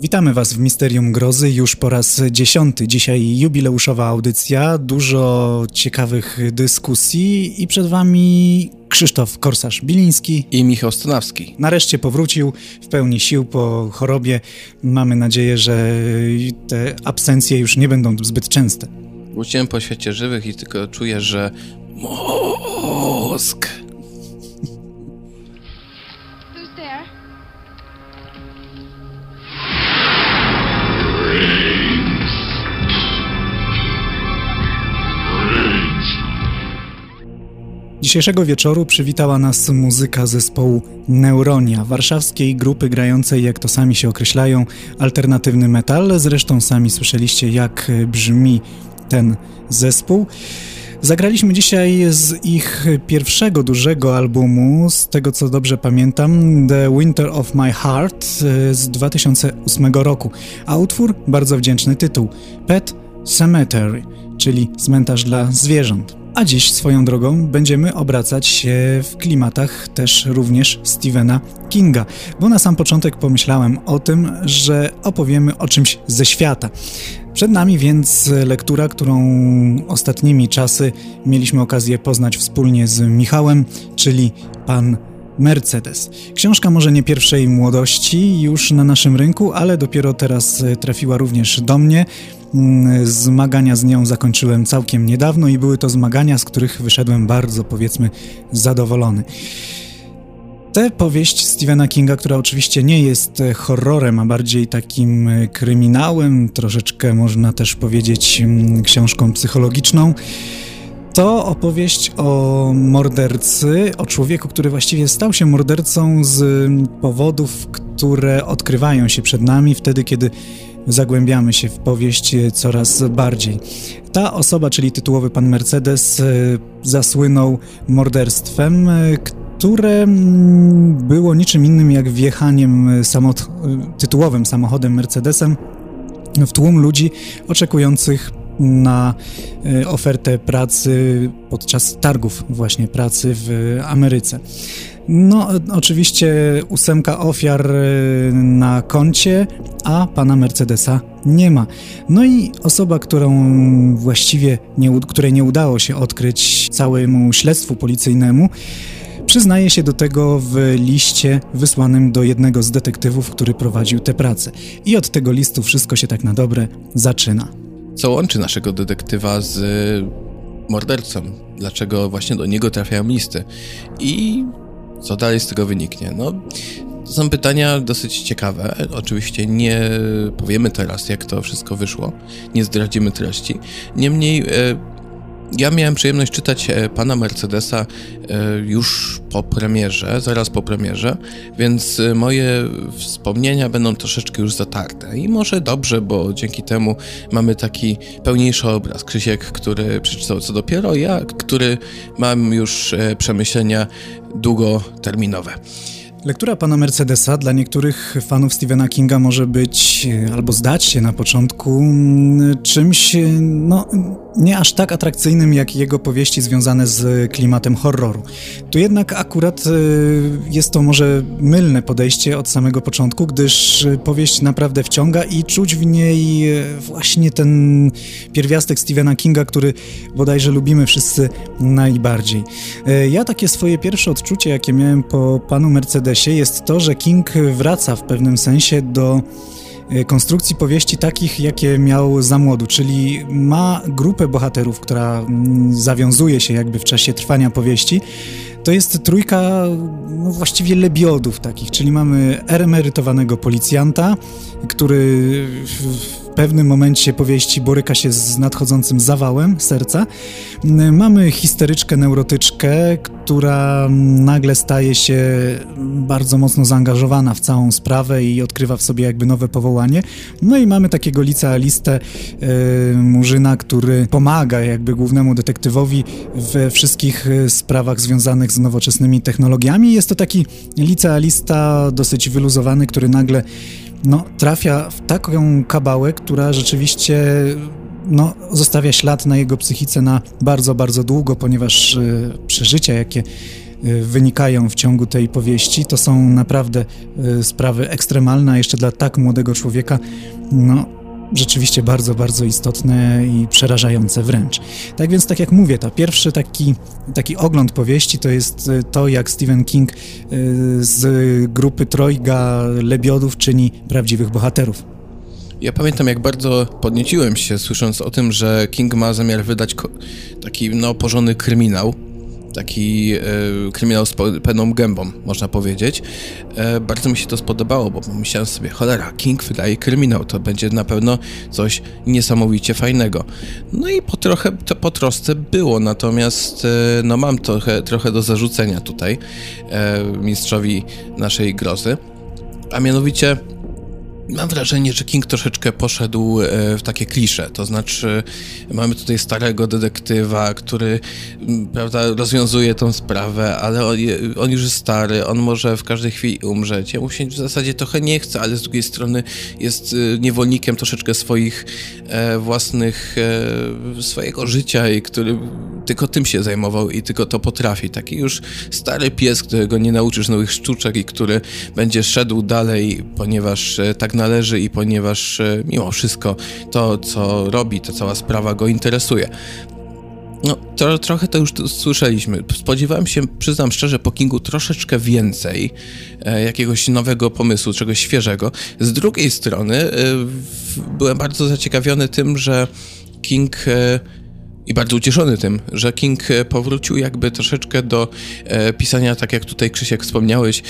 Witamy Was w Misterium Grozy już po raz dziesiąty. Dzisiaj jubileuszowa audycja, dużo ciekawych dyskusji i przed Wami Krzysztof Korsarz-Biliński i Michał Stanowski. Nareszcie powrócił w pełni sił po chorobie. Mamy nadzieję, że te absencje już nie będą zbyt częste. Wróciłem po świecie żywych i tylko czuję, że mózg Dzisiejszego wieczoru przywitała nas muzyka zespołu Neuronia, warszawskiej grupy grającej, jak to sami się określają, alternatywny metal. Zresztą sami słyszeliście, jak brzmi ten zespół. Zagraliśmy dzisiaj z ich pierwszego dużego albumu, z tego co dobrze pamiętam, The Winter of My Heart z 2008 roku, a utwór bardzo wdzięczny tytuł Pet Cemetery, czyli cmentarz dla zwierząt. A dziś swoją drogą będziemy obracać się w klimatach też również Stephena Kinga, bo na sam początek pomyślałem o tym, że opowiemy o czymś ze świata. Przed nami więc lektura, którą ostatnimi czasy mieliśmy okazję poznać wspólnie z Michałem, czyli Pan Mercedes. Książka może nie pierwszej młodości już na naszym rynku, ale dopiero teraz trafiła również do mnie. Mm, zmagania z nią zakończyłem całkiem niedawno i były to zmagania, z których wyszedłem bardzo, powiedzmy, zadowolony. Tę powieść Stephena Kinga, która oczywiście nie jest horrorem, a bardziej takim kryminałem, troszeczkę można też powiedzieć mm, książką psychologiczną, to opowieść o mordercy, o człowieku, który właściwie stał się mordercą z powodów, które odkrywają się przed nami wtedy, kiedy zagłębiamy się w powieść coraz bardziej. Ta osoba, czyli tytułowy pan Mercedes, e, zasłynął morderstwem, e, które mm, było niczym innym jak wjechaniem samot tytułowym samochodem Mercedesem w tłum ludzi oczekujących na e, ofertę pracy podczas targów właśnie pracy w Ameryce. No, oczywiście ósemka ofiar e, na koncie, a pana Mercedesa nie ma. No i osoba, którą właściwie nie, której nie udało się odkryć całemu śledztwu policyjnemu, przyznaje się do tego w liście wysłanym do jednego z detektywów, który prowadził tę pracę. I od tego listu wszystko się tak na dobre zaczyna. Co łączy naszego detektywa z mordercą? Dlaczego właśnie do niego trafiają listy? I co dalej z tego wyniknie? No, to są pytania dosyć ciekawe. Oczywiście nie powiemy teraz, jak to wszystko wyszło, nie zdradzimy treści. Niemniej e, ja miałem przyjemność czytać e, pana Mercedesa e, już po premierze, zaraz po premierze, więc e, moje wspomnienia będą troszeczkę już zatarte. I może dobrze, bo dzięki temu mamy taki pełniejszy obraz. Krzysiek, który przeczytał co dopiero, ja, który mam już przemyślenia długoterminowe. Lektura pana Mercedesa dla niektórych fanów Stephena Kinga może być albo zdać się na początku mm, czymś no, nie aż tak atrakcyjnym jak jego powieści związane z klimatem horroru. Tu jednak akurat y, jest to może mylne podejście od samego początku, gdyż powieść naprawdę wciąga i czuć w niej właśnie ten pierwiastek Stephena Kinga, który bodajże lubimy wszyscy najbardziej. Ja takie swoje pierwsze odczucie, jakie miałem po panu Mercedesie, jest to, że King wraca w pewnym sensie do E, konstrukcji powieści takich, jakie miał za młodu, czyli ma grupę bohaterów, która mm, zawiązuje się jakby w czasie trwania powieści. To jest trójka no, właściwie lebiodów takich, czyli mamy emerytowanego policjanta, który w, pewnym momencie powieści boryka się z nadchodzącym zawałem serca. Mamy histeryczkę, neurotyczkę, która nagle staje się bardzo mocno zaangażowana w całą sprawę i odkrywa w sobie jakby nowe powołanie. No i mamy takiego licealistę yy, Murzyna, który pomaga jakby głównemu detektywowi we wszystkich e, sprawach związanych z nowoczesnymi technologiami. Jest to taki licealista dosyć wyluzowany, który nagle no, trafia w taką kabałę, która rzeczywiście no, zostawia ślad na jego psychice na bardzo, bardzo długo, ponieważ y, przeżycia, jakie wynikają w ciągu tej powieści. To są naprawdę sprawy ekstremalne, a jeszcze dla tak młodego człowieka, no rzeczywiście bardzo, bardzo istotne i przerażające wręcz. Tak więc, tak jak mówię, to pierwszy taki, taki ogląd powieści to jest e, to, jak Stephen King e, z grupy Trojga Lebiodów czyni prawdziwych bohaterów. Ja pamiętam, jak bardzo podnieciłem się, słysząc o tym, że King ma zamiar wydać taki no, porządny kryminał taki e, kryminał z pełną gębą, można powiedzieć. E, bardzo mi się to spodobało, bo myślałem sobie, cholera, King wydaje kryminał, to będzie na pewno coś niesamowicie fajnego. No i po trochę, to po trosce było, natomiast e, no mam trochę, trochę do zarzucenia tutaj mistrzowi naszej grozy, a mianowicie Mam wrażenie, że King troszeczkę poszedł e, w takie klisze, to znaczy mamy tutaj starego detektywa, który prawda, rozwiązuje tą sprawę, ale on, on, już jest stary, on może w każdej chwili umrzeć. Ja mu się w zasadzie trochę nie chce, ale z drugiej strony jest e, niewolnikiem troszeczkę swoich e, własnych, swojego życia i który tylko tym się zajmował i tylko to potrafi. Taki już stary pies, którego nie nauczysz nowych sztuczek i który będzie szedł dalej, ponieważ tak należy i ponieważ e, mimo wszystko to, co robi, ta cała sprawa go interesuje. No, to, trochę to już słyszeliśmy. Spodziewałem się, przyznam szczerze, po Kingu troszeczkę więcej e, jakiegoś nowego pomysłu, czegoś świeżego. Z drugiej strony e, w, byłem bardzo zaciekawiony tym, że King e, i bardzo ucieszony tym, że King e, powrócił jakby troszeczkę do e, pisania, tak jak tutaj Krzysiek wspomniałeś, e,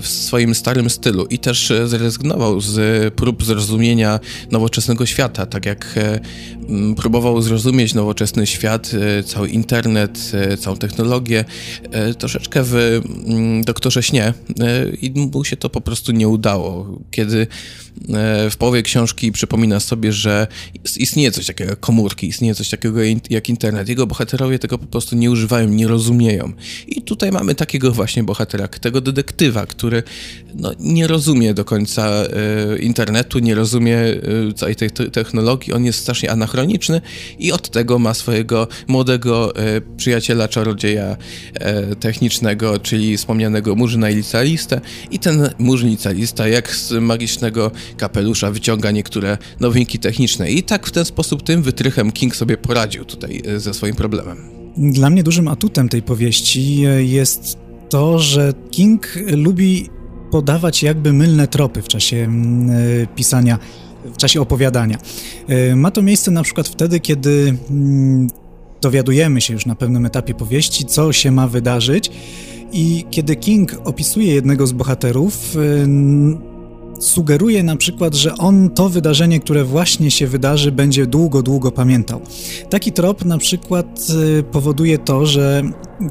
w swoim starym stylu i też e, zrezygnował z prób zrozumienia nowoczesnego świata, tak jak e, próbował zrozumieć nowoczesny świat, e, cały internet, całą technologię, troszeczkę w m, Doktorze Śnie i mu się to po prostu nie udało. Kiedy w połowie książki przypomina sobie, że istnieje coś takiego jak komórki, istnieje coś takiego jak internet. Jego bohaterowie tego po prostu nie używają, nie rozumieją. I tutaj mamy takiego właśnie bohatera, tego detektywa, który no, nie rozumie do końca e, internetu, nie rozumie e, całej tej technologii. On jest strasznie anachroniczny i od tego ma swojego młodego e, przyjaciela, czarodzieja technicznego, czyli wspomnianego Murzyna i Licealistę. I ten Murzyn Licealista, jak z magicznego kapelusza, wyciąga niektóre nowinki techniczne. I tak w ten sposób tym wytrychem King sobie poradził tutaj e, ze swoim problemem. Dla mnie dużym atutem tej powieści e, jest to, że King lubi podawać jakby mylne tropy w czasie mm, e, pisania, w czasie opowiadania. Ma to miejsce na przykład wtedy, kiedy mm, dowiadujemy się już na pewnym etapie powieści, co się ma wydarzyć i kiedy King opisuje jednego z bohaterów, sugeruje na przykład, że on to wydarzenie, które właśnie się wydarzy, będzie długo, długo pamiętał. Taki trop na przykład y, powoduje to, że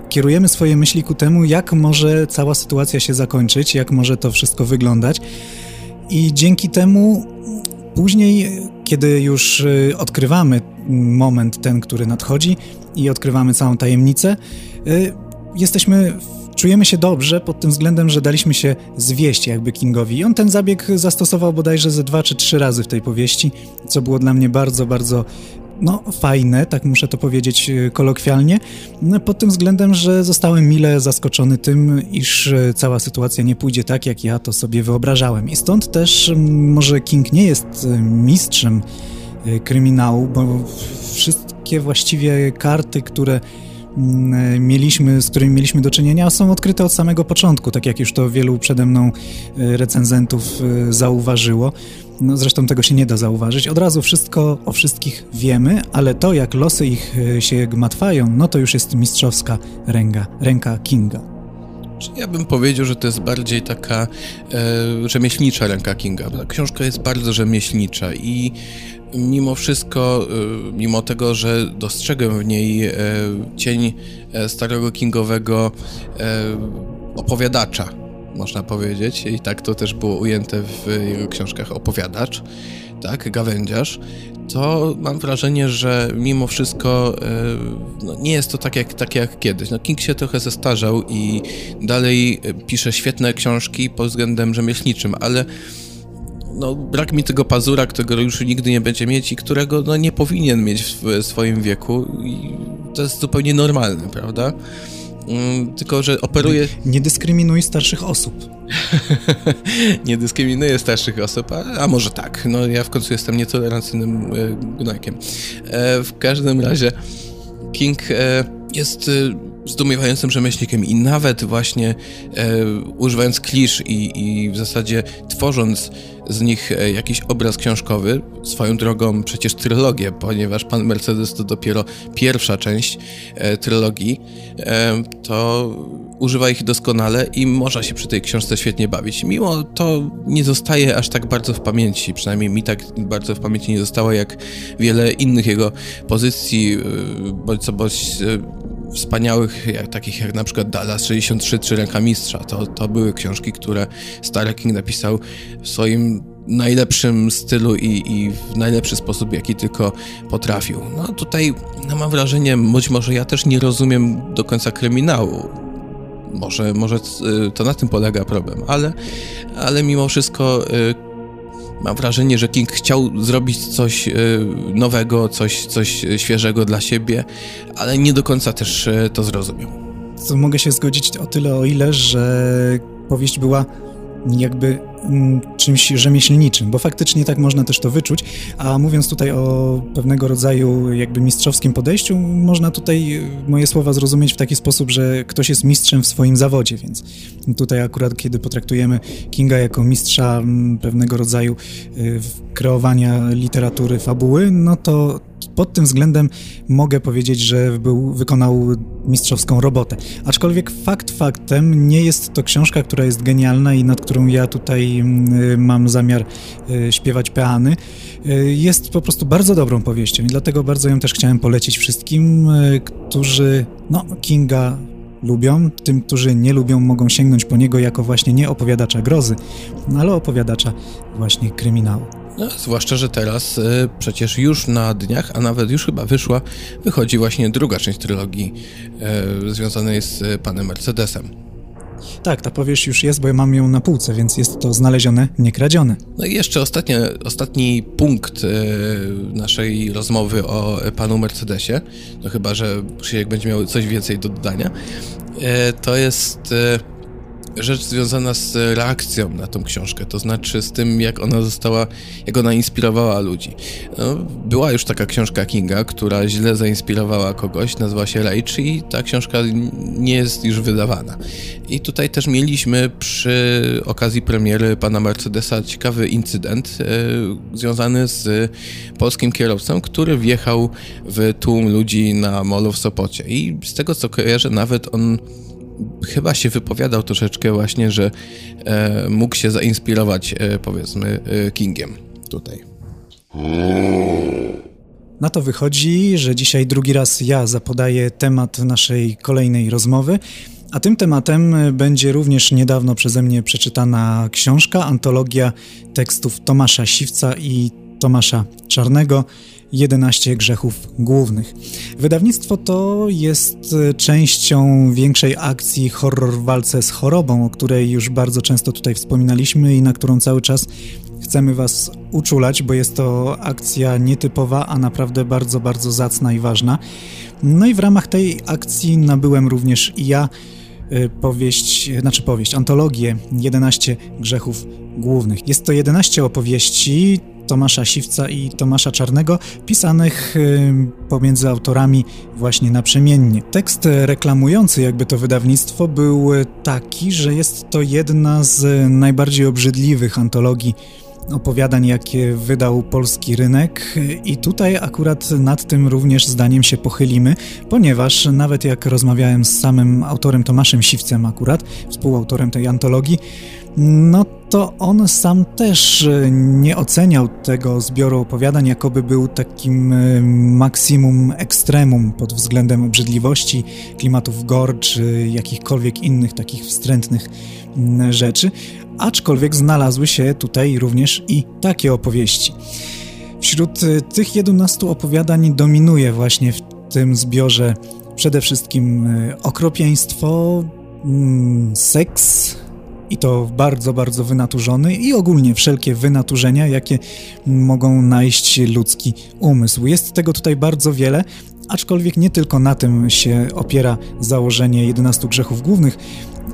kierujemy swoje myśli ku temu, jak może cała sytuacja się zakończyć, jak może to wszystko wyglądać. I dzięki temu później, kiedy już y, odkrywamy moment ten, który nadchodzi i odkrywamy całą tajemnicę, y, jesteśmy czujemy się dobrze pod tym względem, że daliśmy się zwieść jakby Kingowi. I on ten zabieg zastosował bodajże ze dwa czy trzy razy w tej powieści, co było dla mnie bardzo, bardzo no, fajne, tak muszę to powiedzieć e, kolokwialnie, no, pod tym względem, że zostałem mile zaskoczony tym, iż e, cała sytuacja nie pójdzie tak, jak ja to sobie wyobrażałem. I stąd też może King nie jest e, mistrzem kryminału, bo wszystkie właściwie karty, które mieliśmy, z którymi mieliśmy do czynienia, są odkryte od samego początku, tak jak już to wielu przede mną e, recenzentów e, zauważyło. No, zresztą tego się nie da zauważyć. Od razu wszystko o wszystkich wiemy, ale to, jak losy ich e, się gmatwają, no to już jest mistrzowska ręka, ręka Kinga. Ja bym powiedział, że to jest bardziej taka e, rzemieślnicza ręka Kinga. Książka jest bardzo rzemieślnicza i mimo wszystko, y, mimo tego, że dostrzegłem w niej e, cień e, starego kingowego e, opowiadacza, można powiedzieć, i tak to też było ujęte w jego książkach opowiadacz, tak, gawędziarz, to mam wrażenie, że mimo wszystko no, nie jest to tak jak, tak jak kiedyś. No, King się trochę zestarzał i dalej pisze świetne książki pod względem rzemieślniczym, ale no, brak mi tego pazura, którego już nigdy nie będzie mieć i którego no, nie powinien mieć w swoim wieku i to jest zupełnie normalne, prawda? Mm, tylko, że operuje... Nie dyskryminuj starszych osób. nie dyskryminuję starszych osób, a, a, może tak. No ja w końcu jestem nietolerancyjnym e, gnojkiem. E, w każdym razie King e, jest e, zdumiewającym rzemieślnikiem i nawet właśnie e, używając klisz i, i w zasadzie tworząc z nich e, jakiś obraz książkowy, swoją drogą przecież trylogię, ponieważ Pan Mercedes to dopiero pierwsza część e, trylogii, e, to używa ich doskonale i można się przy tej książce świetnie bawić. Mimo to nie zostaje aż tak bardzo w pamięci, przynajmniej mi tak bardzo w pamięci nie zostało, jak wiele innych jego pozycji, bądź co bądź wspaniałych, jak, takich jak na przykład Dallas 63 czy Ręka Mistrza. To, to były książki, które Stary King napisał w swoim najlepszym stylu i, i, w najlepszy sposób, jaki tylko potrafił. No tutaj no, mam wrażenie, być może ja też nie rozumiem do końca kryminału. Może, może to na tym polega problem, ale, ale mimo wszystko y, mam wrażenie, że King chciał zrobić coś e, nowego, coś, coś świeżego dla siebie, ale nie do końca też e, to zrozumiał. Mogę się zgodzić o tyle, o ile, że powieść była jakby czymś rzemieślniczym, bo faktycznie tak można też to wyczuć, a mówiąc tutaj o pewnego rodzaju jakby mistrzowskim podejściu, można tutaj moje słowa zrozumieć w taki sposób, że ktoś jest mistrzem w swoim zawodzie, więc tutaj akurat kiedy potraktujemy Kinga jako mistrza mm, pewnego rodzaju y, kreowania literatury, fabuły, no to pod tym względem mogę powiedzieć, że był, wykonał mistrzowską robotę. Aczkolwiek fakt faktem nie jest to książka, która jest genialna i nad którą ja tutaj mm, mam zamiar y, śpiewać peany. Y, jest po prostu bardzo dobrą powieścią i dlatego bardzo ją też chciałem polecić wszystkim, y, którzy no, Kinga lubią. Tym, którzy nie lubią, mogą sięgnąć po niego jako właśnie nie opowiadacza grozy, ale opowiadacza właśnie kryminału. No, zwłaszcza, że teraz y, przecież już na dniach, a nawet już chyba wyszła, wychodzi właśnie druga część trylogii y, związanej z panem Mercedesem. Tak, ta powieść już jest, bo ja mam ją na półce, więc jest to znalezione, nie kradzione. No i jeszcze ostatnie, ostatni punkt y, naszej rozmowy o panu Mercedesie, no chyba, że Krzysiek będzie miał coś więcej do dodania, y, to jest... Y, rzecz związana z reakcją na tą książkę, to znaczy z tym, jak ona została, jak ona inspirowała ludzi. No, była już taka książka Kinga, która źle zainspirowała kogoś, nazywa się Rage i ta książka nie jest już wydawana. I tutaj też mieliśmy przy okazji premiery pana Mercedesa ciekawy incydent e, związany z polskim kierowcą, który wjechał w tłum ludzi na molu w Sopocie. I z tego co kojarzę, nawet on chyba się wypowiadał troszeczkę właśnie, że e, mógł się zainspirować, e, powiedzmy, e, Kingiem tutaj. Na to wychodzi, że dzisiaj drugi raz ja zapodaję temat naszej kolejnej rozmowy, a tym tematem będzie również niedawno przeze mnie przeczytana książka, antologia tekstów Tomasza Siwca i Tomasza Czarnego 11 grzechów głównych. Wydawnictwo to jest e, częścią większej akcji Horror w walce z chorobą, o której już bardzo często tutaj wspominaliśmy i na którą cały czas chcemy Was uczulać, bo jest to akcja nietypowa, a naprawdę bardzo, bardzo zacna i ważna. No i w ramach tej akcji nabyłem również i ja e, powieść, znaczy powieść, antologię 11 grzechów głównych. Jest to 11 opowieści, Tomasza Siwca i Tomasza Czarnego, pisanych y, pomiędzy autorami właśnie naprzemiennie. Tekst reklamujący jakby to wydawnictwo był taki, że jest to jedna z najbardziej obrzydliwych antologii opowiadań, jakie wydał polski rynek i tutaj akurat nad tym również zdaniem się pochylimy, ponieważ nawet jak rozmawiałem z samym autorem Tomaszem Siwcem akurat, współautorem tej antologii, no to on sam też e, nie oceniał tego zbioru opowiadań, jakoby był takim e, maksimum ekstremum pod względem obrzydliwości, klimatów gor czy jakichkolwiek innych takich wstrętnych rzeczy, aczkolwiek znalazły się tutaj również i takie opowieści. Wśród e, tych 11 opowiadań dominuje właśnie w tym zbiorze przede wszystkim okropieństwo, mm, seks, i to bardzo, bardzo wynaturzony i ogólnie wszelkie wynaturzenia, jakie mogą najść ludzki umysł. Jest tego tutaj bardzo wiele, aczkolwiek nie tylko na tym się opiera założenie 11 grzechów głównych,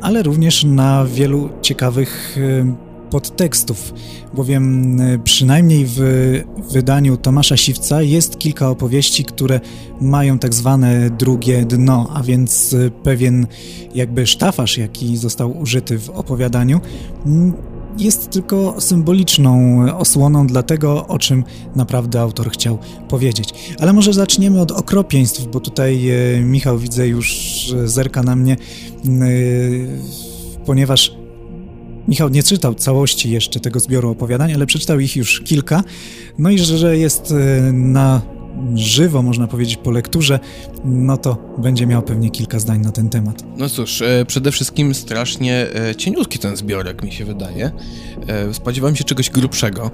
ale również na wielu ciekawych podtekstów, bowiem e, przynajmniej w wydaniu Tomasza Siwca jest kilka opowieści, które mają tak zwane drugie dno, a więc e, pewien jakby sztafasz, jaki został użyty w opowiadaniu, jest tylko symboliczną osłoną dla tego, o czym naprawdę autor chciał powiedzieć. Ale może zaczniemy od okropieństw, bo tutaj e, Michał widzę już zerka na mnie, ponieważ Michał nie czytał całości jeszcze tego zbioru opowiadań, ale przeczytał ich już kilka. No i że jest e, na żywo, można powiedzieć, po lekturze, no to będzie miał pewnie kilka zdań na ten temat. No cóż, e, przede wszystkim strasznie e, cieniutki ten zbiorek, mi się wydaje. Spodziewałem się czegoś grubszego,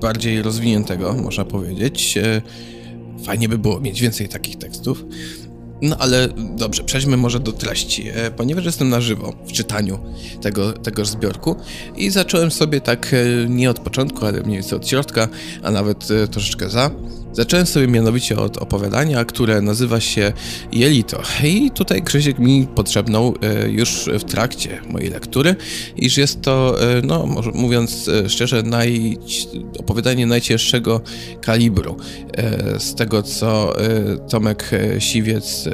bardziej rozwiniętego, można powiedzieć. Fajnie by było mieć więcej takich tekstów. No ale dobrze, przejdźmy może do treści. E, ponieważ jestem na żywo w czytaniu tego, tegoż zbiorku i zacząłem sobie tak e, nie od początku, ale mniej więcej od środka, a nawet e, troszeczkę za Zacząłem sobie mianowicie od opowiadania, które nazywa się Jelito. I tutaj Krzysiek mi potrzebnął e, już w trakcie mojej lektury, iż jest to, e, no mówiąc e, szczerze, naj, opowiadanie najcięższego kalibru. Z tego, co Tomek Siwiec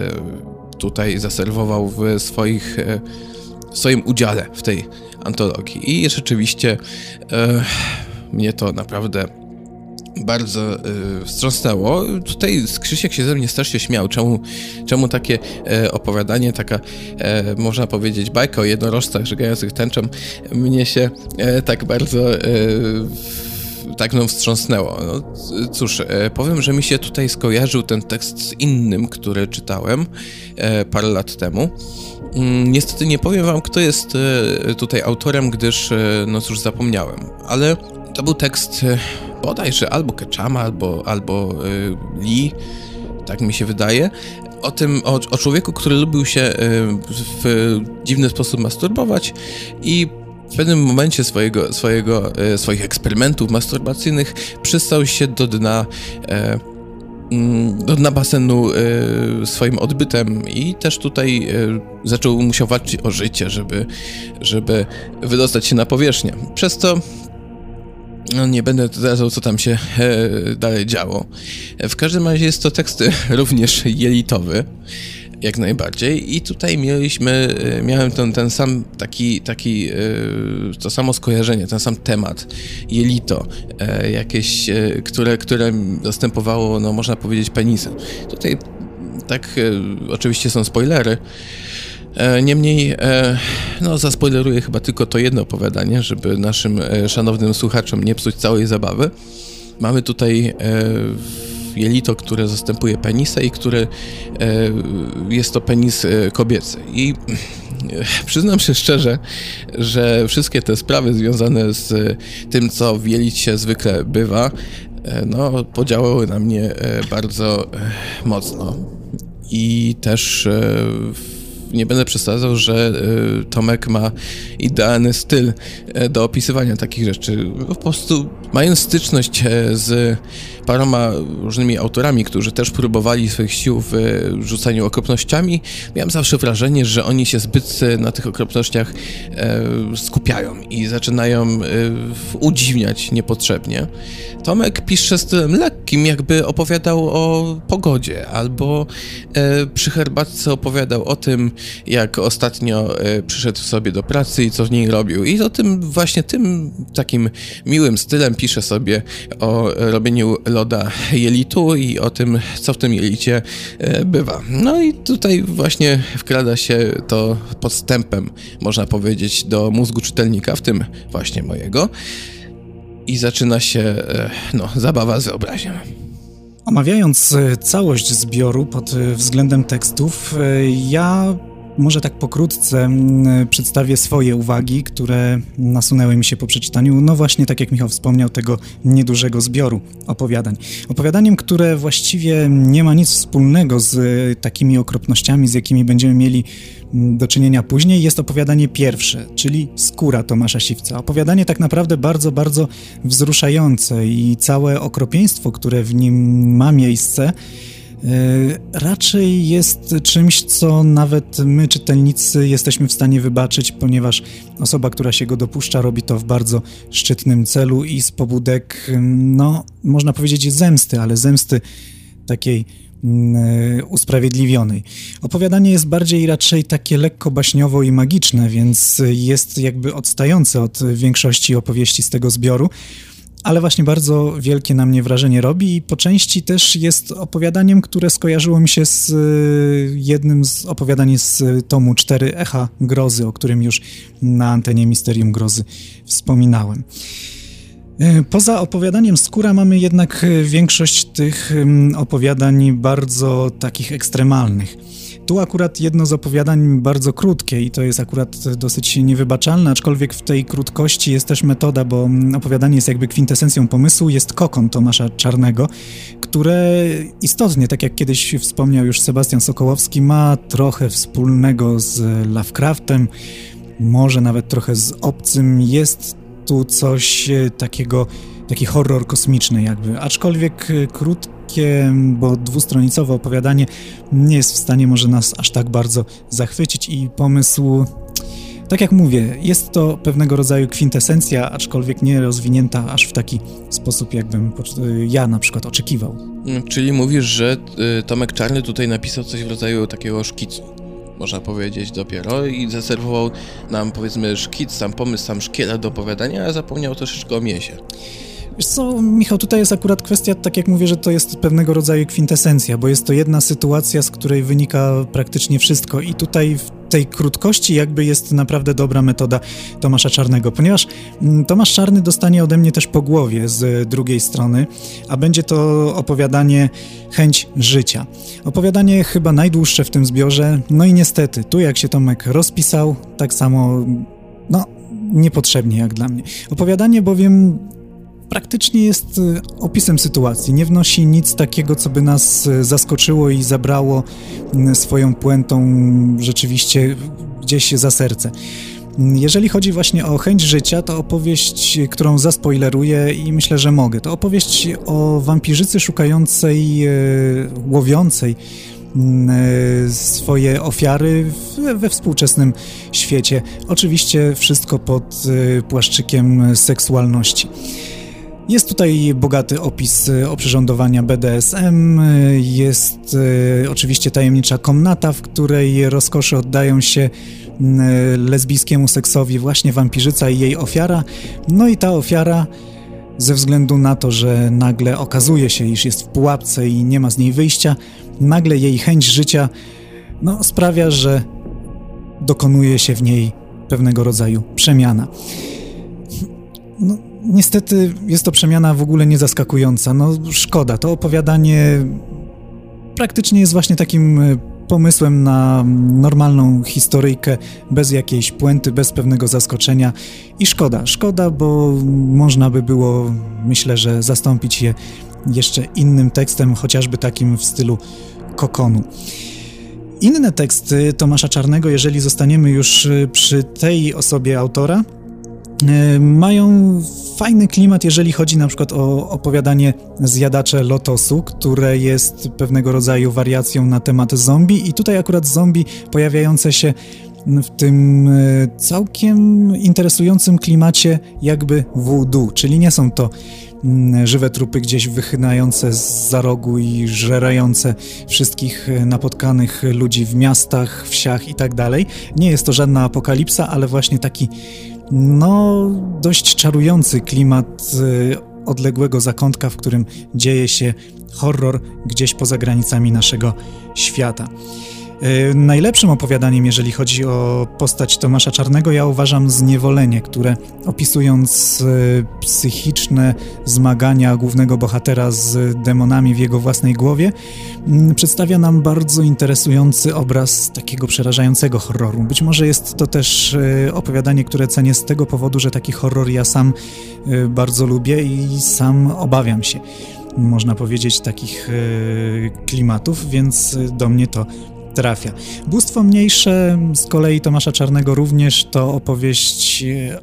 tutaj zaserwował w swoich w swoim udziale w tej antologii. I rzeczywiście mnie to naprawdę bardzo y, wstrząsnęło. Tutaj Krzysiek się ze mnie strasznie śmiał. Czemu, czemu takie e, opowiadanie, taka, e, można powiedzieć, bajka o jednorożcach żegających tęczą mnie się e, tak bardzo e, tak no wstrząsnęło. No, cóż, e, powiem, że mi się tutaj skojarzył ten tekst z innym, który czytałem parę lat temu. Mm, niestety nie powiem wam, kto jest tutaj autorem, gdyż, no cóż, zapomniałem. Ale to był tekst bodajże albo Keczama, albo, albo y, Lee, tak mi się wydaje, o tym, o, o człowieku, który lubił się y, w dziwny sposób masturbować i w pewnym momencie swojego, swojego, swoich eksperymentów masturbacyjnych przystał się do dna mm, do dna basenu swoim odbytem i też tutaj zaczął, musiał walczyć o życie, żeby, żeby wydostać się na powierzchnię. Przez to no nie będę zdradzał, co tam się e, dalej działo. W każdym razie jest to tekst również jelitowy, jak najbardziej. I tutaj mieliśmy, e, miałem ten, ten sam taki, taki, e, to samo skojarzenie, ten sam temat, jelito, e, jakieś, e, które, które zastępowało, no można powiedzieć, penisy. Tutaj tak, e, oczywiście są spoilery, niemniej, e, no, zaspoileruję chyba tylko to jedno opowiadanie, żeby naszym e, szanownym słuchaczom nie psuć całej zabawy. Mamy tutaj jelito, które zastępuje penisa i które jest to penis kobiecy. I przyznam się szczerze, że wszystkie te sprawy związane z tym, co w jelicie zwykle bywa, no, podziałały na mnie bardzo mocno. I też w nie będę przesadzał, że y, Tomek ma idealny styl e, do opisywania takich rzeczy. Po prostu mając styczność e, z paroma różnymi autorami, którzy też próbowali swoich sił w rzucaniu okropnościami, miałem zawsze wrażenie, że oni się zbyt na tych okropnościach skupiają i zaczynają udziwniać niepotrzebnie. Tomek pisze stylem lekkim, jakby opowiadał o pogodzie, albo przy herbatce opowiadał o tym, jak ostatnio e, przyszedł sobie do pracy i co w niej robił. I o tym właśnie tym takim miłym stylem pisze sobie o robieniu loda jelitu i o tym, co w tym jelicie e, bywa. No i tutaj właśnie wkrada się to podstępem, można powiedzieć, do mózgu czytelnika, w tym właśnie mojego. I zaczyna się, e, no, zabawa z wyobraźnią. Omawiając całość zbioru pod względem tekstów, ja może tak pokrótce mm, przedstawię swoje uwagi, które nasunęły mi się po przeczytaniu, no właśnie tak jak Michał wspomniał, tego niedużego zbioru opowiadań. Opowiadaniem, które właściwie nie ma nic wspólnego z takimi okropnościami, z jakimi będziemy mieli mm, do czynienia później, jest opowiadanie pierwsze, czyli Skóra Tomasza Siwca. Opowiadanie tak naprawdę bardzo, bardzo wzruszające i całe okropieństwo, które w nim ma miejsce, raczej jest czymś, co nawet my, czytelnicy, jesteśmy w stanie wybaczyć, ponieważ osoba, która się go dopuszcza, robi to w bardzo szczytnym celu i z pobudek, no, można powiedzieć, zemsty, ale zemsty takiej mm, usprawiedliwionej. Opowiadanie jest bardziej raczej takie lekko baśniowo i magiczne, więc jest jakby odstające od większości opowieści z tego zbioru ale właśnie bardzo wielkie na mnie wrażenie robi i po części też jest opowiadaniem, które skojarzyło mi się z y, jednym z opowiadań z tomu 4 Echa Grozy, o którym już na antenie Misterium Grozy wspominałem. Y, poza opowiadaniem Skóra mamy jednak większość tych opowiadań bardzo takich ekstremalnych. Tu akurat jedno z opowiadań bardzo krótkie i to jest akurat dosyć niewybaczalne, aczkolwiek w tej krótkości jest też metoda, bo opowiadanie jest jakby kwintesencją pomysłu, jest kokon Tomasza Czarnego, które istotnie, tak jak kiedyś wspomniał już Sebastian Sokołowski, ma trochę wspólnego z Lovecraftem, może nawet trochę z obcym. Jest tu coś takiego, taki horror kosmiczny jakby, aczkolwiek krótki krótkie, bo dwustronicowe opowiadanie nie jest w stanie może nas aż tak bardzo zachwycić i pomysł tak jak mówię, jest to pewnego rodzaju kwintesencja, aczkolwiek nie rozwinięta aż w taki sposób, jakbym ja na przykład oczekiwał. Mm, czyli mówisz, że y, Tomek Czarny tutaj napisał coś w rodzaju takiego szkicu, można powiedzieć dopiero, i zaserwował nam powiedzmy szkic, sam pomysł, sam szkielet do opowiadania, a zapomniał troszeczkę o mięsie. Wiesz co, Michał, tutaj jest akurat kwestia, tak jak mówię, że to jest pewnego rodzaju kwintesencja, bo jest to jedna sytuacja, z której wynika praktycznie wszystko i tutaj w tej krótkości jakby jest naprawdę dobra metoda Tomasza Czarnego, ponieważ mm, Tomasz Czarny dostanie ode mnie też po głowie z drugiej strony, a będzie to opowiadanie Chęć życia. Opowiadanie chyba najdłuższe w tym zbiorze, no i niestety, tu jak się Tomek rozpisał, tak samo, no, niepotrzebnie jak dla mnie. Opowiadanie bowiem praktycznie jest y, opisem sytuacji. Nie wnosi nic takiego, co by nas y, zaskoczyło i zabrało swoją puentą rzeczywiście gdzieś za serce. Jeżeli chodzi właśnie o chęć życia, to opowieść, którą zaspoileruję i myślę, że mogę. To opowieść o wampirzycy szukającej, łowiącej swoje ofiary we współczesnym świecie. Oczywiście wszystko pod płaszczykiem seksualności. Jest tutaj bogaty opis e, oprzyrządowania BDSM, jest e, oczywiście tajemnicza komnata, w której rozkosze oddają się lesbijskiemu seksowi właśnie wampirzyca i jej ofiara. No i ta ofiara ze względu na to, że nagle okazuje się, iż jest w pułapce i nie ma z niej wyjścia, nagle jej chęć życia no, sprawia, że dokonuje się w niej pewnego rodzaju przemiana. No, niestety jest to przemiana w ogóle niezaskakująca. No szkoda, to opowiadanie praktycznie jest właśnie takim e, pomysłem na normalną historyjkę, bez jakiejś puenty, bez pewnego zaskoczenia. I szkoda, szkoda, bo można by było, myślę, że zastąpić je jeszcze innym tekstem, chociażby takim w stylu kokonu. Inne teksty Tomasza Czarnego, jeżeli zostaniemy już e, przy tej osobie autora, mają fajny klimat, jeżeli chodzi na przykład o opowiadanie Zjadacze Lotosu, które jest pewnego rodzaju wariacją na temat zombie i tutaj akurat zombie pojawiające się w tym e, całkiem interesującym klimacie jakby voodoo, czyli nie są to mm, żywe trupy gdzieś wychynające z za rogu i żerające wszystkich e, napotkanych ludzi w miastach, wsiach i tak dalej. Nie jest to żadna apokalipsa, ale właśnie taki no, dość czarujący klimat y, odległego zakątka, w którym dzieje się horror gdzieś poza granicami naszego świata. E, najlepszym opowiadaniem, jeżeli chodzi o postać Tomasza Czarnego, ja uważam Zniewolenie, które opisując e, psychiczne zmagania głównego bohatera z demonami w jego własnej głowie, przedstawia nam bardzo interesujący obraz takiego przerażającego horroru. Być może jest to też e, opowiadanie, które cenię z tego powodu, że taki horror ja sam bardzo lubię i sam obawiam się można powiedzieć, takich klimatów, więc do mnie to trafia. Bóstwo Mniejsze z kolei Tomasza Czarnego również to opowieść e,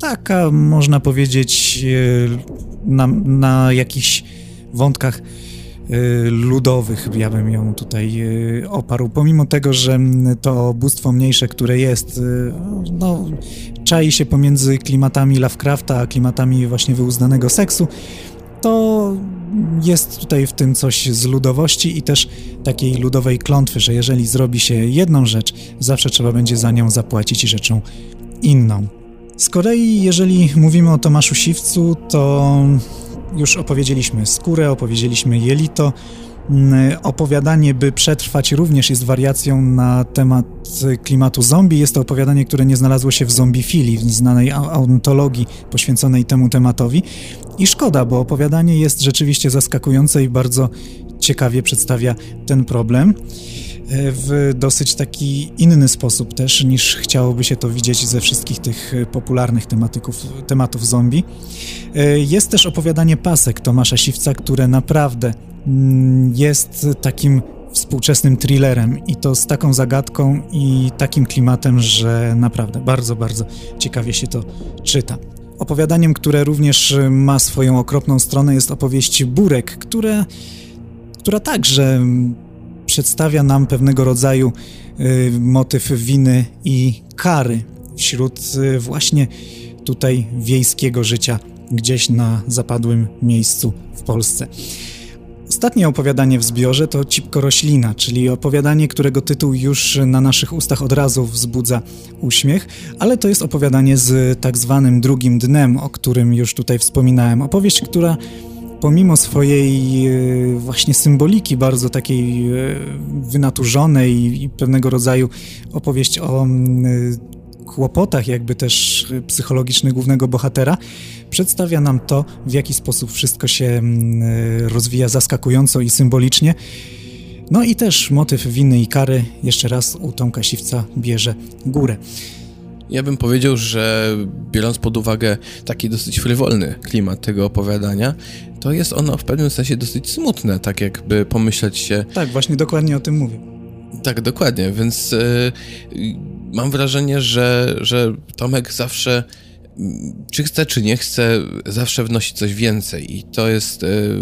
taka, można powiedzieć, e, na, na jakichś wątkach ludowych, ja bym ją tutaj oparł. Pomimo tego, że to bóstwo mniejsze, które jest, no, czai się pomiędzy klimatami Lovecrafta a klimatami właśnie wyuznanego seksu, to jest tutaj w tym coś z ludowości i też takiej ludowej klątwy, że jeżeli zrobi się jedną rzecz, zawsze trzeba będzie za nią zapłacić rzeczą inną. Z kolei, jeżeli mówimy o Tomaszu Siwcu, to już opowiedzieliśmy skórę, opowiedzieliśmy jelito. Mm, opowiadanie, by przetrwać, również jest wariacją na temat klimatu zombie. Jest to opowiadanie, które nie znalazło się w zombifilii, w znanej ontologii poświęconej temu tematowi. I szkoda, bo opowiadanie jest rzeczywiście zaskakujące i bardzo ciekawie przedstawia ten problem w dosyć taki inny sposób też niż chciałoby się to widzieć ze wszystkich tych popularnych tematyków, tematów zombie. Jest też opowiadanie Pasek Tomasza Siwca, które naprawdę jest takim współczesnym thrillerem i to z taką zagadką i takim klimatem, że naprawdę bardzo, bardzo ciekawie się to czyta. Opowiadaniem, które również ma swoją okropną stronę jest opowieść Burek, które, która także przedstawia nam pewnego rodzaju y, motyw winy i kary wśród y, właśnie tutaj wiejskiego życia gdzieś na zapadłym miejscu w Polsce. Ostatnie opowiadanie w zbiorze to Cipko Roślina, czyli opowiadanie, którego tytuł już na naszych ustach od razu wzbudza uśmiech, ale to jest opowiadanie z tak zwanym drugim dnem, o którym już tutaj wspominałem. Opowieść, która pomimo swojej e, właśnie symboliki bardzo takiej e, wynaturzonej i pewnego rodzaju opowieść o e, kłopotach jakby też psychologicznych głównego bohatera, przedstawia nam to, w jaki sposób wszystko się rozwija zaskakująco i symbolicznie. No i też motyw winy i kary jeszcze raz u Tomka Siwca bierze górę. Ja bym powiedział, że biorąc pod uwagę taki dosyć frywolny klimat tego opowiadania, to jest ono w pewnym sensie dosyć smutne, tak jakby pomyśleć się... Tak, właśnie dokładnie o tym mówię. Tak, dokładnie, więc y, mam wrażenie, że, że Tomek zawsze czy chce, czy nie chce, zawsze wnosi coś więcej i to jest y,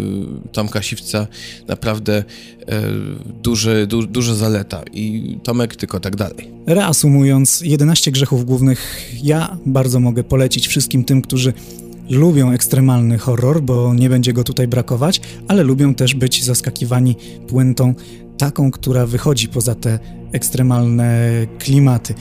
Tomka Siwca naprawdę y, duży, du, duża zaleta i Tomek tylko tak dalej. Reasumując, 11 grzechów głównych ja bardzo mogę polecić wszystkim tym, którzy lubią ekstremalny horror, bo nie będzie go tutaj brakować, ale lubią też być zaskakiwani puentą taką, która wychodzi poza te ekstremalne klimaty.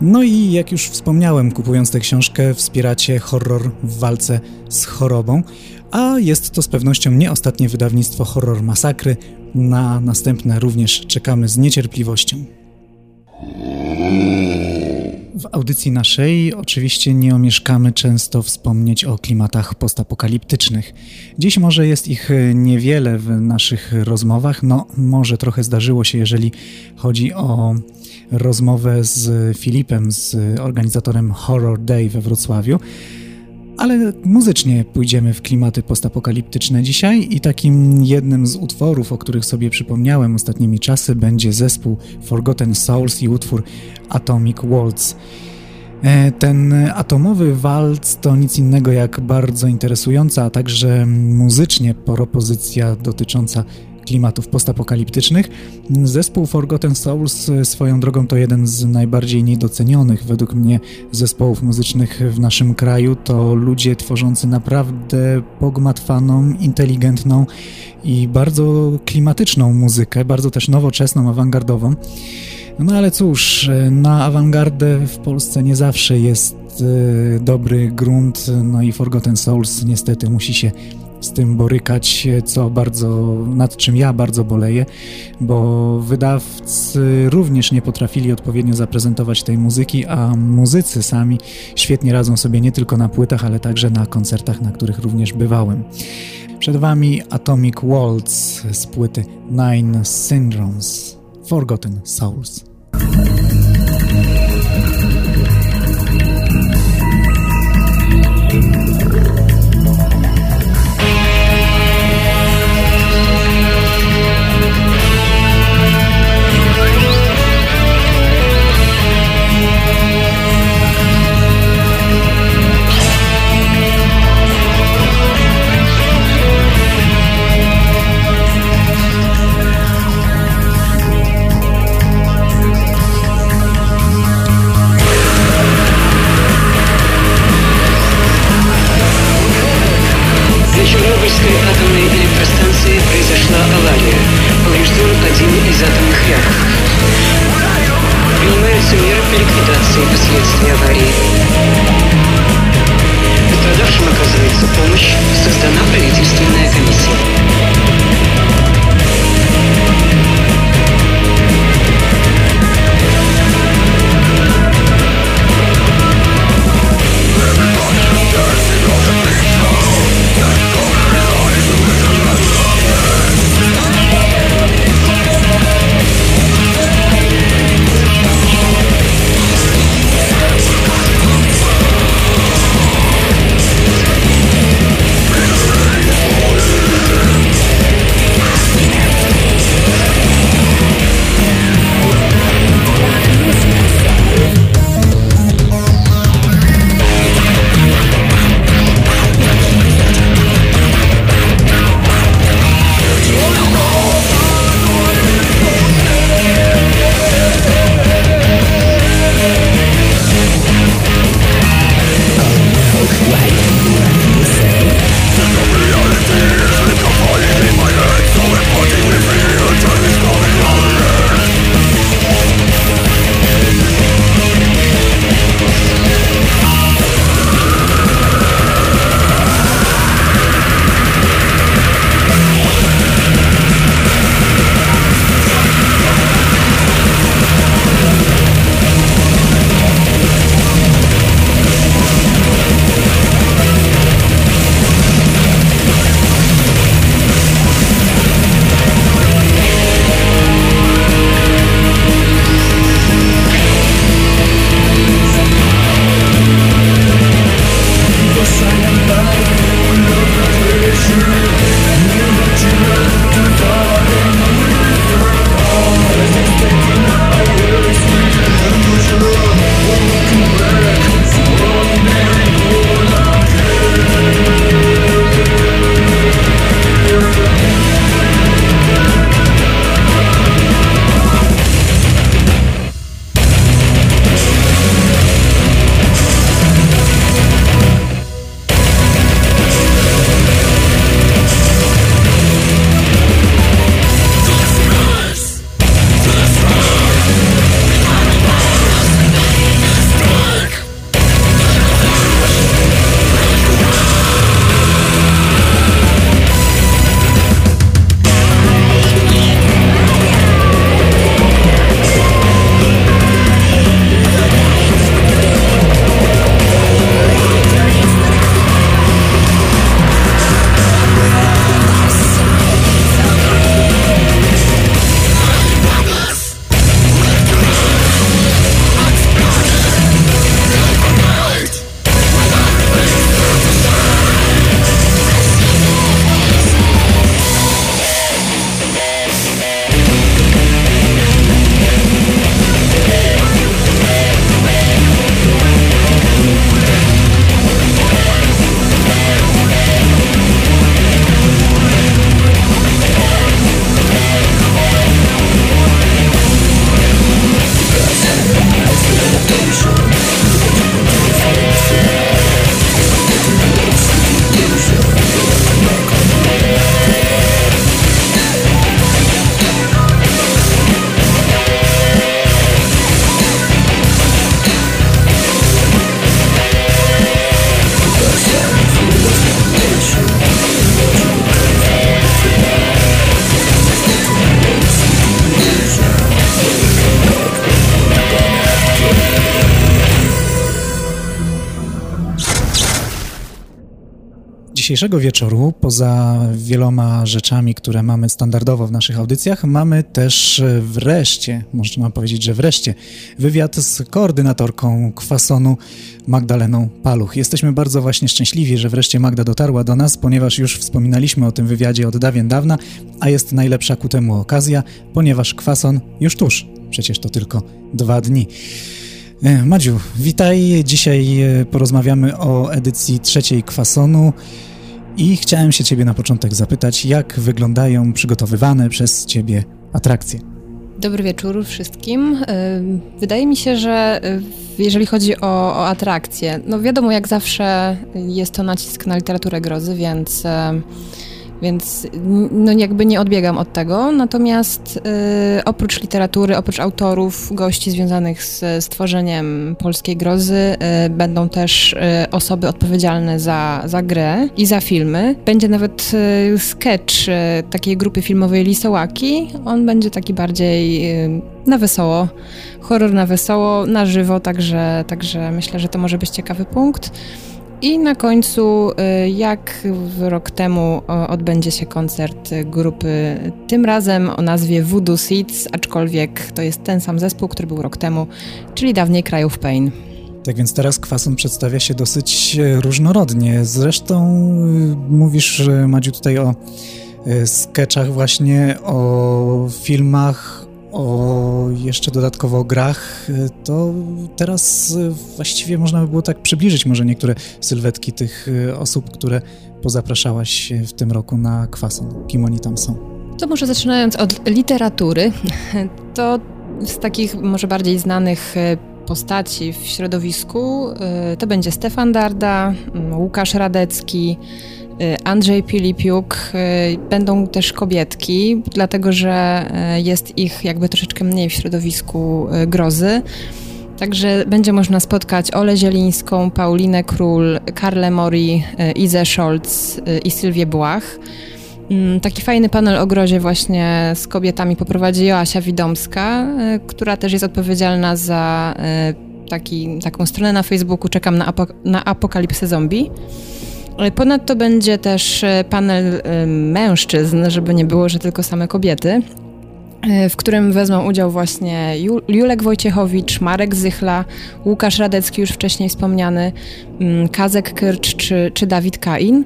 No i jak już wspomniałem, kupując tę książkę, wspieracie horror w walce z chorobą, a jest to z pewnością nie ostatnie wydawnictwo Horror Masakry. Na następne również czekamy z niecierpliwością. W audycji naszej oczywiście nie omieszkamy często wspomnieć o klimatach postapokaliptycznych. Dziś może jest ich niewiele w naszych rozmowach, no może trochę zdarzyło się, jeżeli chodzi o rozmowę z Filipem, z organizatorem Horror Day we Wrocławiu. Ale muzycznie pójdziemy w klimaty postapokaliptyczne dzisiaj i takim jednym z utworów, o których sobie przypomniałem ostatnimi czasy, będzie zespół Forgotten Souls i utwór Atomic Waltz. E, ten atomowy waltz to nic innego jak bardzo interesująca, a także muzycznie propozycja dotycząca klimatów postapokaliptycznych. Zespół Forgotten Souls swoją drogą to jeden z najbardziej niedocenionych według mnie zespołów muzycznych w naszym kraju. To ludzie tworzący naprawdę pogmatwaną, inteligentną i bardzo klimatyczną muzykę, bardzo też nowoczesną, awangardową. No ale cóż, na awangardę w Polsce nie zawsze jest e, dobry grunt, no i Forgotten Souls niestety musi się z tym borykać, co bardzo, nad czym ja bardzo boleję, bo wydawcy również nie potrafili odpowiednio zaprezentować tej muzyki, a muzycy sami świetnie radzą sobie nie tylko na płytach, ale także na koncertach, na których również bywałem. Przed Wami Atomic Waltz z płyty Nine Syndromes, Forgotten Souls. Dzisiejszego wieczoru, poza wieloma rzeczami, które mamy standardowo w naszych audycjach, mamy też wreszcie, można powiedzieć, że wreszcie, wywiad z koordynatorką kwasonu Magdaleną Paluch. Jesteśmy bardzo właśnie szczęśliwi, że wreszcie Magda dotarła do nas, ponieważ już wspominaliśmy o tym wywiadzie od dawien dawna, a jest najlepsza ku temu okazja, ponieważ kwason już tuż, przecież to tylko dwa dni. E, Madziu, witaj. Dzisiaj e, porozmawiamy o edycji trzeciej Kwasonu i chciałem się Ciebie na początek zapytać, jak wyglądają przygotowywane przez Ciebie atrakcje? Dobry wieczór wszystkim. E, wydaje mi się, że jeżeli chodzi o, o atrakcje, no wiadomo, jak zawsze jest to nacisk na literaturę grozy, więc więc no jakby nie odbiegam od tego. Natomiast y, oprócz literatury, oprócz autorów, gości związanych z stworzeniem polskiej grozy, y, będą też y, osoby odpowiedzialne za, za grę i za filmy. Będzie nawet y, sketch y, takiej grupy filmowej Lisołaki. On będzie taki bardziej y, na wesoło, horror na wesoło, na żywo, także, także myślę, że to może być ciekawy punkt. I na końcu, y, jak rok temu, odbędzie się koncert grupy, tym razem o nazwie Voodoo Seeds, aczkolwiek to jest ten sam zespół, który był rok temu, czyli dawniej Krajów Pain. Tak więc teraz kwason przedstawia się dosyć e, różnorodnie. Zresztą y, mówisz, Madziu, tutaj o e, sketchach właśnie, o filmach, o jeszcze dodatkowo o grach, to teraz właściwie można by było tak przybliżyć może niektóre sylwetki tych e, osób, które pozapraszałaś w tym roku na kwason. Kim oni tam są? To może zaczynając od literatury, to z takich może bardziej znanych e, postaci w środowisku e, to będzie Stefan Darda, Łukasz Radecki, Andrzej Pilipiuk, y, będą też kobietki, dlatego że y, jest ich jakby troszeczkę mniej w środowisku grozy. Także będzie można spotkać Olę Zielińską, Paulinę Król, Karlę Mori, Izę Scholz i Sylwię Błach. Mm, taki fajny panel o grozie właśnie z kobietami poprowadzi Joasia Widomska, która też jest odpowiedzialna za taki, taką stronę na Facebooku Czekam na, na apokalipsę zombie. Ponadto będzie też e, panel e, mężczyzn, żeby nie było, że tylko same kobiety, e, w którym wezmą udział właśnie Julek Wojciechowicz, Marek Zychla, Łukasz Radecki, już wcześniej wspomniany, mm, Kazek Kyrcz czy, czy Dawid Kain.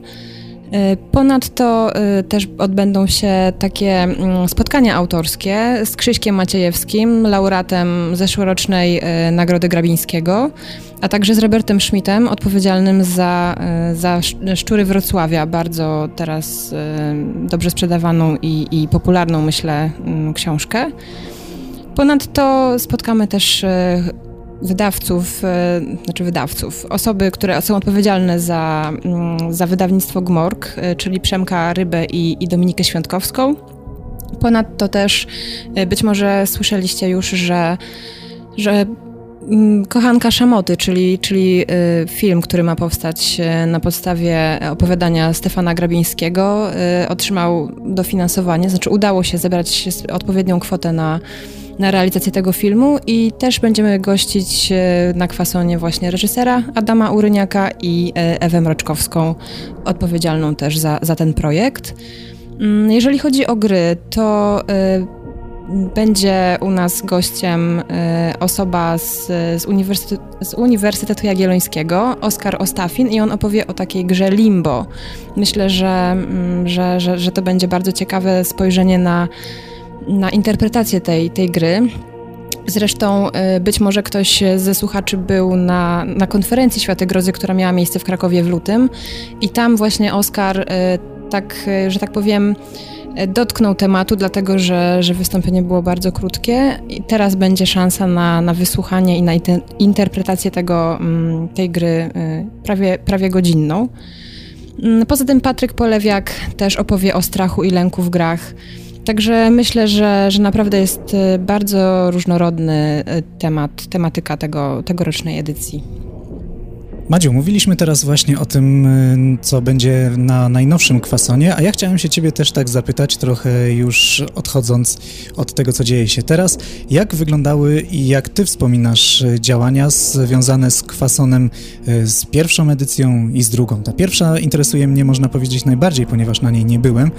Ponadto też odbędą się takie mm, spotkania autorskie z Krzyśkiem Maciejewskim, laureatem zeszłorocznej Nagrody Grabińskiego a także z Robertem Schmidtem, odpowiedzialnym za, e, za Szczury Wrocławia, bardzo teraz e, dobrze sprzedawaną i, i popularną, myślę, mm, książkę. Ponadto spotkamy też e, wydawców, znaczy wydawców, osoby, które są odpowiedzialne za, mm, za wydawnictwo Gmorg, czyli Przemka Rybę i, i Dominikę Świątkowską. Ponadto też być może słyszeliście już, że że Mm, Kochanka Szamoty, czyli, czyli film, który ma powstać na podstawie opowiadania Stefana Grabińskiego, otrzymał dofinansowanie, znaczy udało się zebrać odpowiednią kwotę na, na realizację tego filmu i też będziemy gościć na kwasonie właśnie reżysera Adama Uryniaka i Ewę Mroczkowską, odpowiedzialną też za, za ten projekt. Mm, jeżeli chodzi o gry, to będzie u nas gościem osoba z, z, Uniwersytetu, z Uniwersytetu Jagiellońskiego, Oskar Ostafin, i on opowie o takiej grze Limbo. Myślę, że, mm, że, że, że to będzie bardzo ciekawe spojrzenie na, na interpretację tej, tej gry. Zresztą y, być może ktoś ze słuchaczy był na, na konferencji Światy Grozy, która miała miejsce w Krakowie w lutym i tam właśnie Oskar y, tak, że tak powiem, dotknął tematu, dlatego że, że wystąpienie było bardzo krótkie i teraz będzie szansa na, na wysłuchanie i na interpretację tego, mm, tej gry y, prawie, prawie godzinną. Mm, poza tym Patryk Polewiak też opowie o strachu i lęku w grach. Także myślę, że, że naprawdę jest y, bardzo różnorodny y, temat, tematyka tego, tegorocznej edycji. Madziu, mówiliśmy teraz właśnie o tym, y, co będzie na najnowszym kwasonie, a ja chciałem się ciebie też tak zapytać, trochę już odchodząc od tego, co dzieje się teraz, jak wyglądały i jak ty wspominasz y, działania związane z kwasonem y, z pierwszą edycją i z drugą? Ta pierwsza interesuje mnie, można powiedzieć, najbardziej, ponieważ na niej nie byłem.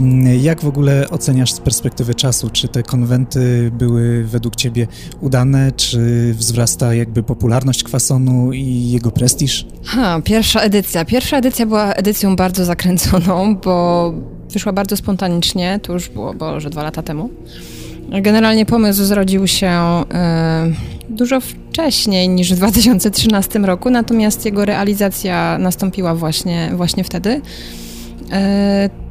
Mm, jak w ogóle oceniasz z perspektywy czasu? Czy te konwenty były według ciebie udane? Czy wzrasta jakby popularność kwasonu i jego presja? Prestiż? Ha, pierwsza edycja. Pierwsza edycja była edycją bardzo zakręconą, bo wyszła bardzo spontanicznie, to już było, Boże, dwa lata temu. Generalnie pomysł zrodził się y, dużo wcześniej niż w 2013 roku, natomiast jego realizacja nastąpiła właśnie, właśnie wtedy. Y,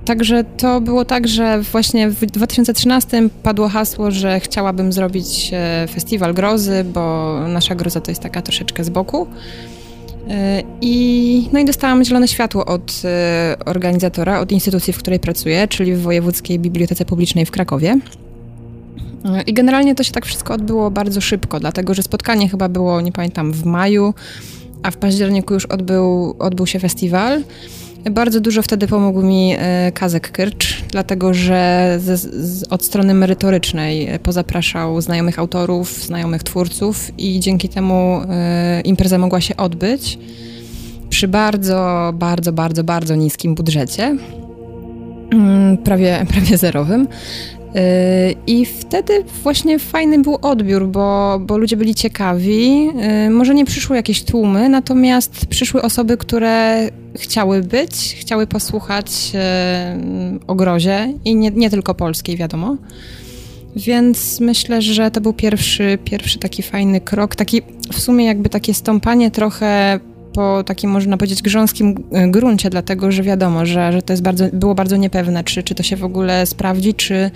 także to było tak, że właśnie w 2013 padło hasło, że chciałabym zrobić e, festiwal grozy, bo nasza groza to jest taka troszeczkę z boku. E, I, no i dostałam zielone światło od e, organizatora, od instytucji, w której pracuję, czyli w Wojewódzkiej Bibliotece Publicznej w Krakowie. E, I generalnie to się tak wszystko odbyło bardzo szybko, dlatego że spotkanie chyba było, nie pamiętam, w maju, a w październiku już odbył, odbył się festiwal. Bardzo dużo wtedy pomógł mi e, Kazek Kyrcz, dlatego że z, od strony merytorycznej e, pozapraszał znajomych autorów, znajomych twórców i dzięki temu e, impreza mogła się odbyć przy bardzo, bardzo, bardzo, bardzo niskim budżecie, mm, prawie, prawie zerowym. I wtedy właśnie fajny był odbiór, bo, bo ludzie byli ciekawi. Może nie przyszły jakieś tłumy, natomiast przyszły osoby, które chciały być, chciały posłuchać o grozie i nie, nie tylko polskiej, wiadomo. Więc myślę, że to był pierwszy, pierwszy taki fajny krok, taki w sumie jakby takie stąpanie trochę po takim, można powiedzieć, grząskim y, gruncie, dlatego że wiadomo, że, że to jest bardzo, było bardzo niepewne, czy, czy to się w ogóle sprawdzi, czy,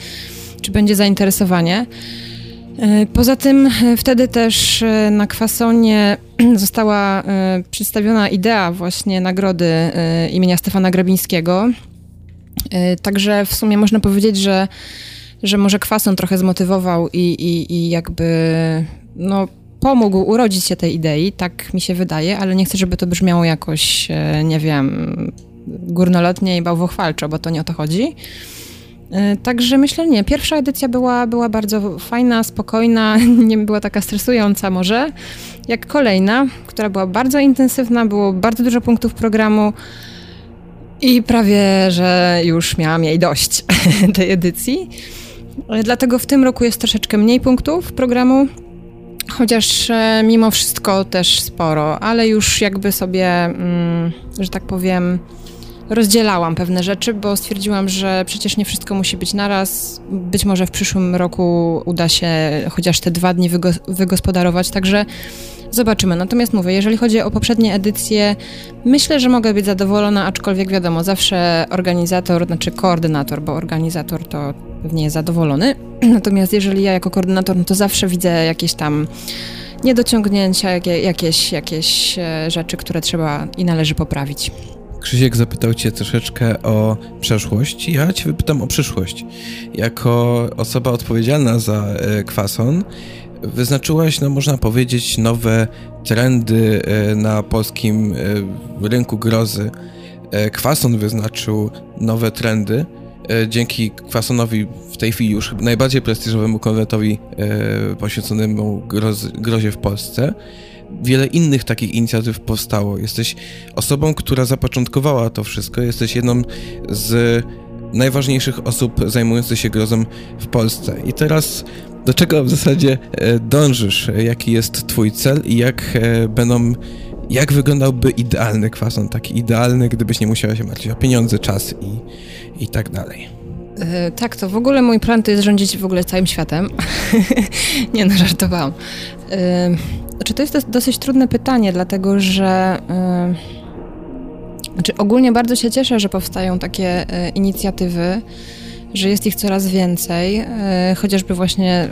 czy będzie zainteresowanie. Y, poza tym y, wtedy też na kwasonie została przedstawiona idea właśnie nagrody imienia Stefana Grabińskiego. Także w sumie można powiedzieć, że, że może kwason trochę zmotywował i, i, i jakby no, pomógł urodzić się tej idei, tak mi się wydaje, ale nie chcę, żeby to brzmiało jakoś, e, nie wiem, górnolotnie i bałwochwalczo, bo to nie o to chodzi. E, także myślę, nie. Pierwsza edycja była, była bardzo fajna, spokojna, nie była taka stresująca może, jak kolejna, która była bardzo intensywna, było bardzo dużo punktów programu i prawie, że już miałam jej dość tej edycji. E, dlatego w tym roku jest troszeczkę mniej punktów programu, Chociaż e, mimo wszystko też sporo, ale już jakby sobie, mm, że tak powiem, rozdzielałam pewne rzeczy, bo stwierdziłam, że przecież nie wszystko musi być naraz. Być może w przyszłym roku uda się chociaż te dwa dni wygospodarować, także zobaczymy. Natomiast mówię, jeżeli chodzi o poprzednie edycje, myślę, że mogę być zadowolona, aczkolwiek wiadomo, zawsze organizator, znaczy koordynator, bo organizator to pewnie zadowolony. Natomiast jeżeli ja jako koordynator, no to zawsze widzę jakieś tam niedociągnięcia, jakieś, jakieś e, rzeczy, które trzeba i należy poprawić. Krzysiek zapytał Cię troszeczkę o przeszłość, ja Cię wypytam o przyszłość. Jako osoba odpowiedzialna za e, kwason, wyznaczyłaś, no można powiedzieć, nowe trendy e, na polskim rynku grozy. Kwason wyznaczył nowe trendy. E, dzięki Kwasonowi w tej chwili już najbardziej prestiżowemu konwentowi e, poświęconemu groz, grozie w Polsce, wiele innych takich inicjatyw powstało. Jesteś osobą, która zapoczątkowała to wszystko, jesteś jedną z najważniejszych osób zajmujących się grozą w Polsce. I teraz do czego w zasadzie e, dążysz? Jaki jest twój cel i jak będą jak wyglądałby idealny kwason, taki idealny, gdybyś nie musiała się martwić o pieniądze, czas i, i tak dalej. Yy, tak, to w ogóle mój plan to jest rządzić w ogóle całym światem. nie no, żartowałam. Yy, znaczy to jest dosyć trudne pytanie, dlatego że yy, znaczy ogólnie bardzo się cieszę, że powstają takie inicjatywy, że jest ich coraz więcej, chociażby właśnie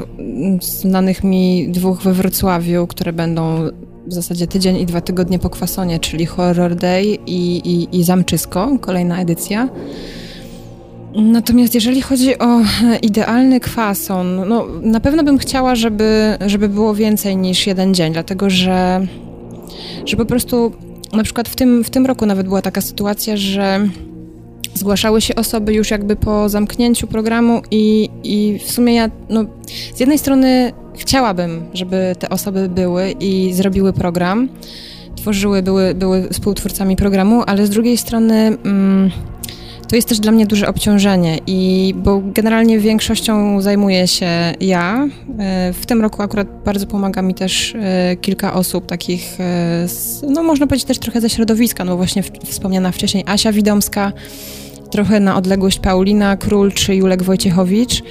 znanych mi dwóch we Wrocławiu, które będą w zasadzie tydzień i dwa tygodnie po kwasonie, czyli Horror Day i, i, i Zamczysko, kolejna edycja. Natomiast jeżeli chodzi o idealny kwason, no na pewno bym chciała, żeby, żeby było więcej niż jeden dzień, dlatego że, że po prostu na przykład w tym, w tym roku nawet była taka sytuacja, że zgłaszały się osoby już jakby po zamknięciu programu i, i w sumie ja, no, z jednej strony chciałabym, żeby te osoby były i zrobiły program, tworzyły, były, były współtwórcami programu, ale z drugiej strony mm, to jest też dla mnie duże obciążenie i bo generalnie większością zajmuję się ja. E, w tym roku akurat bardzo pomaga mi też e, kilka osób takich, e, no można powiedzieć też trochę ze środowiska, no właśnie wspomniana wcześniej Asia Widomska, trochę na odległość Paulina Król czy Julek Wojciechowicz.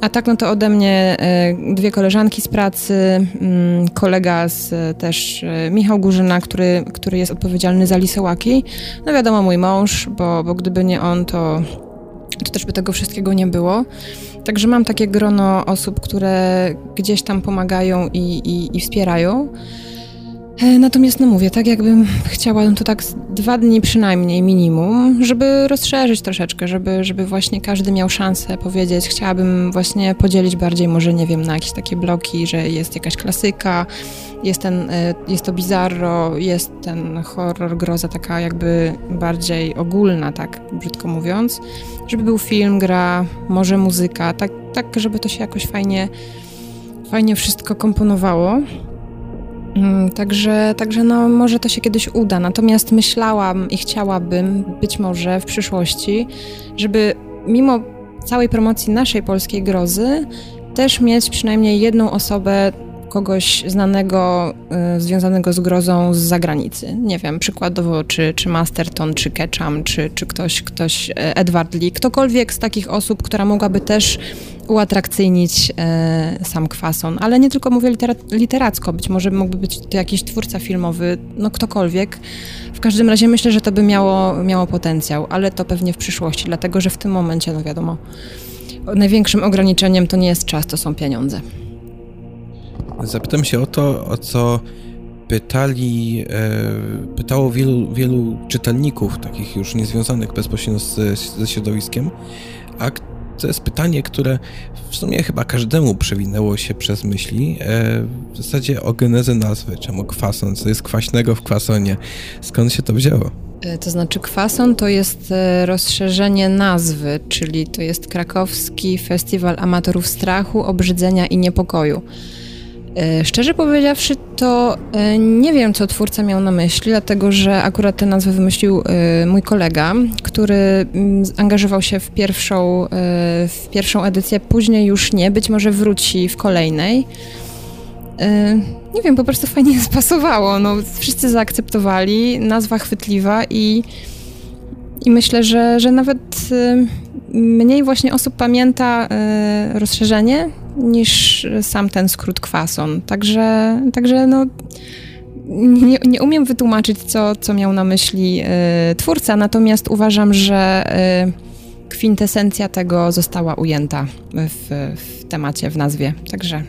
A tak, no to ode mnie e, dwie koleżanki z pracy, mm, kolega z e, też e, Michał Górzyna, który, który jest odpowiedzialny za lisołaki. No wiadomo, mój mąż, bo, bo gdyby nie on, to, to też by tego wszystkiego nie było. Także mam takie grono osób, które gdzieś tam pomagają i, i, i wspierają. E, natomiast no mówię, tak jakbym chciała no to tak dwa dni przynajmniej minimum, żeby rozszerzyć troszeczkę, żeby, żeby właśnie każdy miał szansę powiedzieć. Chciałabym właśnie podzielić bardziej może, nie wiem, na jakieś takie bloki, że jest jakaś klasyka, jest, ten, e, jest to bizarro, jest ten horror, groza taka jakby bardziej ogólna, tak brzydko mówiąc. Żeby był film, gra, może muzyka, tak, tak żeby to się jakoś fajnie, fajnie wszystko komponowało. Mm, także, także no, może to się kiedyś uda. Natomiast myślałam i chciałabym być może w przyszłości, żeby mimo całej promocji naszej polskiej grozy, też mieć przynajmniej jedną osobę, kogoś znanego, y, związanego z grozą z zagranicy. Nie wiem, przykładowo, czy, czy Masterton, czy Ketchum, czy, czy ktoś, ktoś, e, Edward Lee, ktokolwiek z takich osób, która mogłaby też uatrakcyjnić e, sam kwason. Ale nie tylko mówię literacko, być może mógłby być to jakiś twórca filmowy, no ktokolwiek. W każdym razie myślę, że to by miało, miało potencjał, ale to pewnie w przyszłości, dlatego że w tym momencie, no wiadomo, największym ograniczeniem to nie jest czas, to są pieniądze. Zapytam się o to, o co pytali, e, pytało wielu, wielu czytelników, takich już niezwiązanych bezpośrednio z, ze środowiskiem, a to jest pytanie, które w sumie chyba każdemu przewinęło się przez myśli. E, w zasadzie o genezę nazwy, czemu kwason, co jest kwaśnego w kwasonie, skąd się to wzięło? E, to znaczy kwason to jest rozszerzenie nazwy, czyli to jest krakowski festiwal amatorów strachu, obrzydzenia i niepokoju. E, szczerze powiedziawszy, to e, nie wiem, co twórca miał na myśli, dlatego że akurat tę nazwę wymyślił e, mój kolega, który mm, angażował się w pierwszą, w pierwszą edycję, później już nie, być może wróci w kolejnej. Nie wiem, po prostu fajnie spasowało. No, wszyscy zaakceptowali, nazwa chwytliwa i, i myślę, że, że nawet mniej właśnie osób pamięta rozszerzenie niż sam ten skrót kwason. Także, także no, nie, nie umiem wytłumaczyć, co, co miał na myśli y, twórca, natomiast uważam, że y, kwintesencja tego została ujęta w, w temacie, w nazwie. Także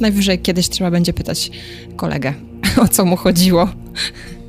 najwyżej kiedyś trzeba będzie pytać kolegę, o co mu chodziło.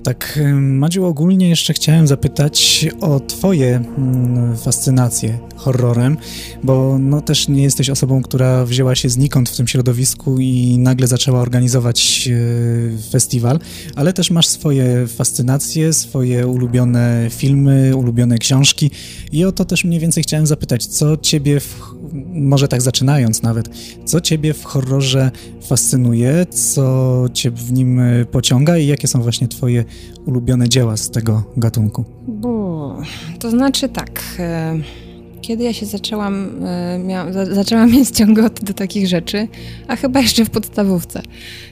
Tak, Madziu, ogólnie jeszcze chciałem zapytać o twoje mm, fascynacje horrorem, bo no też nie jesteś osobą, która wzięła się znikąd w tym środowisku i nagle zaczęła organizować e, festiwal, ale też masz swoje fascynacje, swoje ulubione filmy, ulubione książki i o to też mniej więcej chciałem zapytać, co ciebie, w, może tak zaczynając nawet, co ciebie w horrorze fascynuje, co cię w nim pociąga i jakie są właśnie twoje ulubione dzieła z tego gatunku? Bo, to znaczy tak. E, kiedy ja się zaczęłam, e, zaczęłam mieć ciągoty do takich rzeczy, a chyba jeszcze w podstawówce.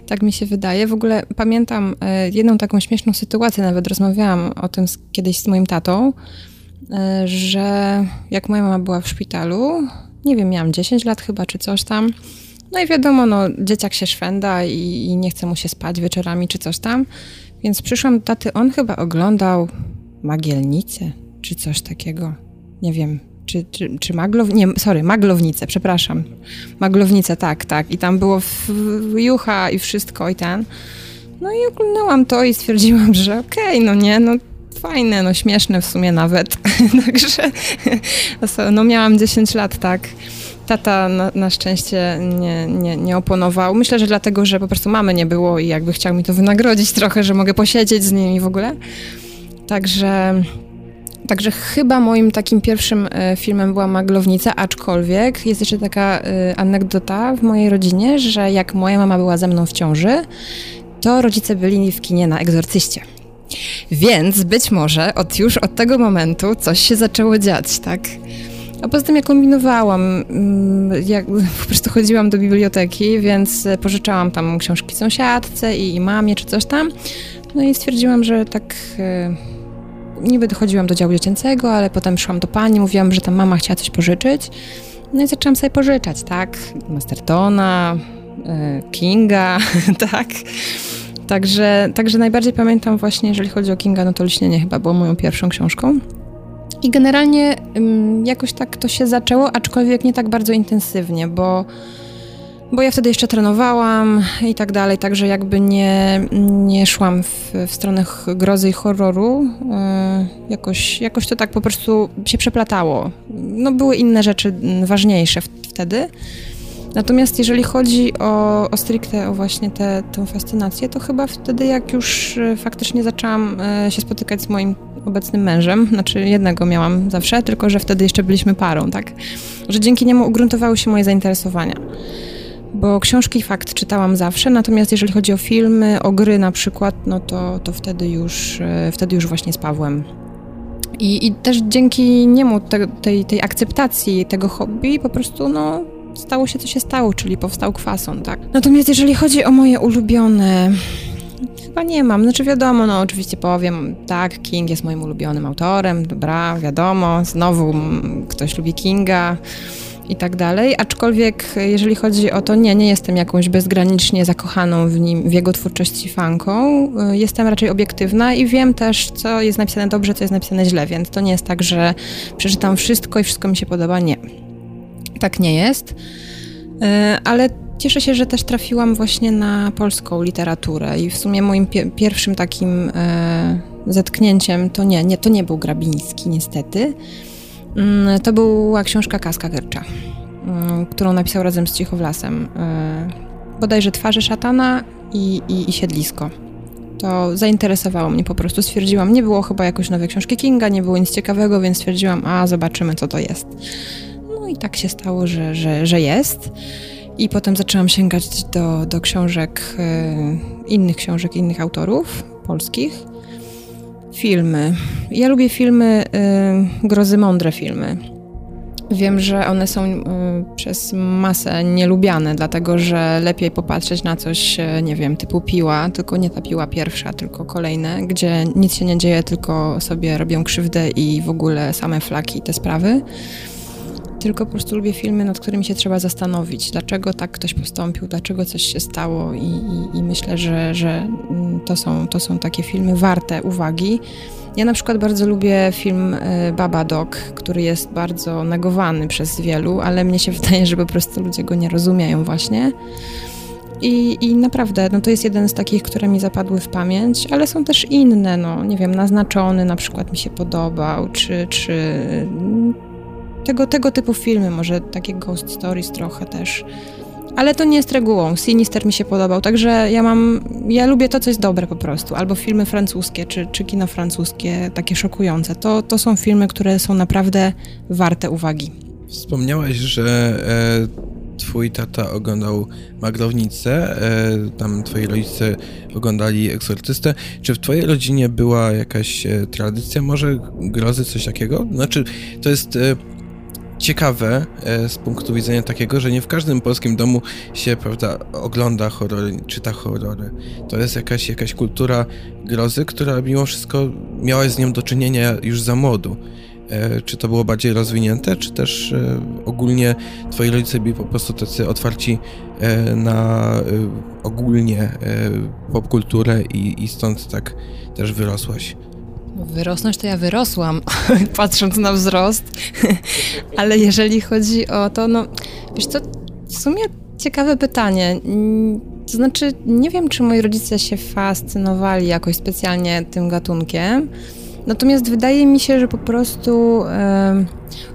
Tak mi się wydaje. W ogóle pamiętam e, jedną taką śmieszną sytuację, nawet rozmawiałam o tym kiedyś z moim tatą, że jak moja mama była w szpitalu, nie wiem, miałam 10 lat chyba, czy coś tam, no i wiadomo, no, dzieciak się szwenda i, i nie chce mu się spać wieczorami, czy coś tam. Więc przyszłam do taty, on chyba oglądał Magielnicę, czy coś takiego. Nie wiem, czy, czy, czy maglow... Nie, sorry, maglownicę, przepraszam. Maglownicę, tak, tak. I tam było w, w jucha i wszystko i ten. No i oglądałam to i stwierdziłam, że okej, okay, no nie, no fajne, no śmieszne w sumie nawet. Także no miałam 10 lat, tak. Tata na, na szczęście nie, nie, nie oponował. Myślę, że dlatego, że po prostu mamy nie było i jakby chciał mi to wynagrodzić trochę, że mogę posiedzieć z nimi w ogóle. Także Także chyba moim takim pierwszym e, filmem była Maglownica, aczkolwiek jest jeszcze taka e, anegdota w mojej rodzinie, że jak moja mama była ze mną w ciąży, to rodzice byli w kinie na egzorcyście. Więc być może od już od tego momentu coś się zaczęło dziać, tak? A poza tym ja kombinowałam, mm, po prostu chodziłam do biblioteki, więc pożyczałam tam książki sąsiadce i, i mamie czy coś tam. No i stwierdziłam, że tak e, niby dochodziłam do działu dziecięcego, ale potem szłam do pani, mówiłam, że tam mama chciała coś pożyczyć. No i zaczęłam sobie pożyczać, tak? Mastertona, e, Kinga, tak? Także, także najbardziej pamiętam właśnie, jeżeli chodzi o Kinga, no to Liśnienie chyba było moją pierwszą książką. I generalnie jakoś tak to się zaczęło, aczkolwiek nie tak bardzo intensywnie, bo bo ja wtedy jeszcze trenowałam i tak dalej, także jakby nie, nie szłam w, w stronę grozy i horroru. Yy, jakoś, jakoś to tak po prostu się przeplatało. No były inne rzeczy ważniejsze wtedy. Natomiast jeżeli chodzi o, o stricte o właśnie tę fascynację, to chyba wtedy jak już e, faktycznie zaczęłam e, się spotykać z moim obecnym mężem, znaczy jednego miałam zawsze, tylko że wtedy jeszcze byliśmy parą, tak? Że dzięki niemu ugruntowały się moje zainteresowania bo książki fakt czytałam zawsze, natomiast jeżeli chodzi o filmy, o gry na przykład, no to, to wtedy, już, e, wtedy już właśnie z Pawłem. I, i też dzięki niemu, te, tej, tej akceptacji tego hobby, po prostu no, stało się co się stało, czyli powstał kwason, tak. Natomiast jeżeli chodzi o moje ulubione, chyba nie mam. Znaczy wiadomo, no oczywiście powiem, tak, King jest moim ulubionym autorem, dobra, wiadomo, znowu ktoś lubi Kinga i tak dalej, aczkolwiek jeżeli chodzi o to, nie, nie jestem jakąś bezgranicznie zakochaną w nim, w jego twórczości fanką, jestem raczej obiektywna i wiem też, co jest napisane dobrze, co jest napisane źle, więc to nie jest tak, że przeczytam wszystko i wszystko mi się podoba, nie. Tak nie jest, e, ale cieszę się, że też trafiłam właśnie na polską literaturę i w sumie moim pie pierwszym takim e, zetknięciem to nie, nie, to nie był Grabiński niestety, Mm, to była książka Kaska Gercza, mm, którą napisał razem z Cichowlasem. Y, bodajże Twarze Szatana i, i, i Siedlisko. To zainteresowało mnie po prostu. Stwierdziłam, nie było chyba jakoś nowej książki Kinga, nie było nic ciekawego, więc stwierdziłam, a zobaczymy, co to jest. No i tak się stało, że, że, że jest. I potem zaczęłam sięgać do, do książek, y, innych książek, innych autorów polskich. Filmy. Ja lubię filmy, y, grozy mądre filmy. Wiem, że one są y, przez masę nielubiane, dlatego że lepiej popatrzeć na coś, nie wiem, typu piła, tylko nie ta piła pierwsza, tylko kolejne, gdzie nic się nie dzieje, tylko sobie robią krzywdę i w ogóle same flaki i te sprawy tylko po prostu lubię filmy, nad którymi się trzeba zastanowić, dlaczego tak ktoś postąpił, dlaczego coś się stało i, i, i myślę, że, że mm, to, są, to są takie filmy warte uwagi. Ja na przykład bardzo lubię film e, Baba Dog, który jest bardzo negowany przez wielu, ale mnie się wydaje, że po prostu ludzie go nie rozumieją właśnie. I, I naprawdę, no to jest jeden z takich, które mi zapadły w pamięć, ale są też inne, no nie wiem, Naznaczony na przykład mi się podobał, czy, czy tego, tego typu filmy, może takie ghost stories trochę też. Ale to nie jest regułą. Sinister mi się podobał, także ja mam, ja lubię to, co jest dobre po prostu. Albo filmy francuskie, czy, czy kino francuskie, takie szokujące. To, to są filmy, które są naprawdę warte uwagi. Wspomniałaś, że e, twój tata oglądał Maglownicę, e, tam twoi rodzice oglądali Eksorcystę. Czy w twojej rodzinie była jakaś e, tradycja, może grozy, coś takiego? Znaczy, to jest e, ciekawe e, z punktu widzenia takiego, że nie w każdym polskim domu się, prawda, ogląda horrory, czyta horrory. To jest jakaś, jakaś kultura grozy, która mimo wszystko miałaś z nią do czynienia już za młodu. E, czy to było bardziej rozwinięte, czy też e, ogólnie twoi rodzice byli po prostu tacy otwarci na ogólnie popkulturę i, i stąd tak też wyrosłaś? Wyrosnąć to ja wyrosłam, patrząc na wzrost, ale jeżeli chodzi o to, no wiesz co, w sumie ciekawe pytanie. To znaczy, nie wiem, czy moi rodzice się fascynowali jakoś specjalnie tym gatunkiem. Natomiast wydaje mi się, że po prostu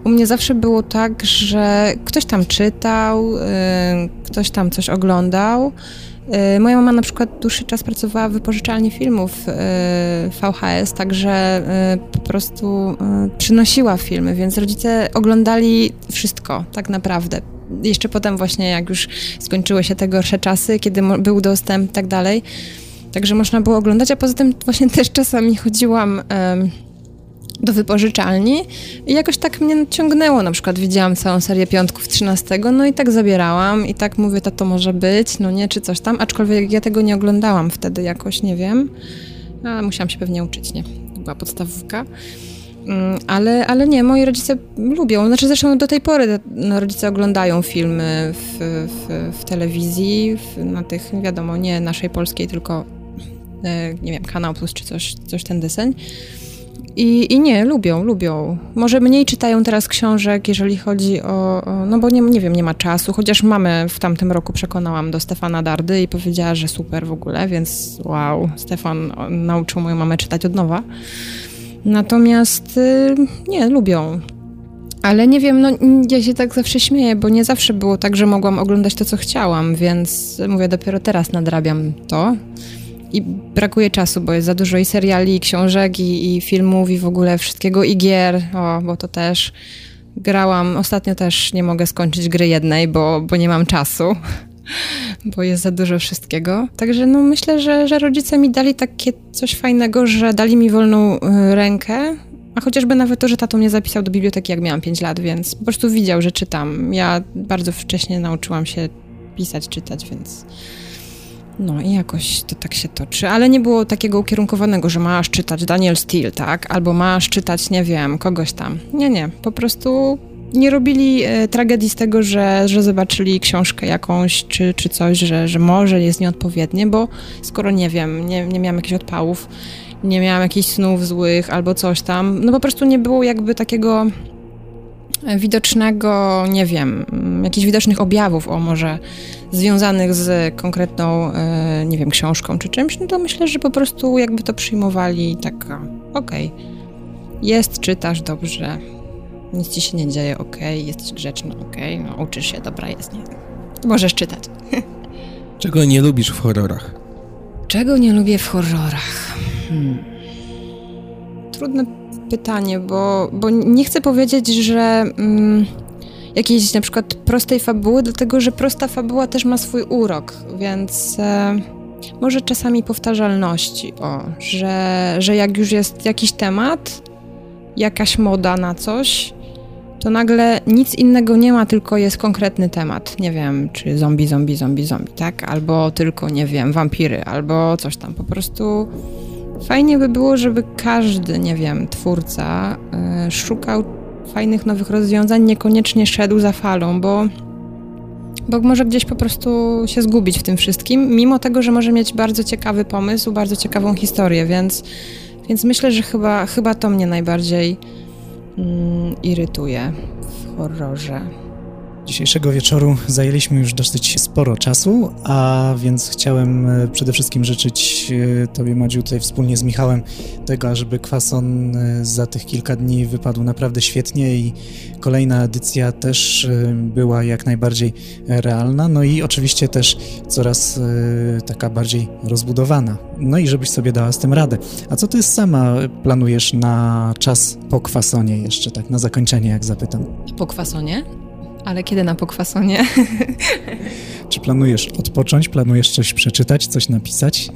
u mnie zawsze było tak, że ktoś tam czytał, ktoś tam coś oglądał. E, moja mama na przykład dłuższy czas pracowała w wypożyczalni filmów e, VHS, także e, po prostu przynosiła filmy, więc rodzice oglądali wszystko tak naprawdę. Jeszcze potem właśnie jak już skończyły się te gorsze czasy, kiedy był dostęp i tak dalej, także można było oglądać, a poza tym właśnie też czasami chodziłam do wypożyczalni i jakoś tak mnie ciągnęło. Na przykład widziałam całą serię piątków 13, no i tak zabierałam i tak mówię, to może być, no nie, czy coś tam, aczkolwiek ja tego nie oglądałam wtedy jakoś, nie wiem. A musiałam się pewnie uczyć, nie? Była podstawówka. Mm, ale, ale nie, moi rodzice lubią. Znaczy zresztą do tej pory no, rodzice oglądają filmy w, w, w telewizji, w, na tych, wiadomo, nie naszej polskiej, tylko e, nie wiem, Kanał Plus czy coś, coś ten deseń. I, I nie, lubią, lubią. Może mniej czytają teraz książek, jeżeli chodzi o. no bo nie, nie wiem, nie ma czasu, chociaż mamę w tamtym roku przekonałam do Stefana Dardy i powiedziała, że super w ogóle, więc wow, Stefan nauczył moją mamę czytać od nowa. Natomiast y, nie, lubią. Ale nie wiem, no ja się tak zawsze śmieję, bo nie zawsze było tak, że mogłam oglądać to, co chciałam, więc mówię, dopiero teraz nadrabiam to i brakuje czasu, bo jest za dużo i seriali, i książek, i, i filmów, i w ogóle wszystkiego, i gier, o, bo to też grałam. Ostatnio też nie mogę skończyć gry jednej, bo, bo nie mam czasu, bo jest za dużo wszystkiego. Także no myślę, że, że rodzice mi dali takie coś fajnego, że dali mi wolną y, rękę, a chociażby nawet to, że tato mnie zapisał do biblioteki, jak miałam 5 lat, więc po prostu widział, że czytam. Ja bardzo wcześnie nauczyłam się pisać, czytać, więc no i jakoś to tak się toczy, ale nie było takiego ukierunkowanego, że masz czytać Daniel Steele, tak? Albo masz czytać, nie wiem, kogoś tam. Nie, nie, po prostu nie robili e, tragedii z tego, że, że zobaczyli książkę jakąś, czy, czy coś, że, że może jest nieodpowiednie, bo skoro nie wiem, nie, nie miałam jakichś odpałów, nie miałam jakichś snów złych albo coś tam, no po prostu nie było jakby takiego widocznego, nie wiem, jakichś widocznych objawów, o może związanych z konkretną, e, nie wiem, książką czy czymś, no to myślę, że po prostu jakby to przyjmowali tak, okej, okay. jest, czytasz, dobrze, nic ci się nie dzieje, okej, okay. jesteś grzeczny, okej, okay. no uczysz się, dobra jest, nie? Możesz czytać. Czego nie lubisz w horrorach? Czego nie lubię w horrorach? Hmm. Trudne pytanie, bo, bo nie chcę powiedzieć, że mm, jakiejś na przykład prostej fabuły, dlatego że prosta fabuła też ma swój urok, więc e, może czasami powtarzalności, o, że, że jak już jest jakiś temat, jakaś moda na coś, to nagle nic innego nie ma, tylko jest konkretny temat. Nie wiem, czy zombie, zombie, zombie, zombie, tak? Albo tylko, nie wiem, wampiry, albo coś tam. Po prostu Fajnie by było, żeby każdy, nie wiem, twórca y, szukał fajnych nowych rozwiązań, niekoniecznie szedł za falą, bo, bo może gdzieś po prostu się zgubić w tym wszystkim, mimo tego, że może mieć bardzo ciekawy pomysł, bardzo ciekawą historię, więc, więc myślę, że chyba, chyba to mnie najbardziej mm, irytuje w horrorze. Dzisiejszego wieczoru zajęliśmy już dosyć sporo czasu, a więc chciałem e, przede wszystkim życzyć e, Tobie, Madziu, tutaj wspólnie z Michałem tego, żeby kwason e, za tych kilka dni wypadł naprawdę świetnie i kolejna edycja też była jak najbardziej realna, no i oczywiście też coraz taka bardziej rozbudowana. No i żebyś sobie dała z tym radę. A co Ty sama planujesz na czas po kwasonie jeszcze, tak na zakończenie, jak zapytam? Po kwasonie? Ale kiedy na pokwasonie? Czy planujesz odpocząć? Planujesz coś przeczytać, coś napisać?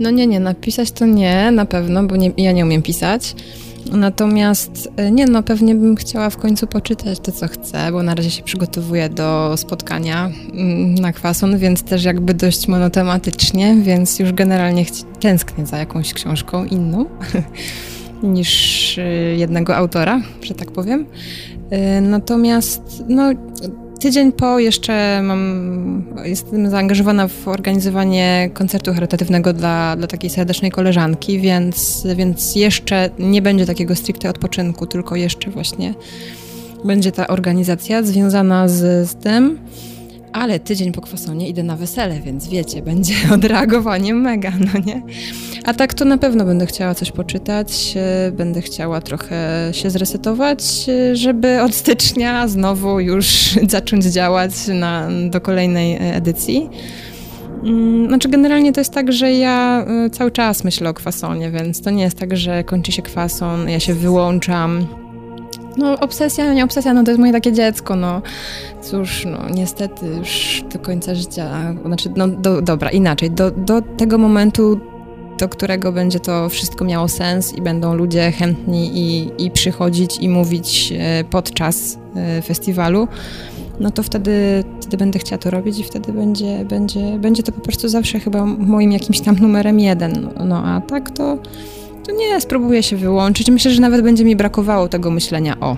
No nie, nie, napisać to nie, na pewno, bo nie, ja nie umiem pisać. Natomiast e, nie, no pewnie bym chciała w końcu poczytać to, co chcę, bo na razie się przygotowuję do spotkania mm, na kwason, więc też jakby dość monotematycznie, więc już generalnie tęsknię za jakąś książką inną niż e, jednego autora, że tak powiem. Y, natomiast no, tydzień po jeszcze mam, jestem zaangażowana w organizowanie koncertu charytatywnego dla, dla takiej serdecznej koleżanki, więc, więc jeszcze nie będzie takiego stricte odpoczynku, tylko jeszcze właśnie będzie ta organizacja związana z, z tym. Ale tydzień po kwasonie idę na wesele, więc wiecie, będzie odreagowanie mega, no nie? A tak to na pewno będę chciała coś poczytać, e, będę chciała trochę się zresetować, e, żeby od stycznia znowu już zacząć działać na, do kolejnej e, edycji. Mm, znaczy, generalnie to jest tak, że ja cały czas myślę o kwasonie, więc to nie jest tak, że kończy się kwason, ja się wyłączam. No, obsesja, nie obsesja, no to jest moje takie dziecko, no. Cóż, no, niestety już do końca życia, znaczy, no, do, dobra, inaczej, do, do tego momentu do którego będzie to wszystko miało sens i będą ludzie chętni i, i przychodzić i mówić e, podczas e, festiwalu, no to wtedy, wtedy będę chciała to robić i wtedy będzie, będzie, będzie to po prostu zawsze chyba moim jakimś tam numerem jeden. No, no a tak to, to nie, spróbuję się wyłączyć. Myślę, że nawet będzie mi brakowało tego myślenia o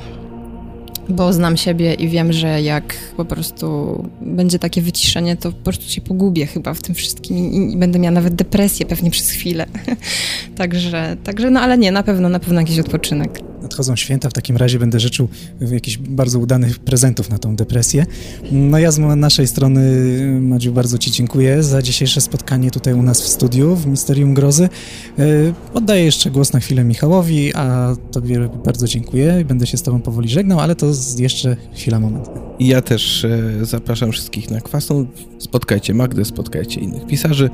bo znam siebie i wiem, że jak po prostu będzie takie wyciszenie, to po prostu się pogubię chyba w tym wszystkim i, będę miała nawet depresję pewnie przez chwilę. także, także, no ale nie, na pewno, na pewno jakiś odpoczynek nadchodzą święta, w takim razie będę życzył jakichś bardzo udanych prezentów na tą depresję. No ja z naszej strony, Madziu, bardzo Ci dziękuję za dzisiejsze spotkanie tutaj u nas w studiu w Misterium Grozy. E, oddaję jeszcze głos na chwilę Michałowi, a Tobie bardzo dziękuję będę się z Tobą powoli żegnał, ale to jeszcze chwila, moment. Ja też e, zapraszam wszystkich na kwasą. Spotkajcie Magdę, spotkajcie innych pisarzy.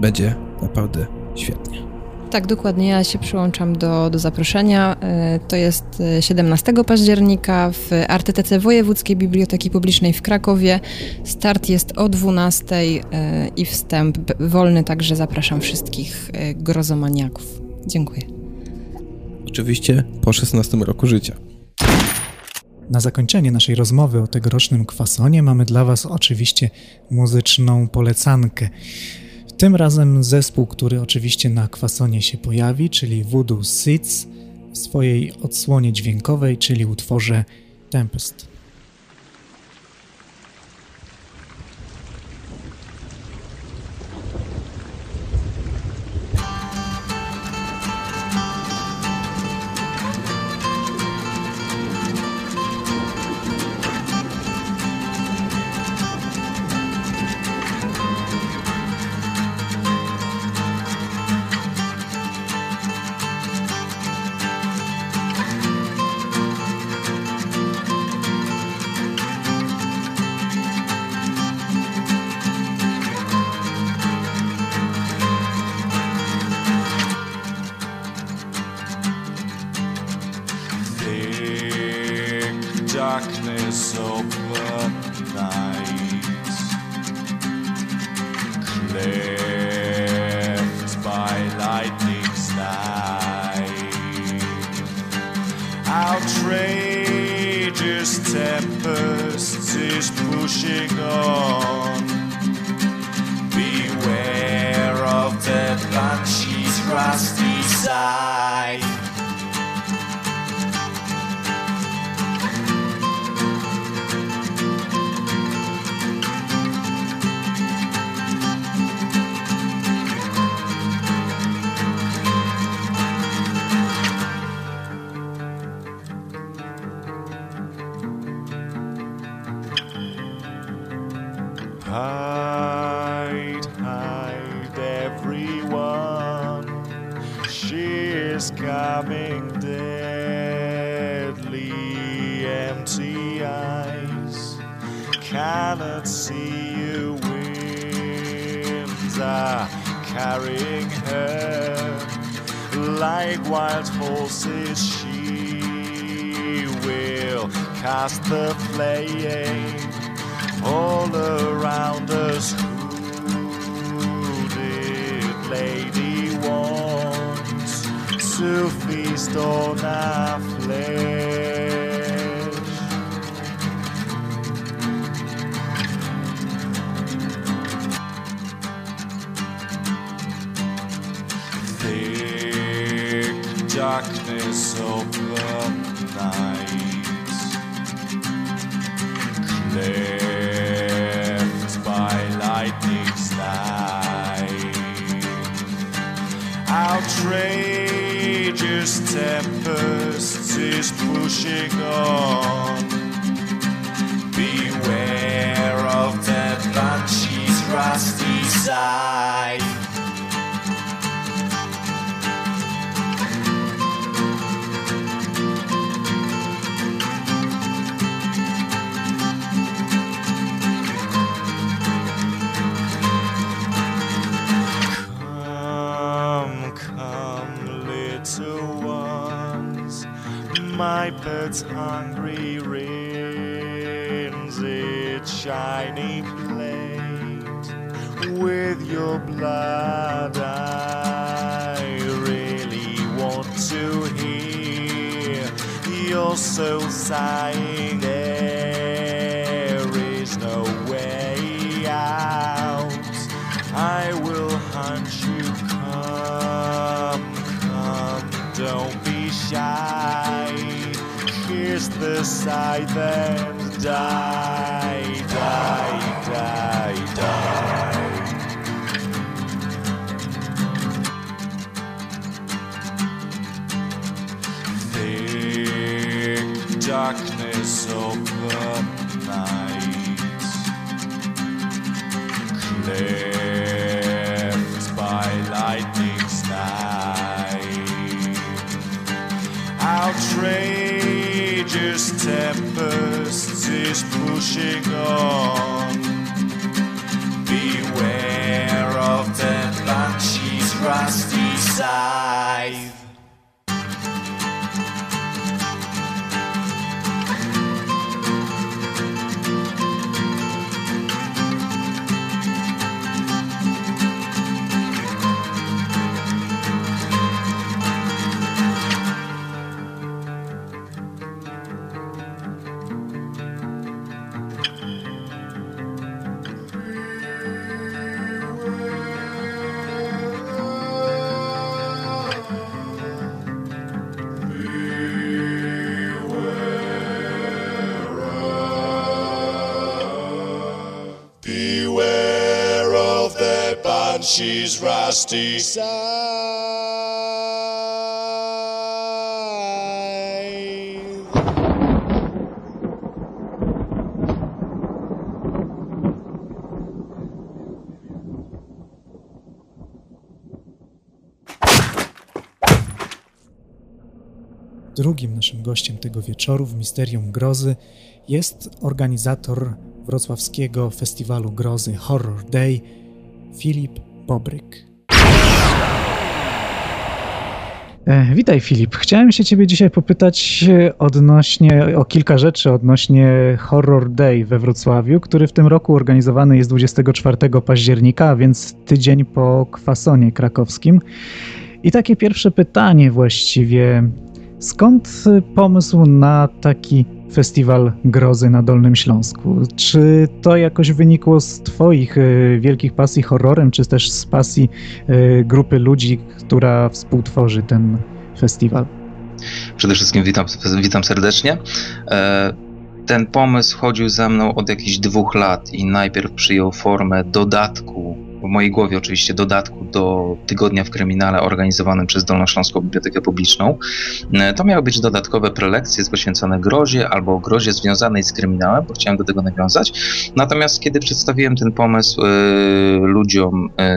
Będzie naprawdę świetnie. Tak, dokładnie. Ja się przyłączam do, do zaproszenia. E, to jest 17 e, października w Artytece Wojewódzkiej Biblioteki Publicznej w Krakowie. Start jest o 12 e, i wstęp wolny, także zapraszam wszystkich grozomaniaków. Dziękuję. Oczywiście po 16 roku życia. Na zakończenie naszej rozmowy o tegorocznym kwasonie mamy dla Was oczywiście muzyczną polecankę. Tym razem zespół, który oczywiście na kwasonie się pojawi, czyli Voodoo Seeds w swojej odsłonie dźwiękowej, czyli utworze Tempest. to feast on our flesh. Thick darkness of the night, cleft by lightning's light, trade. This tempest is pushing on. Beware of that banshee's rusty side. Viper's hungry rings its shiny plate with your blood. I really want to hear your soul the scythe and die, die, die, die. Thick darkness of the night, cleft by lightning's night. Outrageous tempest is pushing on. Scythe. Drugim naszym gościem tego wieczoru w Misterium Grozy jest organizator wrocławskiego festiwalu grozy Horror Day, Filip Bobryk. E, Witaj Filip. Chciałem się ciebie dzisiaj popytać e, odnośnie, o kilka rzeczy odnośnie Horror Day we Wrocławiu, który w tym roku organizowany jest 24 października, więc tydzień po kwasonie krakowskim. I takie pierwsze pytanie właściwie, skąd e, pomysł na taki festiwal grozy na Dolnym Śląsku? Czy to jakoś wynikło z twoich e, wielkich pasji horrorem, czy też z pasji e, grupy ludzi, która współtworzy ten festiwal? Przede wszystkim witam, witam serdecznie. E, Ten pomysł chodził za mną od jakichś dwóch lat i najpierw przyjął formę dodatku, w mojej głowie oczywiście dodatku do Tygodnia w Kryminale organizowanym przez Dolnośląską Bibliotekę Publiczną. E, To miały być dodatkowe prelekcje poświęcone grozie albo grozie związanej z kryminałem, bo chciałem do tego nawiązać. Natomiast kiedy przedstawiłem ten pomysł e, ludziom e,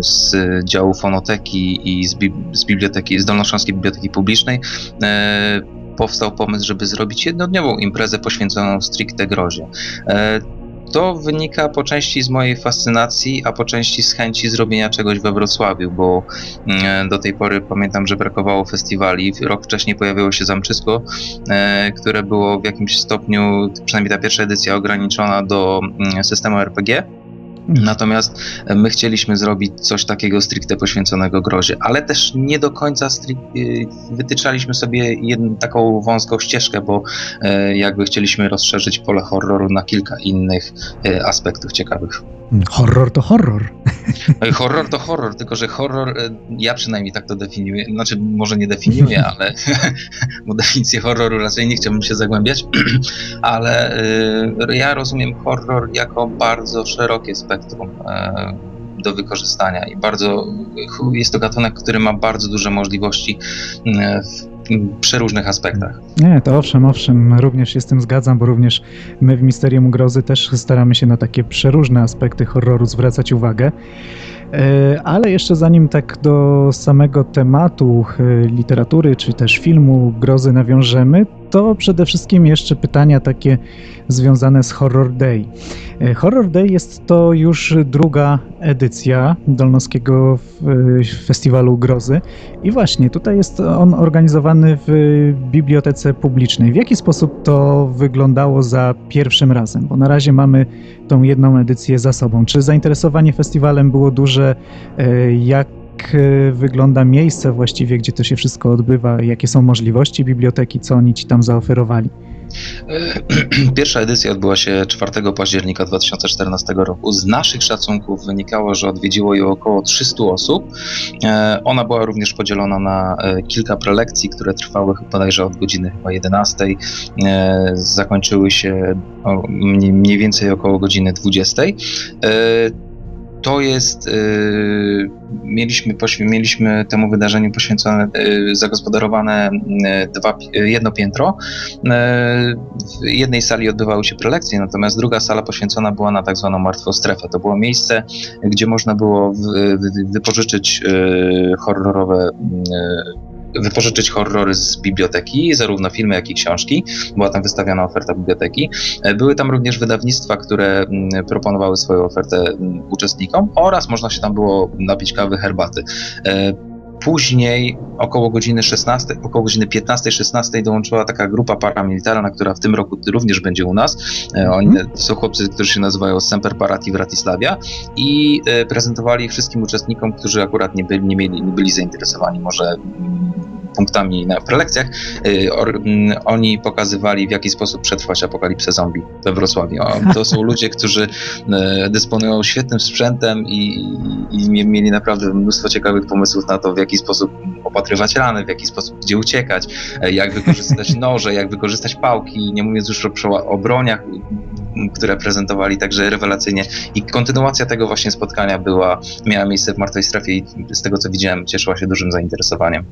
z działu fonoteki i z, bib- z biblioteki, z Dolnośląskiej Biblioteki Publicznej, e, powstał pomysł, żeby zrobić jednodniową imprezę poświęconą stricte grozie. E, To wynika po części z mojej fascynacji, a po części z chęci zrobienia czegoś we Wrocławiu, bo mm, do tej pory pamiętam, że brakowało festiwali. Rok wcześniej pojawiło się Zamczysko, e, które było w jakimś stopniu, przynajmniej ta pierwsza edycja, ograniczona do mm, systemu RPG. Natomiast my chcieliśmy zrobić coś takiego stricte poświęconego grozie, ale też nie do końca y, wytyczaliśmy sobie jedną taką wąską ścieżkę, bo e, jakby chcieliśmy rozszerzyć pole horroru na kilka innych e, aspektów ciekawych. Horror to horror. No Horror to horror, tylko że horror, e, ja przynajmniej tak to definiuję, znaczy może nie definiuję, ale bo definicję horroru raczej nie chciałbym się zagłębiać, ale e, ja rozumiem horror jako bardzo szerokie spektrum e, do wykorzystania i bardzo jest to gatunek, który ma bardzo duże możliwości w przeróżnych aspektach. Nie, to owszem, owszem, również się z tym zgadzam, bo również my w Misterium Grozy też staramy się na takie przeróżne aspekty horroru zwracać uwagę. E, ale jeszcze zanim tak do samego tematu e, literatury czy też filmu grozy nawiążemy, to przede wszystkim jeszcze pytania takie związane z Horror Day. E, Horror Day jest to już druga edycja Dolnowskiego Festiwalu Grozy i właśnie tutaj jest on organizowany w bibliotece publicznej. W jaki sposób to wyglądało za pierwszym razem? Bo na razie mamy tą jedną edycję za sobą. Czy zainteresowanie festiwalem było duże? E, jak wygląda miejsce właściwie, gdzie to się wszystko odbywa? Jakie są możliwości biblioteki? Co oni ci tam zaoferowali? Pierwsza edycja odbyła się 4 października 2014 roku. Z naszych szacunków wynikało, że odwiedziło ją około 300 osób. E, ona była również podzielona na e, kilka prelekcji, które trwały bodajże od godziny chyba 11. E, zakończyły się mniej więcej około godziny 20 to jest, yy, mieliśmy, mieliśmy temu wydarzeniu poświęcone, yy, zagospodarowane yy, dwa, jedno piętro. W jednej sali odbywały się prelekcje, natomiast druga sala poświęcona była na tak zwaną martwą strefę. To było miejsce, gdzie można było wypożyczyć horrorowe wypożyczyć horrory z biblioteki, zarówno filmy, jak i książki. Była tam wystawiona oferta biblioteki. E, były tam również wydawnictwa, które mm, proponowały swoją ofertę mm, uczestnikom oraz można się tam było napić kawy, herbaty. E, później, około godziny 16, około godziny 15-16 dołączyła taka grupa paramilitarna, która w tym roku również będzie u nas. E, oni mhm. to są chłopcy, którzy się nazywają Semper Parati Wratislavia i prezentowali wszystkim uczestnikom, którzy akurat nie byli, nie, mieli, nie byli zainteresowani może mm, punktami na prelekcjach, y, mm, oni pokazywali, w jaki sposób przetrwać apokalipsę zombie we Wrocławiu. To są ludzie, którzy y, dysponują świetnym sprzętem i, i mieli naprawdę mnóstwo ciekawych pomysłów na to, w jaki sposób opatrywać rany, w jaki sposób gdzie uciekać, y, jak wykorzystać noże, jak wykorzystać pałki, nie mówiąc już o, o broniach, które prezentowali także rewelacyjnie. I kontynuacja tego właśnie spotkania była, miała miejsce w Martwej Strefie i z tego co widziałem, cieszyła się dużym zainteresowaniem.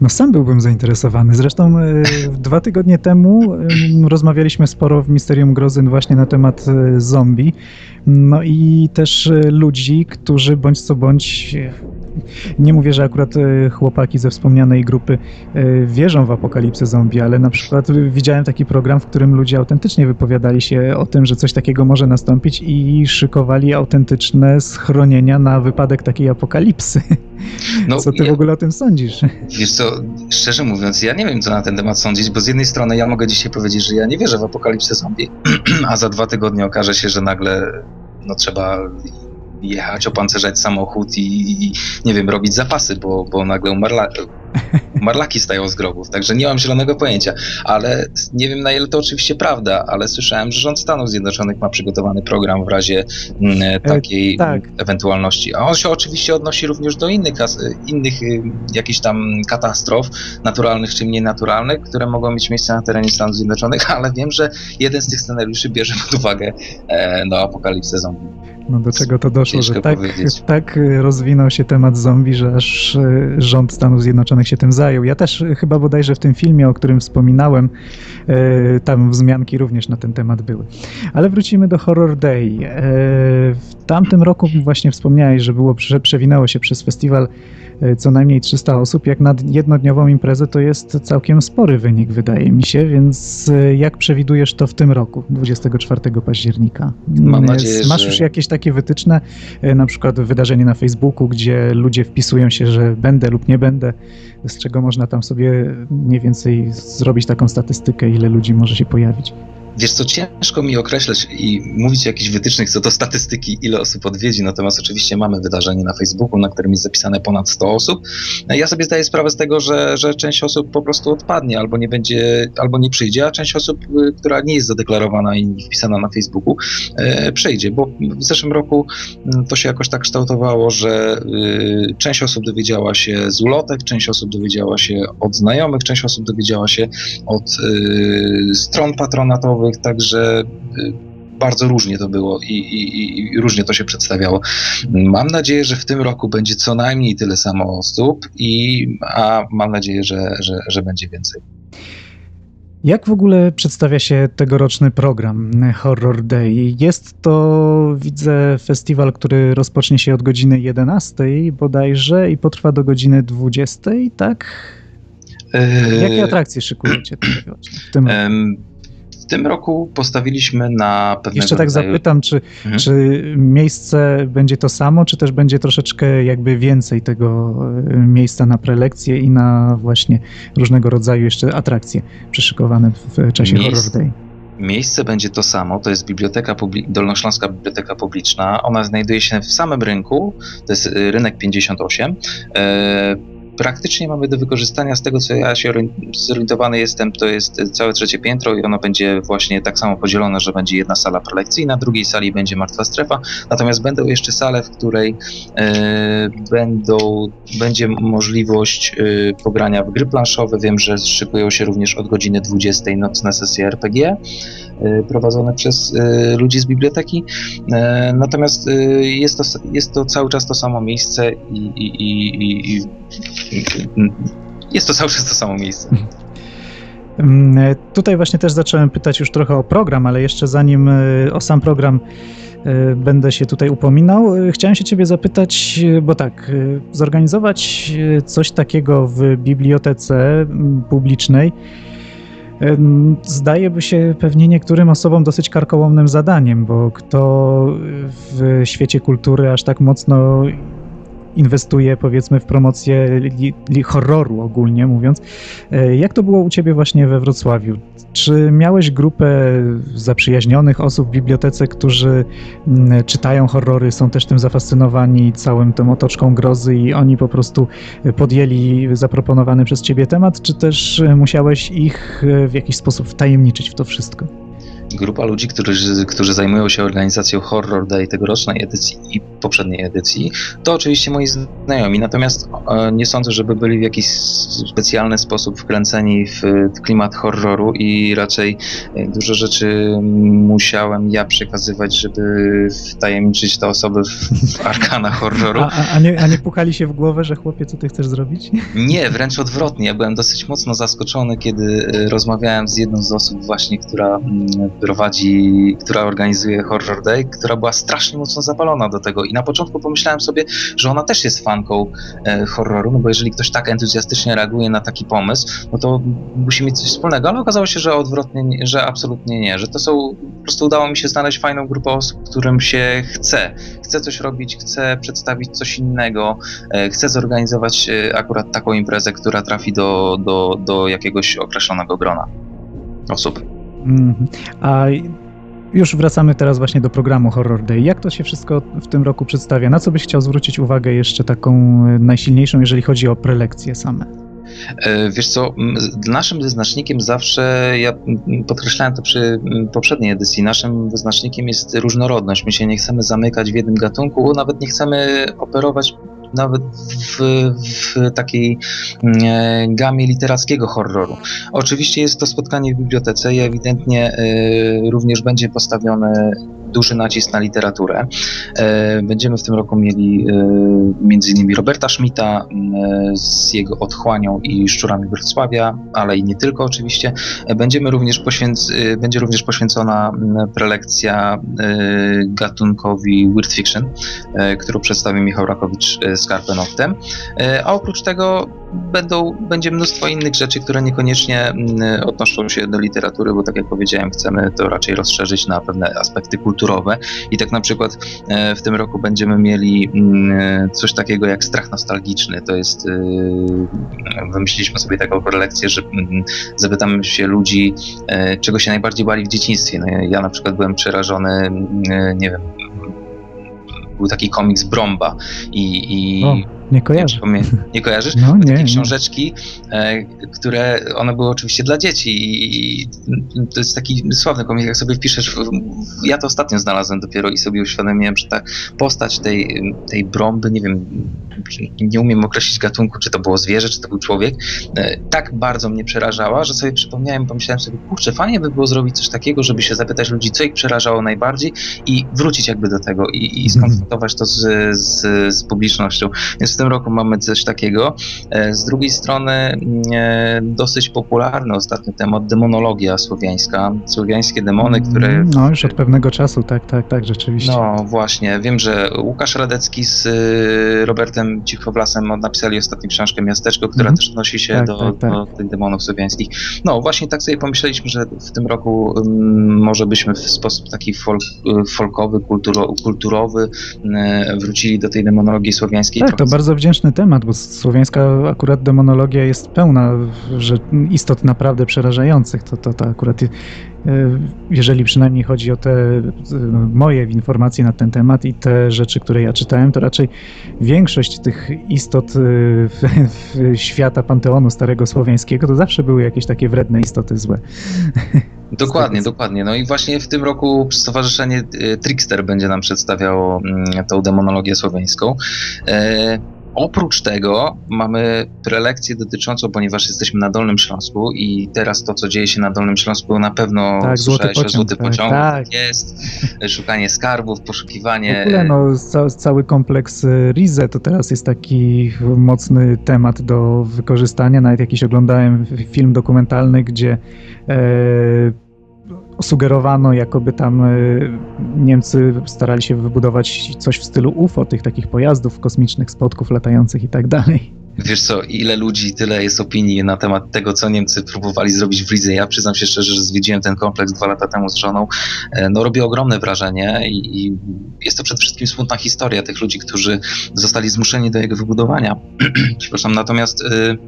No sam byłbym zainteresowany. Zresztą e, dwa tygodnie temu rozmawialiśmy sporo w Misterium Grozyn właśnie na temat e, zombie. No i też e, ludzi, którzy bądź co bądź nie mówię, że akurat e, chłopaki ze wspomnianej grupy e, wierzą w apokalipsę zombie, ale na przykład widziałem taki program, w którym ludzie autentycznie wypowiadali się o tym, że coś takiego może nastąpić i szykowali autentyczne schronienia na wypadek takiej apokalipsy. No, co ty ja, w ogóle o tym sądzisz? Wiesz co, szczerze mówiąc, ja nie wiem, co na ten temat sądzić, bo z jednej strony ja mogę dzisiaj powiedzieć, że ja nie wierzę w apokalipsę zombie, a za dwa tygodnie okaże się, że nagle no, trzeba jechać, opancerzać samochód i, i nie wiem, robić zapasy, bo, bo nagle umarla, marlaki stają z grobów, także nie mam zielonego pojęcia, ale nie wiem na ile to oczywiście prawda, ale słyszałem, że rząd Stanów Zjednoczonych ma przygotowany program w razie mm, e, takiej e, tak. ewentualności, a on się oczywiście odnosi również do innych, innych y, jakichś tam katastrof naturalnych czy mniej naturalnych, które mogą mieć miejsce na terenie Stanów Zjednoczonych, ale wiem, że jeden z tych scenariuszy bierze pod uwagę e, no, apokalipsę zombie. No do czego to doszło, że tak, tak rozwinął się temat zombie, że aż rząd Stanów Zjednoczonych się tym zajął. Ja też chyba bodajże w tym filmie, o którym wspominałem, e, tam wzmianki również na ten temat były. Ale wrócimy do Horror Day. E, w tamtym roku właśnie wspomniałeś, że było, że przewinęło się przez festiwal E, co najmniej 300 osób, jak na jednodniową imprezę to jest całkiem spory wynik, wydaje mi się, więc e, jak przewidujesz to w tym roku, 24 października? Mam nadzieję, Masz już jakieś takie wytyczne, e, na przykład wydarzenie na Facebooku, gdzie ludzie wpisują się, że będę lub nie będę, z czego można tam sobie mniej więcej zrobić taką statystykę, ile ludzi może się pojawić? Wiesz co, ciężko mi określać i mówić o jakichś wytycznych co do statystyki, ile osób odwiedzi, natomiast oczywiście mamy wydarzenie na Facebooku, na którym jest zapisane ponad 100 osób. Ja sobie zdaję sprawę z tego, że, że część osób po prostu odpadnie, albo nie będzie, albo nie przyjdzie, a część osób, y, która nie jest zadeklarowana i wpisana na Facebooku, e, przyjdzie, bo w zeszłym roku mm, to się jakoś tak kształtowało, że y, część osób dowiedziała się z ulotek, część osób dowiedziała się od znajomych, część osób dowiedziała się od y, stron patronatowych, także y, bardzo różnie to było i, i, i, różnie to się przedstawiało. Mam nadzieję, że w tym roku będzie co najmniej tyle samo osób, i, a mam nadzieję, że, że, że będzie więcej. Jak w ogóle przedstawia się tegoroczny program Horror Day? Jest to, widzę, festiwal, który rozpocznie się od godziny 11 bodajże i potrwa do godziny 20, tak? Jakie Yy, atrakcje szykujecie w tym roku? W tym roku postawiliśmy na pewnego Jeszcze tak rodzaju... zapytam, czy, Mhm. czy miejsce będzie to samo, czy też będzie troszeczkę jakby więcej tego e, miejsca na prelekcje i na właśnie różnego rodzaju jeszcze atrakcje przyszykowane w czasie Miejsce- Horror Day? Miejsce będzie to samo, to jest Biblioteka Publi- Dolnośląska Biblioteka Publiczna. Ona znajduje się w samym rynku, to jest y, rynek 58. E, praktycznie mamy do wykorzystania z tego, co ja się orien- zorientowany jestem, to jest całe trzecie piętro i ono będzie właśnie tak samo podzielone, że będzie jedna sala prelekcyjna, drugiej sali będzie martwa strefa, natomiast będą jeszcze sale, w której e, będą, będzie możliwość e, pogrania w gry planszowe. Wiem, że szykują się również od godziny 20 nocne sesje RPG e, prowadzone przez e, ludzi z biblioteki. E, Natomiast e, jest to, jest to cały czas to samo miejsce i, i, i, i jest to cały czas to samo miejsce. Mm, e, Tutaj właśnie też zacząłem pytać już trochę o program, ale jeszcze zanim e, o sam program e, będę się tutaj upominał, chciałem się ciebie zapytać, bo tak, zorganizować coś takiego w bibliotece m, publicznej zdaje by się pewnie niektórym osobom dosyć karkołomnym zadaniem, bo kto w świecie kultury aż tak mocno inwestuje powiedzmy w promocję li, li horroru ogólnie mówiąc. E, Jak to było u ciebie właśnie we Wrocławiu? Czy miałeś grupę zaprzyjaźnionych osób w bibliotece, którzy mm, czytają horrory, są też tym zafascynowani całym tą otoczką grozy i oni po prostu podjęli zaproponowany przez ciebie temat, czy też musiałeś ich e, w jakiś sposób wtajemniczyć w to wszystko? Grupa ludzi, którzy, którzy zajmują się organizacją Horror Day tegorocznej edycji i poprzedniej edycji, to oczywiście moi znajomi, natomiast e, nie sądzę, żeby byli w jakiś specjalny sposób wkręceni w, klimat horroru i raczej e, dużo rzeczy musiałem ja przekazywać, żeby wtajemniczyć te osoby w, w arkana horroru. A, a, a, nie, a nie pukali się w głowę, że chłopie, co ty chcesz zrobić? Nie, wręcz odwrotnie. Ja byłem dosyć mocno zaskoczony, kiedy e, rozmawiałem z jedną z osób właśnie, która mm, prowadzi, która organizuje Horror Day, która była strasznie mocno zapalona do tego i na początku pomyślałem sobie, że ona też jest fanką e, horroru, no bo jeżeli ktoś tak entuzjastycznie reaguje na taki pomysł, no to musi mieć coś wspólnego, ale okazało się, że odwrotnie, nie- że absolutnie nie, że to są, po prostu udało mi się znaleźć fajną grupę osób, którym się chce, chce coś robić, chce przedstawić coś innego, e, chce zorganizować e, akurat taką imprezę, która trafi do, do, do jakiegoś określonego grona osób. Mhm. A już wracamy teraz właśnie do programu Horror Day. Jak to się wszystko w tym roku przedstawia? Na co byś chciał zwrócić uwagę jeszcze taką e, najsilniejszą, jeżeli chodzi o prelekcje same? E, Wiesz co, naszym wyznacznikiem zawsze, ja podkreślałem to przy poprzedniej edycji, naszym wyznacznikiem jest różnorodność. My się nie chcemy zamykać w jednym gatunku, nawet nie chcemy operować nawet w, w takiej mm, e, gamie literackiego horroru. Oczywiście jest to spotkanie w bibliotece i ewidentnie e, również będzie postawiony duży nacisk na literaturę. E, Będziemy w tym roku mieli e, innymi Roberta Schmidta e, z jego Otchłanią i Szczurami Wrocławia, ale i nie tylko oczywiście. Będziemy również poświęc, będzie również poświęcona prelekcja gatunkowi Weird Fiction, którą przedstawi Michał Rakowicz z. E, A oprócz tego będą, będzie mnóstwo innych rzeczy, które niekoniecznie mm, odnoszą się do literatury, bo tak jak powiedziałem, chcemy to raczej rozszerzyć na pewne aspekty kulturowe. I tak na przykład e, w tym roku będziemy mieli mm, coś takiego jak strach nostalgiczny. To jest, e, wymyśliliśmy sobie taką prelekcję, że mm, zapytamy się ludzi, e, czego się najbardziej bali w dzieciństwie. No, ja na przykład byłem przerażony, nie wiem, był taki komiks Bromba i, i nie kojarzę. Pamię- Nie kojarzysz? No, nie, takie nie. książeczki, e, które one były oczywiście dla dzieci i, i to jest taki sławny komiks, jak sobie wpiszesz, ja to ostatnio znalazłem dopiero i sobie uświadomiłem, że ta postać tej, tej brąby, nie wiem, nie umiem określić gatunku, czy to było zwierzę, czy to był człowiek, e, tak bardzo mnie przerażała, że sobie przypomniałem, pomyślałem sobie, kurczę, fajnie by było zrobić coś takiego, żeby się zapytać ludzi, co ich przerażało najbardziej i wrócić jakby do tego i, i skonfrontować to z, z, z publicznością. Więc tym tym roku mamy coś takiego. E, z drugiej strony e, dosyć popularny ostatnio temat demonologia słowiańska. Słowiańskie demony, które... No, już od pewnego czasu, tak, tak, tak, rzeczywiście. No właśnie, wiem, że Łukasz Radecki z y, Robertem Cichowlasem napisali ostatnią książkę Miasteczko, która Mhm. też odnosi się Tak, do, tak, tak. do tych demonów słowiańskich. No właśnie tak sobie pomyśleliśmy, że w tym roku mm, może byśmy w sposób taki folk, folkowy, kulturo, kulturowy wrócili do tej demonologii słowiańskiej. Tak, to trochę bardzo wdzięczny temat, bo słowiańska akurat demonologia jest pełna istot naprawdę przerażających. To, to, to akurat, e, jeżeli przynajmniej chodzi o te e, moje informacje na ten temat i te rzeczy, które ja czytałem, to raczej większość tych istot e, w, w świata panteonu starego słowiańskiego to zawsze były jakieś takie wredne istoty złe. Dokładnie, dokładnie. No i właśnie w tym roku Stowarzyszenie y, Trickster będzie nam przedstawiało mm, tą demonologię słowiańską. Oprócz tego mamy prelekcję dotyczącą, ponieważ jesteśmy na Dolnym Śląsku i teraz to, co dzieje się na Dolnym Śląsku, na pewno Tak, złoty słyszałeś o pociąg, złoty tak, pociąg. tak. Jest szukanie skarbów, W poszukiwanie. ogóle no, ca cały kompleks e, Rize to teraz jest taki mocny temat do wykorzystania. Nawet jakiś oglądałem film dokumentalny, gdzie e, sugerowano, jakoby tam e, Niemcy starali się wybudować coś w stylu UFO, tych takich pojazdów kosmicznych, spotków latających i tak dalej. Wiesz co, ile ludzi, tyle jest opinii na temat tego, co Niemcy próbowali zrobić w Rize. Ja przyznam się szczerze, że zwiedziłem ten kompleks dwa lata temu z żoną. E, No robi ogromne wrażenie i, i jest to przede wszystkim smutna historia tych ludzi, którzy zostali zmuszeni do jego wybudowania. Przepraszam, natomiast y,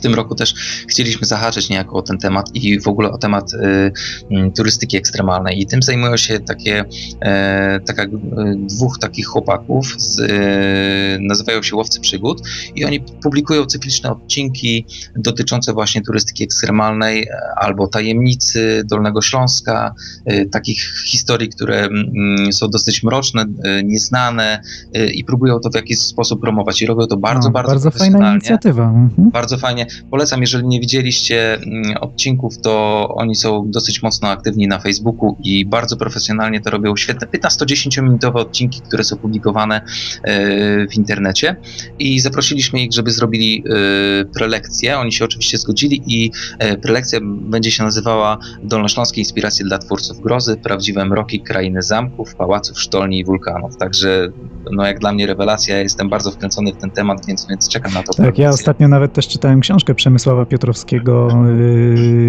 w tym roku też chcieliśmy zahaczyć niejako o ten temat i w ogóle o temat y, y, turystyki ekstremalnej. I tym zajmują się takie, e, taka, y, dwóch takich chłopaków, z, y, nazywają się Łowcy Przygód i oni publikują cykliczne odcinki dotyczące właśnie turystyki ekstremalnej e, albo tajemnicy Dolnego Śląska, e, takich historii, które mm, są dosyć mroczne, e, nieznane e, i próbują to w jakiś sposób promować i robią to bardzo, no, bardzo, bardzo fajna inicjatywa. Mhm. Bardzo fajnie. Polecam, jeżeli nie widzieliście mm, odcinków, to oni są dosyć mocno aktywni na Facebooku i bardzo profesjonalnie to robią. Świetne 15-10 minutowe odcinki, które są publikowane e, w internecie i zaprosiliśmy ich, żeby zrobili e, prelekcję. Oni się oczywiście zgodzili i e, prelekcja będzie się nazywała Dolnośląskie inspiracje dla twórców grozy, prawdziwe mroki krainy zamków, pałaców, sztolni i wulkanów. Także no jak dla mnie rewelacja, ja jestem bardzo wkręcony w ten temat, więc, więc czekam na to. Tak, ja ostatnio nawet też czytałem książkę Przemysława Piotrowskiego,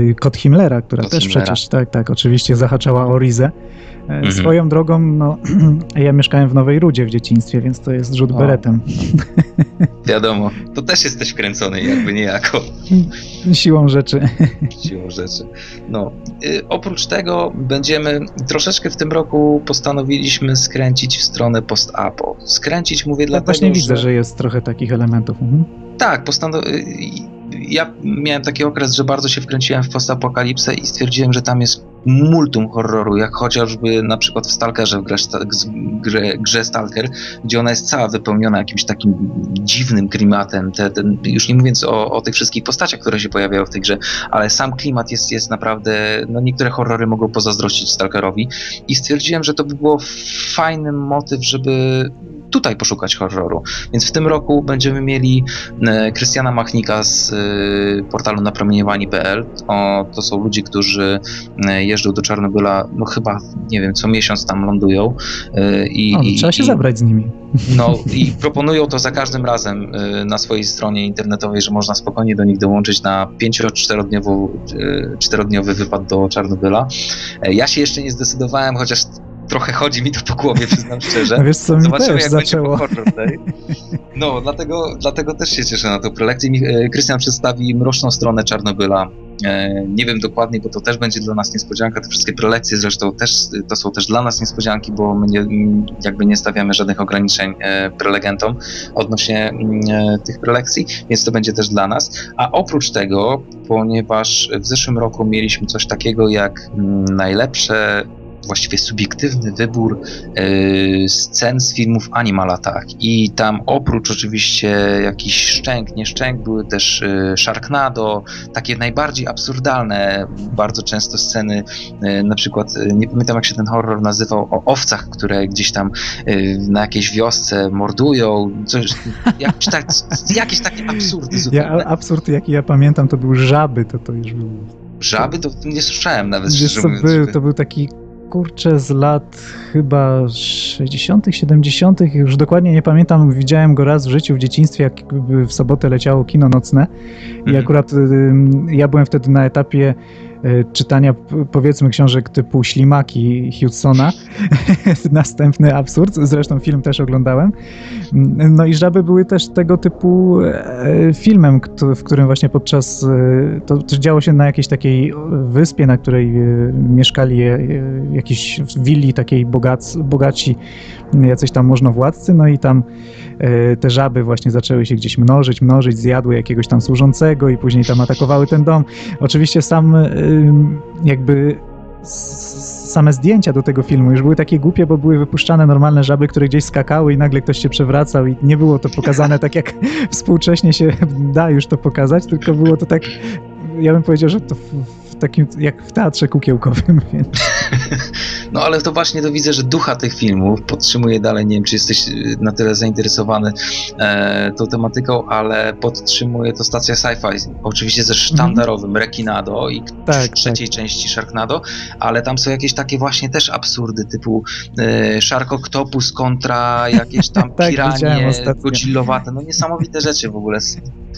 yy, Kot Himmlera, która Kot też Himmlera. przecież, tak, tak, oczywiście zahaczała o Rizę. E, Mhm. Swoją drogą, no, ja mieszkałem w Nowej Rudzie w dzieciństwie, więc to jest rzut O. beretem. Wiadomo, to też jesteś wkręcony jakby niejako Siłą rzeczy. siłą rzeczy. No, y, oprócz tego będziemy troszeczkę w tym roku postanowiliśmy skręcić w stronę post-apo. Skręcić mówię Ja dlatego, właśnie widzę, że jest trochę takich elementów. Mhm. Tak, postanow... Ja miałem taki okres, że bardzo się wkręciłem w postapokalipsę i stwierdziłem, że tam jest multum horroru, jak chociażby na przykład w Stalkerze, w grze, grze, grze Stalker, gdzie ona jest cała wypełniona jakimś takim dziwnym klimatem, te, ten, już nie mówiąc o, o tych wszystkich postaciach, które się pojawiają w tej grze, ale sam klimat jest, jest naprawdę, no niektóre horrory mogą pozazdrościć Stalkerowi. I stwierdziłem, że to by było fajny motyw, żeby tutaj poszukać horroru. Więc w tym roku będziemy mieli e, Krystiana Machnika z e, portalu napromieniowani.pl. O, to są ludzie, którzy e, jeżdżą do Czarnobyla, no chyba, nie wiem, co miesiąc tam lądują. I, O, i, trzeba się i, zabrać z nimi. no i proponują to za każdym razem na swojej stronie internetowej, że można spokojnie do nich dołączyć na 5-4-dniowy wypad do Czarnobyla. Ja się jeszcze nie zdecydowałem, chociaż trochę chodzi mi to po głowie, przyznam szczerze. No wiesz co, mi Zobaczymy, też jak zaczęło. Horror. No, dlatego, dlatego też się cieszę na tę prelekcję. E, Krystian przedstawi mroczną stronę Czarnobyla. E, Nie wiem dokładnie, bo to też będzie dla nas niespodzianka. Te wszystkie prelekcje zresztą też, to są też dla nas niespodzianki, bo my nie, jakby nie stawiamy żadnych ograniczeń e, prelegentom odnośnie e, tych prelekcji, więc to będzie też dla nas. A oprócz tego, ponieważ w zeszłym roku mieliśmy coś takiego jak najlepsze właściwie subiektywny wybór e, scen z filmów Animal Attack i tam oprócz oczywiście jakichś szczęk, nieszczęk były też e, Sharknado, takie najbardziej absurdalne bardzo często sceny, na przykład nie pamiętam jak się ten horror nazywał, o owcach, które gdzieś tam na jakiejś wiosce mordują, coś, jakieś, tak, jakieś takie absurdy zupełnie. Ja, absurd jaki ja pamiętam to był Żaby, to to już był Żaby? To nie słyszałem nawet, Wiesz, co był, to był taki kurczę z lat chyba 60., 70., już dokładnie nie pamiętam. Widziałem go raz w życiu w dzieciństwie, jak w sobotę leciało kino nocne. I mhm. akurat ja byłem wtedy na etapie czytania powiedzmy książek typu Ślimaki Hudsona. Następny absurd, zresztą film też oglądałem. Mm, no i Żaby były też tego typu e, filmem, w którym właśnie podczas, e, to, to działo się na jakiejś takiej wyspie, na której mieszkali jakiś willi takiej bogac, bogaci jacyś tam możnowładcy, no i tam te żaby właśnie zaczęły się gdzieś mnożyć, mnożyć, zjadły jakiegoś tam służącego i później tam atakowały ten dom. Oczywiście sam jakby same zdjęcia do tego filmu już były takie głupie, bo były wypuszczane normalne żaby, które gdzieś skakały i nagle ktoś się przewracał i nie było to pokazane tak jak współcześnie się da już to pokazać, tylko było to tak, ja bym powiedział, że to takim jak w teatrze kukiełkowym. Więc. No ale to właśnie to widzę, że ducha tych filmów podtrzymuje dalej, nie wiem czy jesteś y, na tyle zainteresowany e, tą tematyką, ale podtrzymuje to stacja sci-fi, oczywiście ze sztandarowym mm. Rekinado i tak, trzeciej tak. części Sharknado, ale tam są jakieś takie właśnie też absurdy typu e, Shark Octopus kontra jakieś tam tak, piranie godzillowate, no niesamowite rzeczy w ogóle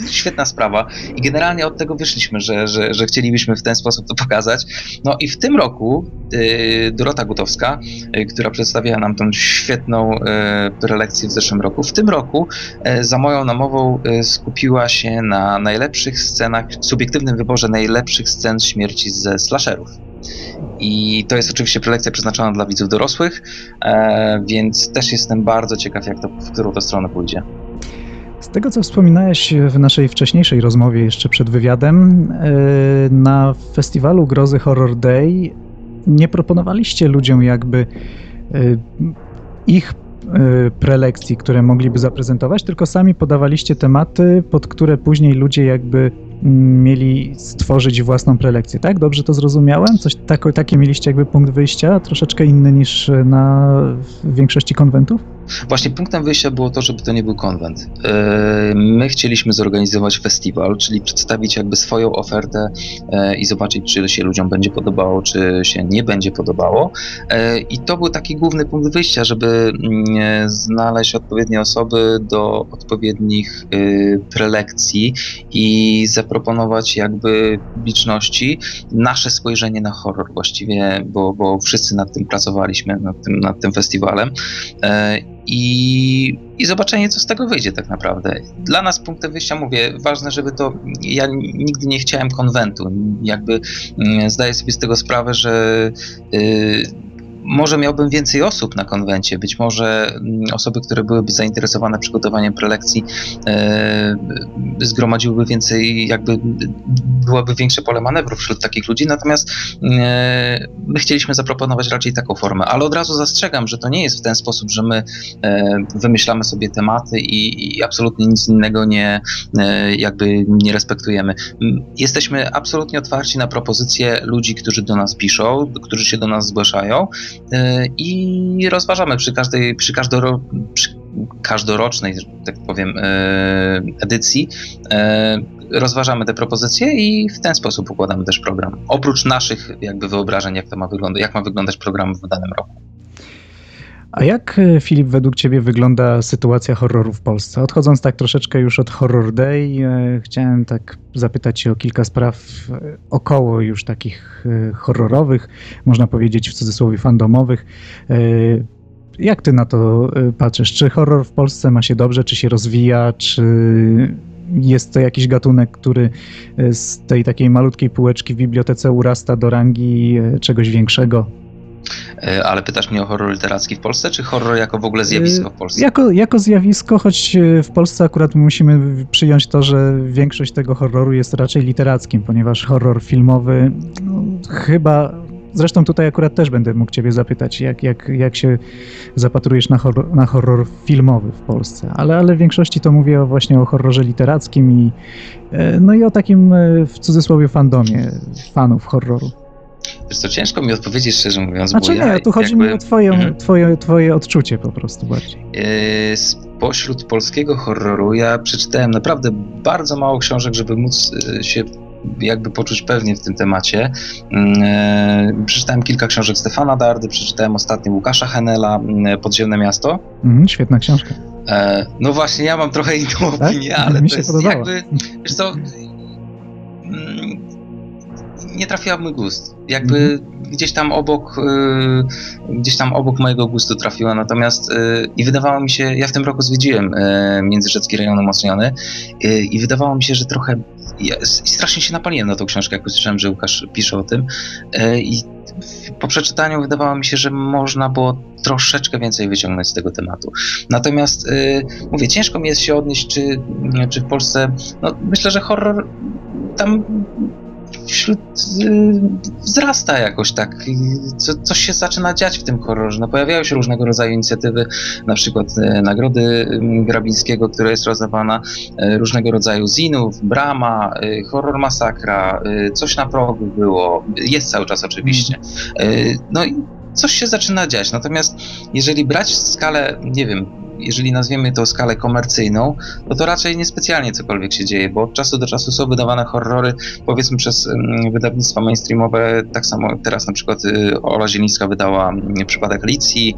świetna sprawa i generalnie od tego wyszliśmy, że, że, że chcielibyśmy w ten sposób to pokazać. No i w tym roku y, Dorota Gutowska, y, która przedstawiała nam tą świetną y, prelekcję w zeszłym roku, w tym roku za moją namową skupiła się na najlepszych scenach, subiektywnym wyborze najlepszych scen śmierci ze slasherów. I to jest oczywiście prelekcja przeznaczona dla widzów dorosłych, e, więc też jestem bardzo ciekaw, jak to, w którą to stronę pójdzie. Tego, co wspominałeś w naszej wcześniejszej rozmowie, jeszcze przed wywiadem, e, na festiwalu Grozy Horror Day nie proponowaliście ludziom jakby e, ich e, prelekcji, które mogliby zaprezentować, tylko sami podawaliście tematy, pod które później ludzie jakby mieli stworzyć własną prelekcję, tak? Dobrze to zrozumiałem? Coś tak, takie mieliście jakby punkt wyjścia, troszeczkę inny niż na większości konwentów? Właśnie punktem wyjścia było to, żeby to nie był konwent. E, my chcieliśmy zorganizować festiwal, czyli przedstawić jakby swoją ofertę e, i zobaczyć, czy się ludziom będzie podobało, czy się nie będzie podobało. E, I to był taki główny punkt wyjścia, żeby znaleźć odpowiednie osoby do odpowiednich prelekcji i zaproponować jakby publiczności nasze spojrzenie na horror właściwie, bo, bo wszyscy nad tym pracowaliśmy, nad tym, nad tym festiwalem i, i zobaczenie, co z tego wyjdzie tak naprawdę. Dla nas punktem wyjścia mówię, ważne, żeby to. Ja nigdy nie chciałem konwentu. Jakby mm, zdaję sobie z tego sprawę, że. Yy, może miałbym więcej osób na konwencie, być może mm, osoby, które byłyby zainteresowane przygotowaniem prelekcji, e, zgromadziłyby więcej, jakby byłoby większe pole manewru wśród takich ludzi, natomiast e, my chcieliśmy zaproponować raczej taką formę, ale od razu zastrzegam, że to nie jest w ten sposób, że my e, wymyślamy sobie tematy i, i absolutnie nic innego nie, e, jakby nie respektujemy. Jesteśmy absolutnie otwarci na propozycje ludzi, którzy do nas piszą, którzy się do nas zgłaszają, i rozważamy przy każdej, przy, każdoro, przy każdorocznej, tak powiem, e, edycji e, rozważamy te propozycje i w ten sposób układamy też program. Oprócz naszych jakby wyobrażeń, jak to ma wyglądać, jak ma wyglądać program w danym roku. A jak, Filip, według Ciebie wygląda sytuacja horroru w Polsce? Odchodząc tak troszeczkę już od Horror Day, chciałem tak zapytać Cię o kilka spraw około już takich horrorowych, można powiedzieć w cudzysłowie fandomowych. Jak Ty na to patrzysz? Czy horror w Polsce ma się dobrze, czy się rozwija, czy jest to jakiś gatunek, który z tej takiej malutkiej półeczki w bibliotece urasta do rangi czegoś większego? E, ale pytasz mnie o horror literacki w Polsce, czy horror jako w ogóle zjawisko w Polsce? Jako, jako zjawisko, choć e, w Polsce akurat musimy przyjąć to, że większość tego horroru jest raczej literackim, ponieważ horror filmowy no, chyba zresztą tutaj akurat też będę mógł ciebie zapytać, jak, jak, jak się zapatrujesz na horror, na horror filmowy w Polsce, ale, ale w większości to mówię właśnie o horrorze literackim i e, no i o takim w cudzysłowie fandomie fanów horroru. Wiesz co, ciężko mi odpowiedzieć szczerze mówiąc, Znaczy bo ja nie, tu chodzi jakby, mi o twoje, Mhm. twoje, twoje odczucie po prostu bardziej. Yy, Spośród polskiego horroru ja przeczytałem naprawdę bardzo mało książek, żeby móc yy, się jakby poczuć pewnie w tym temacie. Yy, Przeczytałem kilka książek Stefana Dardy, przeczytałem ostatnio Łukasza Henela, Podziemne Miasto. Mhm, świetna książka. No właśnie, ja mam trochę inną Tak? opinię, ale Mi to jest podobała. jakby, wiesz co, mm, nie trafiła w mój gust. Jakby Mhm. gdzieś tam obok, y, gdzieś tam obok mojego gustu trafiła, natomiast y, i wydawało mi się, ja w tym roku zwiedziłem y, Międzyrzecki Rejon Umocniony y, i wydawało mi się, że trochę, ja strasznie się napaliłem na tą książkę, jak usłyszałem, że Łukasz pisze o tym y, i po przeczytaniu wydawało mi się, że można było troszeczkę więcej wyciągnąć z tego tematu. Natomiast y, mówię, ciężko mi jest się odnieść, czy, czy w Polsce, no myślę, że horror tam wśród y, wzrasta jakoś tak. Co, coś się zaczyna dziać w tym horrorze. No, pojawiają się różnego rodzaju inicjatywy, na przykład y, nagrody Grabińskiego, która jest rozdawana, y, różnego rodzaju zinów, Brama, Horror Masakra, coś na progu było, jest cały czas oczywiście. Y, No i coś się zaczyna dziać. Natomiast jeżeli brać skalę, nie wiem, jeżeli nazwiemy to skalę komercyjną, no to raczej niespecjalnie cokolwiek się dzieje, bo od czasu do czasu są wydawane horrory, powiedzmy przez mm, wydawnictwa mainstreamowe, tak samo teraz na przykład y, Ola Zielińska wydała mm, przypadek Licji,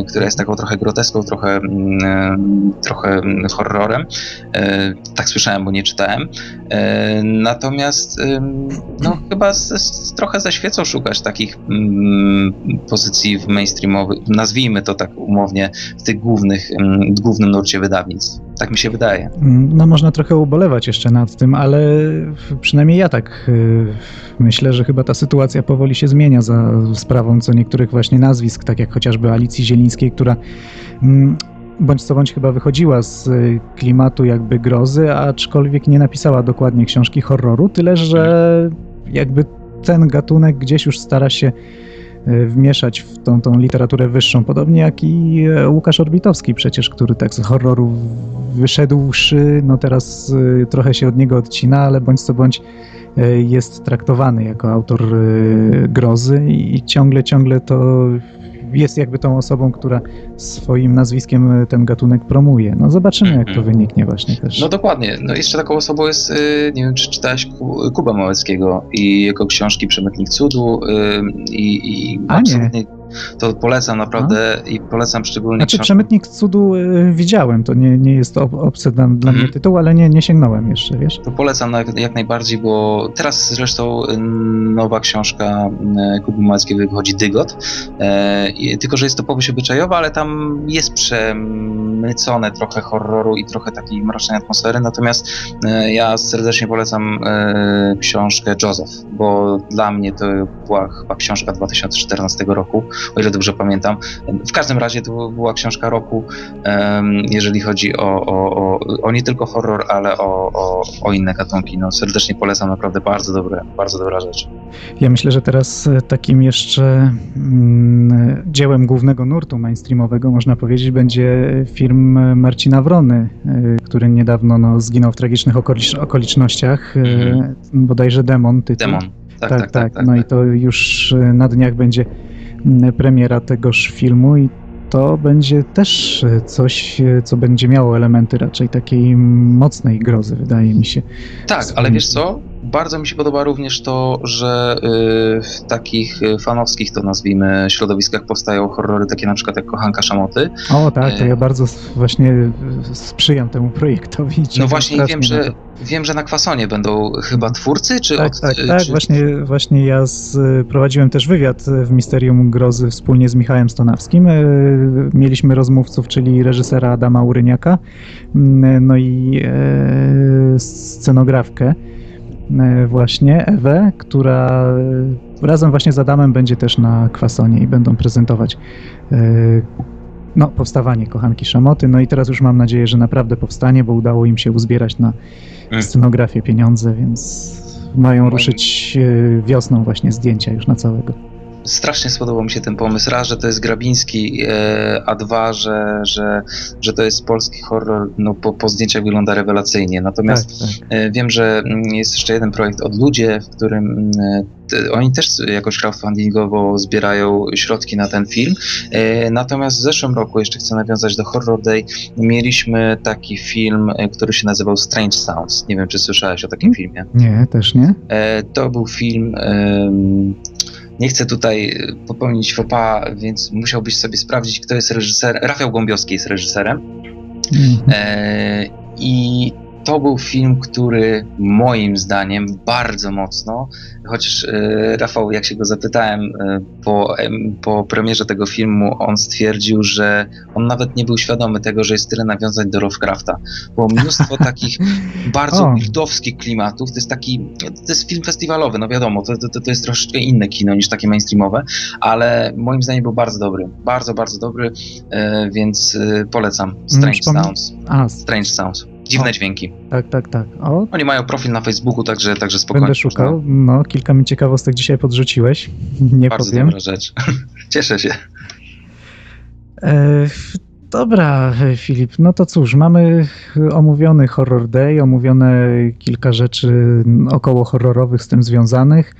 y, która jest taką trochę groteską, trochę, mm, trochę horrorem. Y, Tak słyszałem, bo nie czytałem. Natomiast no, chyba z, z, trochę ze świecą szukać takich pozycji w mainstreamowych, nazwijmy to tak umownie, w tych głównych, w głównym nurcie wydawnictw. Tak mi się wydaje. Mm, No można trochę ubolewać jeszcze nad tym, ale przynajmniej ja tak y, myślę, że chyba ta sytuacja powoli się zmienia za sprawą co niektórych właśnie nazwisk, tak jak chociażby Alicji Zielińskiej, która mm, bądź co bądź chyba wychodziła z y, klimatu jakby grozy, aczkolwiek nie napisała dokładnie książki horroru, tyle że jakby ten gatunek gdzieś już stara się wmieszać w tą, tą literaturę wyższą, podobnie jak i e, Łukasz Orbitowski przecież, który tak z horroru wyszedłszy, no teraz y, trochę się od niego odcina, ale bądź co bądź y, jest traktowany jako autor y, grozy i ciągle, ciągle to jest jakby tą osobą, która swoim nazwiskiem y, ten gatunek promuje. No zobaczymy, jak to Mhm. wyniknie właśnie też. No dokładnie. No jeszcze taką osobą jest, y, nie wiem czy czytałeś Ku- Kuba Małeckiego i jego książki Przemytnik Cudu y, i, i A, nie. To polecam naprawdę i polecam szczególnie Znaczy, książkę. Przemytnik Cudu y, widziałem, to nie, nie jest ob- obcy dla, dla Mhm. mnie tytuł, ale nie, nie sięgnąłem jeszcze, wiesz? To polecam jak, jak najbardziej, bo teraz zresztą y, nowa książka y, Kuby Małeckiego wychodzi Dygot, e, tylko że jest to powieść obyczajowa, ale tam jest przemycone trochę horroru i trochę takiej mrocznej atmosfery, natomiast e, ja serdecznie polecam e, książkę Joseph, bo dla mnie to była chyba książka 2014 roku, o ile dobrze pamiętam. W każdym razie to była książka roku, jeżeli chodzi o, o, o, o nie tylko horror, ale o, inne gatunki. No, serdecznie polecam, naprawdę bardzo dobre, bardzo dobra rzecz. Ja myślę, że teraz e, takim jeszcze mm, dziełem głównego nurtu mainstreamowego, można powiedzieć, będzie film Marcina Wrony, e, który niedawno no, zginął w tragicznych okolicz- okolicznościach. e, Mhm. Bodajże Demon tytuł. Demon. Tak, Tak, tak, No i to już na dniach będzie mm, premiera tegoż filmu i to będzie też e, coś, e, co będzie miało elementy raczej takiej mocnej grozy, wydaje mi się. Tak, ale wiesz co? Bardzo mi się podoba również to, że y, w takich y, fanowskich, to nazwijmy, środowiskach powstają horrory takie na przykład jak Kochanka Szamoty. O tak, to E, ja bardzo właśnie sprzyjam temu projektowi. No właśnie wiem, że wiem, że na Kwasonie będą chyba twórcy, czy Tak, od, tak, y, tak. czy, Właśnie, właśnie ja z, prowadziłem też wywiad w Misterium Grozy wspólnie z Michałem Stonawskim. Mieliśmy rozmówców, czyli reżysera Adama Uryniaka, mm, no i e, scenografkę właśnie, Ewę, która e, razem właśnie z Adamem będzie też na Kwasonie i będą prezentować e, no, powstawanie Kochanki Szamoty. No i teraz już mam nadzieję, że naprawdę powstanie, bo udało im się uzbierać na Mm. scenografię pieniądze, więc mają ruszyć e, wiosną właśnie zdjęcia już na całego. Strasznie spodobał mi się ten pomysł. Raz, że to jest Grabiński, e, a dwa, że, że, że to jest polski horror, no po, po zdjęciach wygląda rewelacyjnie. Natomiast Tak, tak. e, wiem, że mm, jest jeszcze jeden projekt od Ludzie, w którym mm, te- oni też jakoś crowdfundingowo zbierają środki na ten film. E, Natomiast w zeszłym roku, jeszcze chcę nawiązać do Horror Day, mieliśmy taki film, e, który się nazywał Strange Sounds. Nie wiem, czy słyszałeś o takim filmie. Nie, też nie. E, To był film. Nie chcę tutaj e, popełnić faux pas, więc musiałbyś sobie sprawdzić, kto jest reżyserem. Rafał Gąbiowski jest reżyserem. Mhm. E, I to był film, który moim zdaniem bardzo mocno, chociaż e, Rafał, jak się go zapytałem e, po, po premierze tego filmu, on stwierdził, że on nawet nie był świadomy tego, że jest tyle nawiązań do Lovecrafta. Było mnóstwo takich bardzo O. bildowskich klimatów. To jest taki, to jest film festiwalowy, no wiadomo, to, to, to jest troszeczkę inne kino niż takie mainstreamowe, ale moim zdaniem był bardzo dobry. Bardzo, bardzo dobry, e, więc polecam. Strange Sounds. A, Strange Sounds. Dziwne O. dźwięki. tak, tak, tak. O, Oni mają profil na Facebooku, także, także spokojnie. będę szukał. No, kilka mi ciekawostek dzisiaj podrzuciłeś. Nie Bardzo powiem. dobra rzecz. Cieszę się. E, dobra, Filip, no to cóż, mamy omówiony Horror Day, omówione kilka rzeczy około horrorowych z tym związanych.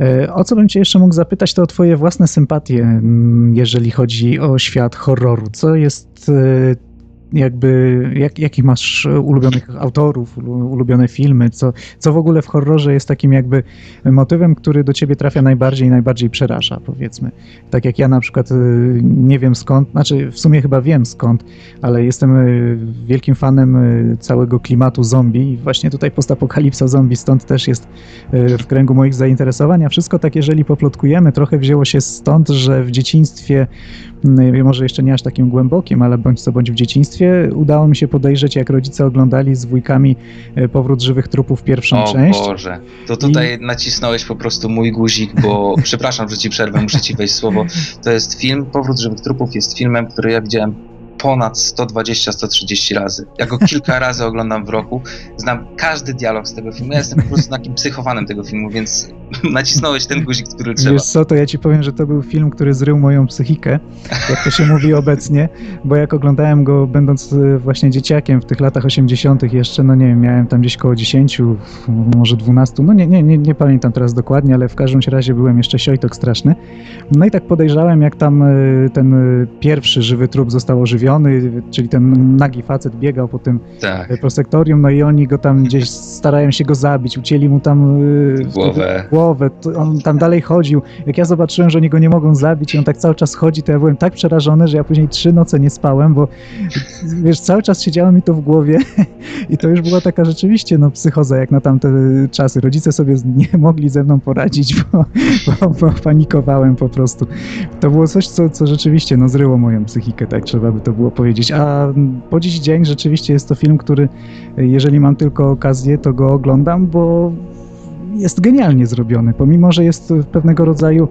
E, O co bym cię jeszcze mógł zapytać, to o twoje własne sympatie, mm, jeżeli chodzi o świat horroru. Co jest e, jakby, jak, jakich masz ulubionych autorów, ulu- ulubione filmy, co, co w ogóle w horrorze jest takim jakby motywem, który do ciebie trafia najbardziej i najbardziej przeraża, powiedzmy. Tak jak ja na przykład y, nie wiem skąd, znaczy w sumie chyba wiem skąd, ale jestem y, wielkim fanem całego klimatu zombie i właśnie tutaj postapokalipsa zombie stąd też jest w kręgu moich zainteresowań, a wszystko tak jeżeli poplotkujemy, trochę wzięło się stąd, że w dzieciństwie, może jeszcze nie aż takim głębokim, ale bądź co bądź w dzieciństwie, udało mi się podejrzeć, jak rodzice oglądali z wujkami y, Powrót żywych trupów pierwszą O część. Boże. To tutaj nacisnąłeś po prostu mój guzik, bo przepraszam, że ci przerwę, muszę ci wejść słowo. To jest film, Powrót żywych trupów jest filmem, który ja widziałem ponad 120-130 razy. Ja go kilka razy oglądam w roku. Znam każdy dialog z tego filmu. Ja jestem po prostu takim psychowanym tego filmu, więc nacisnąłeś ten guzik, który trzeba. Wiesz co, to ja ci powiem, że to był film, który zrył moją psychikę, jak to się mówi obecnie, bo jak oglądałem go będąc y, właśnie dzieciakiem w tych latach 80. jeszcze, no nie wiem, miałem tam gdzieś koło 10, może 12, no nie, nie, nie, nie pamiętam teraz dokładnie, ale w każdym razie byłem jeszcze siojtok straszny. No i tak podejrzałem, jak tam y, ten y, pierwszy żywy trup został ożywiony, czyli ten nagi facet biegał po tym Tak. y, prosektorium, no i oni go tam gdzieś starają się go zabić, ucięli mu tam y, Głowę. głowę, on tam dalej chodził. Jak ja zobaczyłem, że oni go nie mogą zabić i on tak cały czas chodzi, to ja byłem tak przerażony, że ja później trzy noce nie spałem, bo wiesz, cały czas siedziało mi to w głowie i to już była taka rzeczywiście no, psychoza jak na tamte czasy. Rodzice sobie nie mogli ze mną poradzić, bo, bo, bo panikowałem po prostu. To było coś, co, co rzeczywiście no, zryło moją psychikę, tak trzeba by to było powiedzieć. A po dziś dzień rzeczywiście jest to film, który jeżeli mam tylko okazję, to go oglądam, bo jest genialnie zrobiony, pomimo, że jest pewnego rodzaju,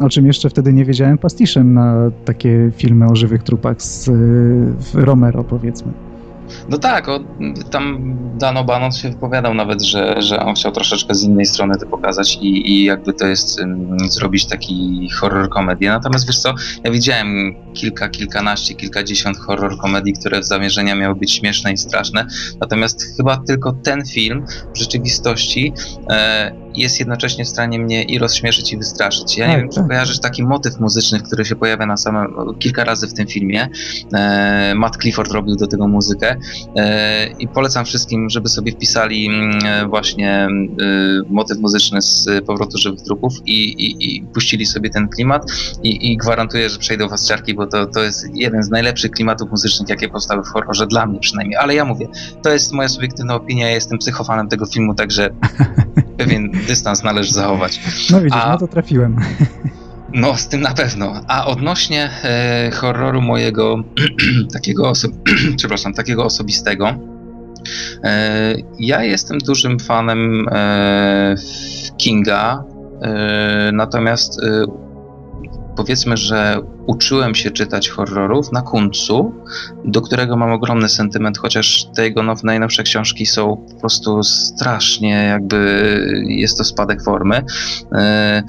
o czym jeszcze wtedy nie wiedziałem, pastiszem na takie filmy o żywych trupach z y, Romero, powiedzmy. No tak, o, tam Dano Banon się wypowiadał nawet, że, że on chciał troszeczkę z innej strony to pokazać i, i jakby to jest ym, zrobić taki horror komedię. Natomiast wiesz co, ja widziałem kilka, kilkanaście, kilkadziesiąt horror komedii, które z zamierzenia miały być śmieszne i straszne. Natomiast chyba tylko ten film w rzeczywistości e, jest jednocześnie w stanie mnie i rozśmieszyć i wystraszyć. Ja nie Tak, wiem, czy tak. kojarzysz taki motyw muzyczny, który się pojawia na samym, kilka razy w tym filmie. E, Matt Clifford robił do tego muzykę. E, I polecam wszystkim, żeby sobie wpisali mm, e, właśnie e, motyw muzyczny z Powrotu Żywych Trupów i, i, i puścili sobie ten klimat i, i gwarantuję, że przejdą was ciarki, bo to, to jest jeden z najlepszych klimatów muzycznych, jakie powstały w horrorze, dla mnie przynajmniej. Ale ja mówię, to jest moja subiektywna opinia, ja jestem psychofanem tego filmu, także pewien dystans należy zachować. No widzisz, A- no to trafiłem. No, z tym na pewno. A odnośnie e, horroru mojego takiego oso- przepraszam, takiego osobistego, e, ja jestem dużym fanem e, Kinga, e, natomiast e, powiedzmy, że uczyłem się czytać horrorów na Kuncu, do którego mam ogromny sentyment, chociaż te jego now, najnowsze książki są po prostu strasznie, jakby jest to spadek formy. E,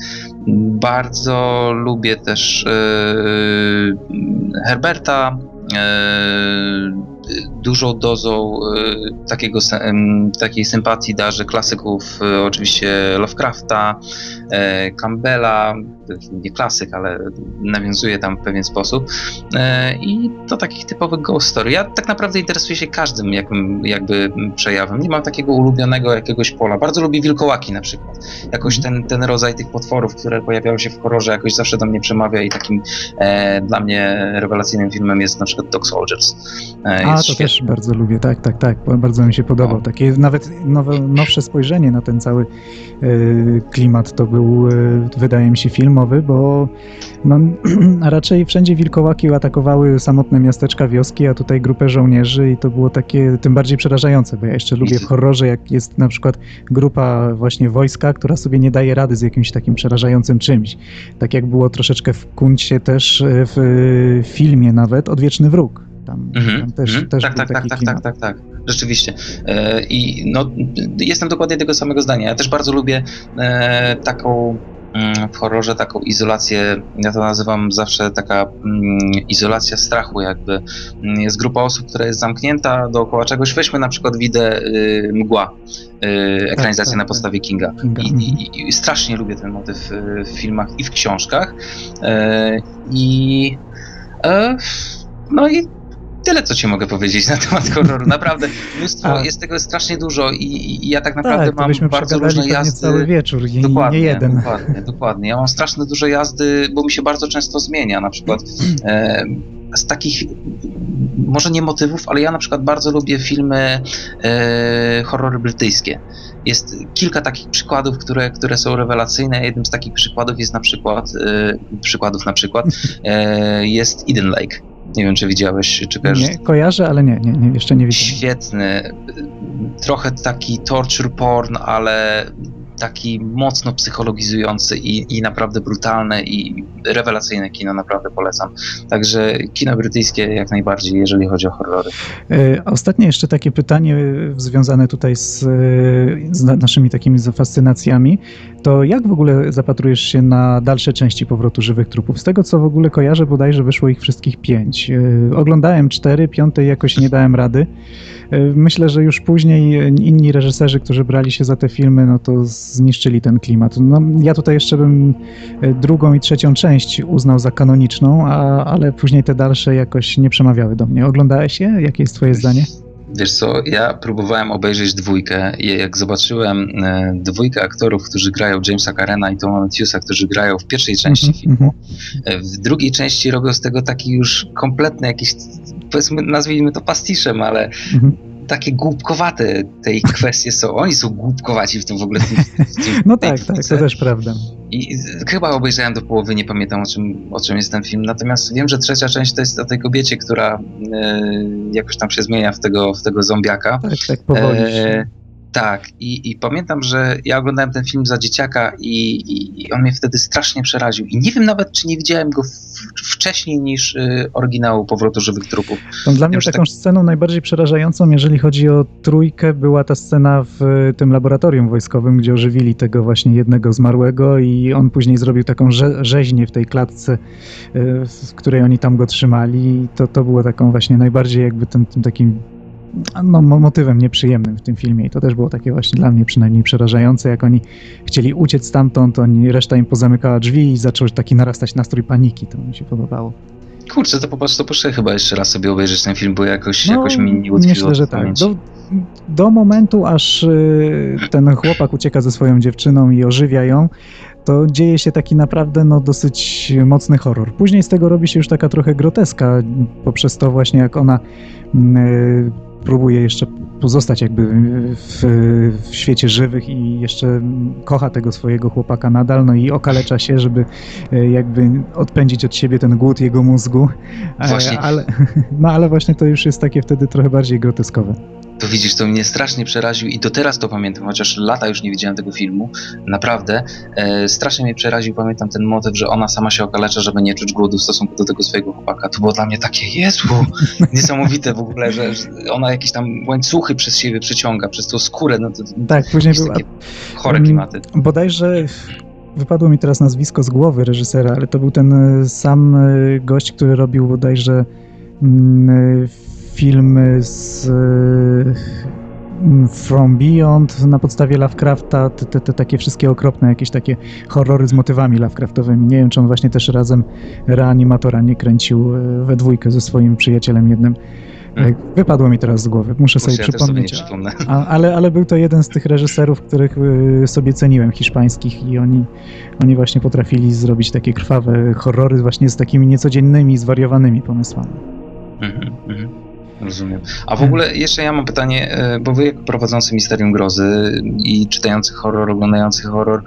bardzo lubię też e, Herberta. E, dużą dozą takiego, takiej sympatii darzy klasyków, oczywiście Lovecrafta, Campbella, nie klasyk, ale nawiązuje tam w pewien sposób. I to takich typowych ghost story. Ja tak naprawdę interesuję się każdym jakby, jakby przejawem. Nie mam takiego ulubionego jakiegoś pola. Bardzo lubię wilkołaki na przykład. Jakoś ten, ten rodzaj tych potworów, które pojawiają się w horrorze, jakoś zawsze do mnie przemawia i takim e, dla mnie rewelacyjnym filmem jest na przykład Dog Soldiers. E, a, to świetny. też bardzo lubię, tak, tak, tak. Bardzo mi się podobał. No. Takie nawet nowe, nowsze spojrzenie na ten cały y, klimat to był, y, wydaje mi się, bo no, raczej wszędzie wilkołaki atakowały samotne miasteczka, wioski, a tutaj grupę żołnierzy i to było takie tym bardziej przerażające, bo ja jeszcze lubię w horrorze, jak jest na przykład grupa właśnie wojska, która sobie nie daje rady z jakimś takim przerażającym czymś. Tak jak było troszeczkę w Kuncie też w, w filmie nawet Odwieczny Wróg tam, mm-hmm, tam też, mm-hmm. też tak, tak, tak, tak, tak, tak, tak, rzeczywiście. E, I no, jestem dokładnie tego samego zdania. Ja też bardzo lubię e, taką w horrorze taką izolację, ja to nazywam zawsze taka mm, izolacja strachu, jakby mm, jest grupa osób, która jest zamknięta dookoła czegoś. Weźmy na przykład widzę y, mgła, y, ekranizację tak, na tak, podstawie tak. Kinga. Kinga. I, i, I, strasznie lubię ten motyw y, w filmach i w książkach. I e, no i tyle, co ci mogę powiedzieć na temat horroru. Naprawdę, mnóstwo, jest tego strasznie dużo i, i ja tak naprawdę tak, mam bardzo różne jazdy. cały wieczór i dokładnie, nie jeden. Dokładnie, dokładnie. Ja mam strasznie dużo jazdy, bo mi się bardzo często zmienia. Na przykład e, z takich, może nie motywów, ale ja na przykład bardzo lubię filmy e, horrory brytyjskie jest kilka takich przykładów, które, które są rewelacyjne. Jednym z takich przykładów jest na przykład, e, przykładów na przykład, e, jest Eden Lake. Nie wiem, czy widziałeś, czy kojarzysz? Nie, kojarzę, ale nie, nie, nie jeszcze nie widziałem. Świetny. Trochę taki torture porn, ale taki mocno psychologizujący i, i naprawdę brutalne i rewelacyjne kino, naprawdę polecam. Także kino brytyjskie jak najbardziej, jeżeli chodzi o horrory. E, ostatnie jeszcze takie pytanie związane tutaj z, z naszymi takimi fascynacjami, to jak w ogóle zapatrujesz się na dalsze części Powrotu Żywych Trupów? Z tego, co w ogóle kojarzę, bodajże wyszło ich wszystkich pięć. E, oglądałem cztery, piątej jakoś nie dałem rady. E, myślę, że już później inni reżyserzy, którzy brali się za te filmy, no to zniszczyli ten klimat. No, ja tutaj jeszcze bym e, drugą i trzecią część uznał za kanoniczną, a, ale później te dalsze jakoś nie przemawiały do mnie. Oglądałeś je? Jakie jest twoje zdanie? Wiesz co, ja próbowałem obejrzeć dwójkę i jak zobaczyłem e, dwójkę aktorów, którzy grają Jamesa Carena i Toma Matthewsa, którzy grają w pierwszej części mm -hmm. filmu, e, w drugiej części robią z tego taki już kompletny jakiś, powiedzmy, nazwijmy to pastiszem, ale mm -hmm takie głupkowate tej kwestie są. Oni są głupkowaci w tym w ogóle. W tym, w tym, no tak, tak, to też prawda. I chyba obejrzałem do połowy, nie pamiętam o czym, o czym jest ten film. Natomiast wiem, że trzecia część to jest o tej kobiecie, która e, jakoś tam się zmienia w tego, w tego zombiaka. Tak, tak, powoli. E, tak, i, i, pamiętam, że ja oglądałem ten film za dzieciaka i, i, on mnie wtedy strasznie przeraził. I nie wiem nawet, czy nie widziałem go w, wcześniej niż y, oryginału Powrotu Żywych Trupów. To dla mnie taką tak... sceną najbardziej przerażającą, jeżeli chodzi o trójkę, była ta scena w tym laboratorium wojskowym, gdzie ożywili tego właśnie jednego zmarłego i on później zrobił taką rze rzeźnię w tej klatce, y, w której oni tam go trzymali. I to, to było taką właśnie najbardziej jakby tym, tym takim no, motywem nieprzyjemnym w tym filmie i to też było takie właśnie dla mnie przynajmniej przerażające, jak oni chcieli uciec stamtąd, oni, reszta im pozamykała drzwi i zaczął taki narastać nastrój paniki, to mi się podobało. Kurczę, to po prostu poszedł chyba jeszcze raz sobie obejrzeć ten film, bo jakoś, no, jakoś mi nie utkwiło Myślę, że tak. Do, do, momentu, aż y, ten chłopak ucieka ze swoją dziewczyną i ożywia ją, to dzieje się taki naprawdę no, dosyć mocny horror. Później z tego robi się już taka trochę groteska, poprzez to właśnie jak ona y, próbuje jeszcze pozostać jakby w, w, świecie żywych i jeszcze kocha tego swojego chłopaka nadal, no i okalecza się, żeby e, jakby odpędzić od siebie ten głód jego mózgu. E, właśnie. Ale, no ale właśnie to już jest takie wtedy trochę bardziej groteskowe. To widzisz, to mnie strasznie przeraził i do teraz to pamiętam, chociaż lata już nie widziałem tego filmu, naprawdę. E, strasznie mnie przeraził, pamiętam ten motyw, że ona sama się okalecza, żeby nie czuć głodu w stosunku do tego swojego chłopaka. To było dla mnie takie, Jezu, niesamowite w ogóle, że, że ona jakieś tam łańcuchy przez siebie przeciąga, przez tą skórę. No to, Tak, później jakieś był... takie chore Mm, klimaty. Bodajże wypadło mi teraz nazwisko z głowy reżysera, ale to był ten e, sam e, gość, który robił bodajże mm, e, filmy z e, mm, From Beyond na podstawie Lovecrafta, te, te, te takie wszystkie okropne jakieś takie horrory z motywami Lovecraftowymi. Nie wiem, czy on właśnie też razem reanimatora nie kręcił e, we dwójkę ze swoim przyjacielem jednym. E, Mm. Wypadło mi teraz z głowy, muszę sobie ja sobie przypomnieć. przypomnę. A, ale, ale był to jeden z tych reżyserów, których y, sobie ceniłem, hiszpańskich i oni, oni właśnie potrafili zrobić takie krwawe horrory właśnie z takimi niecodziennymi, zwariowanymi pomysłami. Mhm, mhm. Rozumiem. A w ogóle jeszcze ja mam pytanie, e, bo wy jako prowadzący Misterium Grozy i czytający horror, oglądający horror,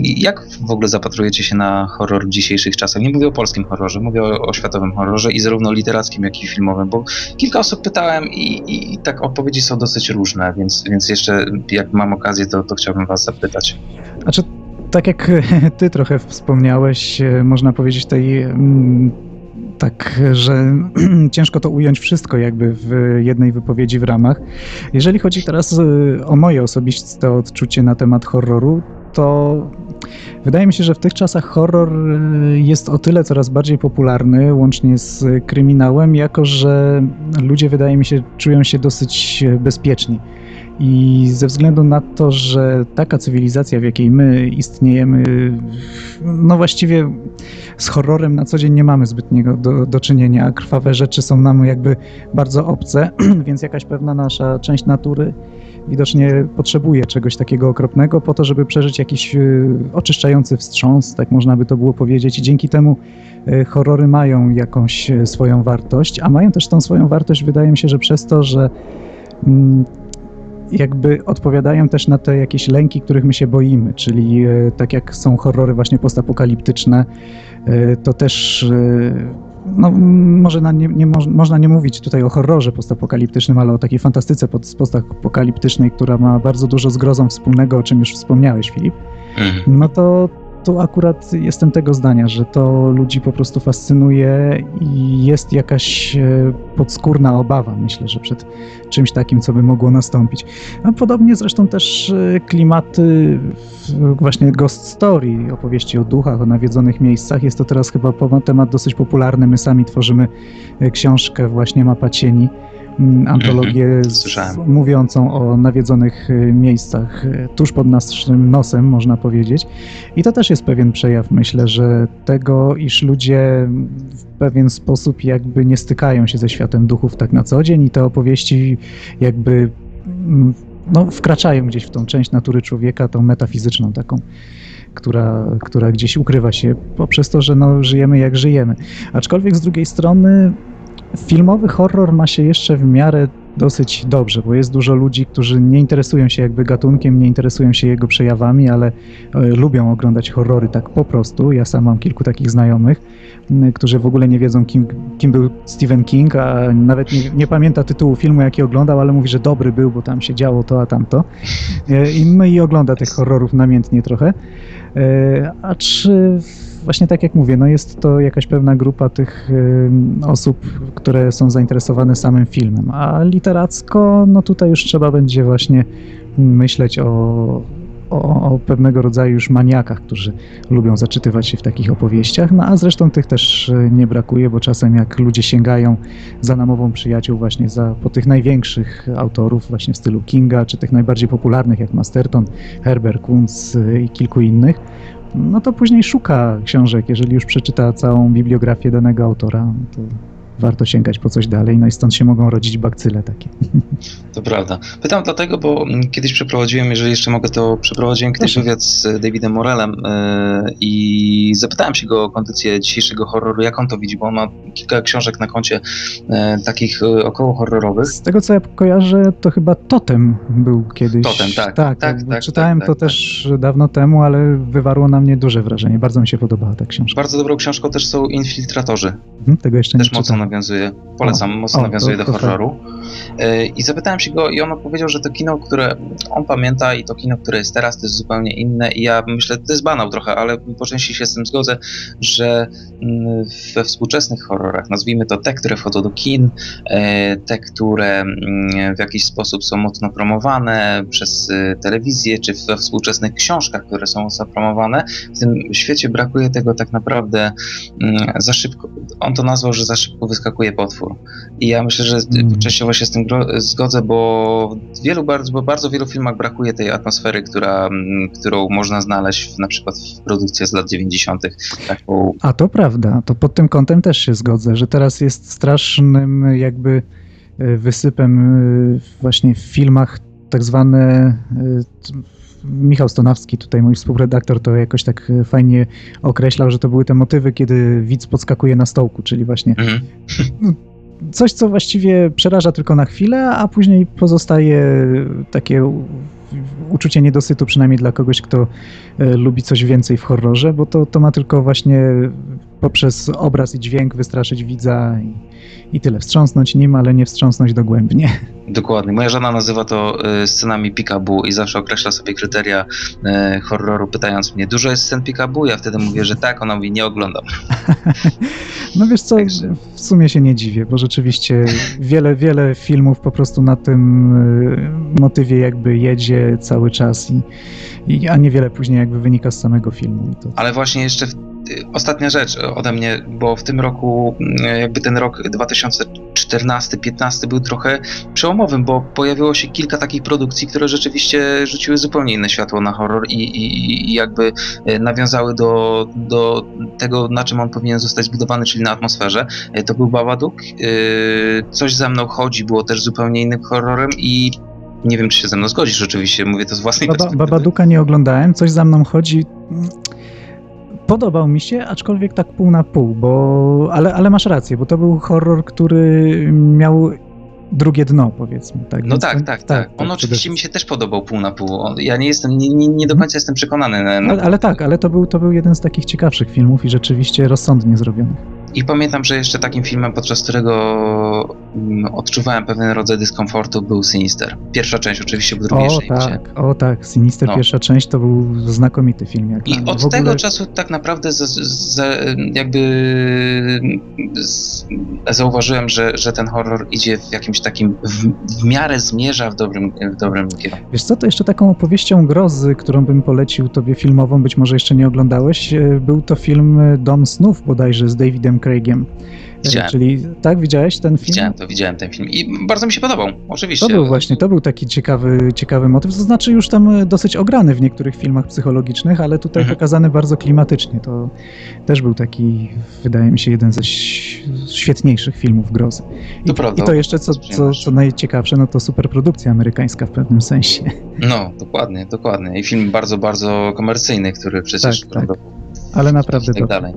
jak w ogóle zapatrujecie się na horror w dzisiejszych czasach? Nie mówię o polskim horrorze, mówię o, o światowym horrorze i zarówno literackim, jak i filmowym, bo kilka osób pytałem i, i, i tak odpowiedzi są dosyć różne, więc, więc jeszcze jak mam okazję, to, to chciałbym was zapytać. Znaczy, tak jak ty trochę wspomniałeś, e, można powiedzieć tej mm, tak, że ciężko to ująć wszystko jakby w jednej wypowiedzi w ramach. Jeżeli chodzi teraz e, o moje osobiste odczucie na temat horroru, to wydaje mi się, że w tych czasach horror e, jest o tyle coraz bardziej popularny, łącznie z kryminałem, jako że ludzie wydaje mi się czują się dosyć bezpieczni. I ze względu na to, że taka cywilizacja, w jakiej my istniejemy, no właściwie z horrorem na co dzień nie mamy zbytniego do, do czynienia. Krwawe rzeczy są nam jakby bardzo obce, więc jakaś pewna nasza część natury widocznie potrzebuje czegoś takiego okropnego po to, żeby przeżyć jakiś y, oczyszczający wstrząs, tak można by to było powiedzieć. I dzięki temu y, horrory mają jakąś y, swoją wartość, a mają też tą swoją wartość, wydaje mi się, że przez to, że mm, jakby odpowiadają też na te jakieś lęki, których my się boimy, czyli e, tak jak są horrory właśnie postapokaliptyczne, e, to też e, no, może na nie, nie moż, można nie mówić tutaj o horrorze postapokaliptycznym, ale o takiej fantastyce postapokaliptycznej, która ma bardzo dużo z grozą wspólnego, o czym już wspomniałeś, Filip Mhm. no to tu akurat jestem tego zdania, że to ludzi po prostu fascynuje i jest jakaś e, podskórna obawa, myślę, że przed czymś takim, co by mogło nastąpić. A podobnie zresztą też e, klimaty właśnie Ghost Story, opowieści o duchach, o nawiedzonych miejscach. Jest to teraz chyba temat dosyć popularny. My sami tworzymy e, książkę właśnie Mapa Cieni, antologię z, mówiącą o nawiedzonych e, miejscach e, tuż pod naszym nosem, można powiedzieć. I to też jest pewien przejaw, myślę, że tego, iż ludzie w pewien sposób jakby nie stykają się ze światem duchów tak na co dzień i te opowieści jakby mm, no, wkraczają gdzieś w tą część natury człowieka, tą metafizyczną taką, która, która gdzieś ukrywa się poprzez to, że no, żyjemy jak żyjemy. Aczkolwiek z drugiej strony filmowy horror ma się jeszcze w miarę dosyć dobrze, bo jest dużo ludzi, którzy nie interesują się jakby gatunkiem, nie interesują się jego przejawami, ale e, lubią oglądać horrory tak po prostu. Ja sam mam kilku takich znajomych, którzy w ogóle nie wiedzą, kim, kim był Stephen King, a nawet nie, nie pamięta tytułu filmu, jaki oglądał, ale mówi, że dobry był, bo tam się działo to, a tamto. E, I, no i ogląda tych horrorów namiętnie trochę. E, A czy właśnie tak jak mówię, no jest to jakaś pewna grupa tych osób, które są zainteresowane samym filmem, a literacko, no tutaj już trzeba będzie właśnie myśleć o, o, o pewnego rodzaju już maniakach, którzy lubią zaczytywać się w takich opowieściach, no a zresztą tych też e, nie brakuje, bo czasem jak ludzie sięgają za namową przyjaciół właśnie za, po tych największych autorów właśnie w stylu Kinga, czy tych najbardziej popularnych jak Masterton, Herbert Kunz y, i kilku innych, no to później szuka książek. Jeżeli już przeczyta całą bibliografię danego autora, to warto sięgać po coś dalej, no i stąd się mogą rodzić bakcyle takie. To prawda. Pytam dlatego, bo mm, kiedyś przeprowadziłem, jeżeli jeszcze mogę, to przeprowadziłem kiedyś Proszę. wywiad z Davidem Morelem e, i zapytałem się go o kondycję dzisiejszego horroru, jak on to widzi, bo on ma kilka książek na koncie e, takich e, około horrorowych. Z tego co ja kojarzę, to chyba Totem był kiedyś. Totem, tak. Tak, Tak, jakby tak, czytałem tak, to tak, też dawno temu, ale wywarło na mnie duże wrażenie. Bardzo mi się podobała ta książka. Bardzo dobrą książką też są Infiltratorzy. Mhm, Tego jeszcze Też nie czytałem. Nawiązuje, polecam, mocno o, nawiązuje to- do horroru. I zapytałem się go i on odpowiedział, że to kino, które on pamięta i to kino, które jest teraz, to jest zupełnie inne i ja myślę, to jest banał trochę, ale po części się z tym zgodzę, że mm, we współczesnych horrorach, nazwijmy to te, które wchodzą do kin, e, te, które mm, w jakiś sposób są mocno promowane przez e, telewizję, czy we współczesnych książkach, które są zapromowane, w tym świecie brakuje tego tak naprawdę mm, za szybko. On to nazwał, że za szybko wyskakuje potwór. I ja myślę, że mm. częściowo się z tym zgodzę, bo w wielu bardzo, bardzo wielu filmach brakuje tej atmosfery, która, mm, którą można znaleźć w, na przykład w produkcji z lat 90. Taką... A to prawda, to pod tym kątem też się zgodzę, że teraz jest strasznym jakby e, wysypem e, właśnie w filmach tak zwane e, Michał Stonawski, tutaj mój współredaktor, to jakoś tak fajnie określał, że to były te motywy, kiedy widz podskakuje na stołku, czyli właśnie mhm. Coś, co właściwie przeraża tylko na chwilę, a później pozostaje takie uczucie niedosytu, przynajmniej dla kogoś, kto e, lubi coś więcej w horrorze, bo to, to ma tylko właśnie poprzez obraz i dźwięk wystraszyć widza i, i tyle. Wstrząsnąć nim, ale nie wstrząsnąć dogłębnie. Dokładnie. Moja żona nazywa to y, scenami pikabu i zawsze określa sobie kryteria y, horroru, pytając mnie, dużo jest scen pikabu? Ja wtedy mówię, że tak, ona mówi, nie oglądam. no wiesz co, Także... w sumie się nie dziwię, bo rzeczywiście wiele, wiele filmów po prostu na tym y, motywie jakby jedzie cały czas i, i a niewiele później jakby wynika z samego filmu. To... Ale właśnie jeszcze w ostatnia rzecz ode mnie, bo w tym roku, mm, jakby ten rok 2014-15 był trochę przełomowym, bo pojawiło się kilka takich produkcji, które rzeczywiście rzuciły zupełnie inne światło na horror i, i, i jakby e, nawiązały do, do tego, na czym on powinien zostać zbudowany, czyli na atmosferze. E, to był Babadook. E, coś za mną chodzi było też zupełnie innym horrorem i nie wiem, czy się ze mną zgodzisz, rzeczywiście, mówię to z własnej Baba, perspektywy. Babaduka nie oglądałem, coś za mną chodzi podobał mi się, aczkolwiek tak pół na pół, bo, ale, ale masz rację, bo to był horror, który miał drugie dno, powiedzmy. Tak? No tak, tak, tak, tak. On tak, oczywiście mi się też podobał pół na pół. Ja nie jestem, nie, do końca jestem przekonany. Na, na... Ale, tak, ale to był, to był jeden z takich ciekawszych filmów i rzeczywiście rozsądnie zrobionych. I pamiętam, że jeszcze takim filmem, podczas którego odczuwałem pewien rodzaj dyskomfortu, był Sinister. Pierwsza część oczywiście, w drugiej O tak, o tak, Sinister no. pierwsza część to był znakomity film. Jak I od ogóle... tego czasu tak naprawdę z, z, jakby z, zauważyłem, że, że ten horror idzie w jakimś takim, w, w miarę zmierza w dobrym, w dobrym kierunku. Wiesz co, to jeszcze taką opowieścią grozy, którą bym polecił tobie filmową, być może jeszcze nie oglądałeś, e, był to film Dom Snów bodajże z Davidem Craigiem. Widziałem. Czyli tak, widziałeś ten film? Widziałem to, widziałem ten film i bardzo mi się podobał, oczywiście. To był właśnie, to był taki ciekawy, ciekawy motyw, to znaczy już tam e, dosyć ograny w niektórych filmach psychologicznych, ale tutaj mhm. pokazany bardzo klimatycznie. To też był taki, wydaje mi się, jeden ze świetniejszych filmów grozy. I, to prawda. I to jeszcze, co, co, co najciekawsze, no to superprodukcja amerykańska w pewnym sensie. No, dokładnie, dokładnie. I film bardzo, bardzo komercyjny, który przecież... Tak, tak. Ale naprawdę tak dalej.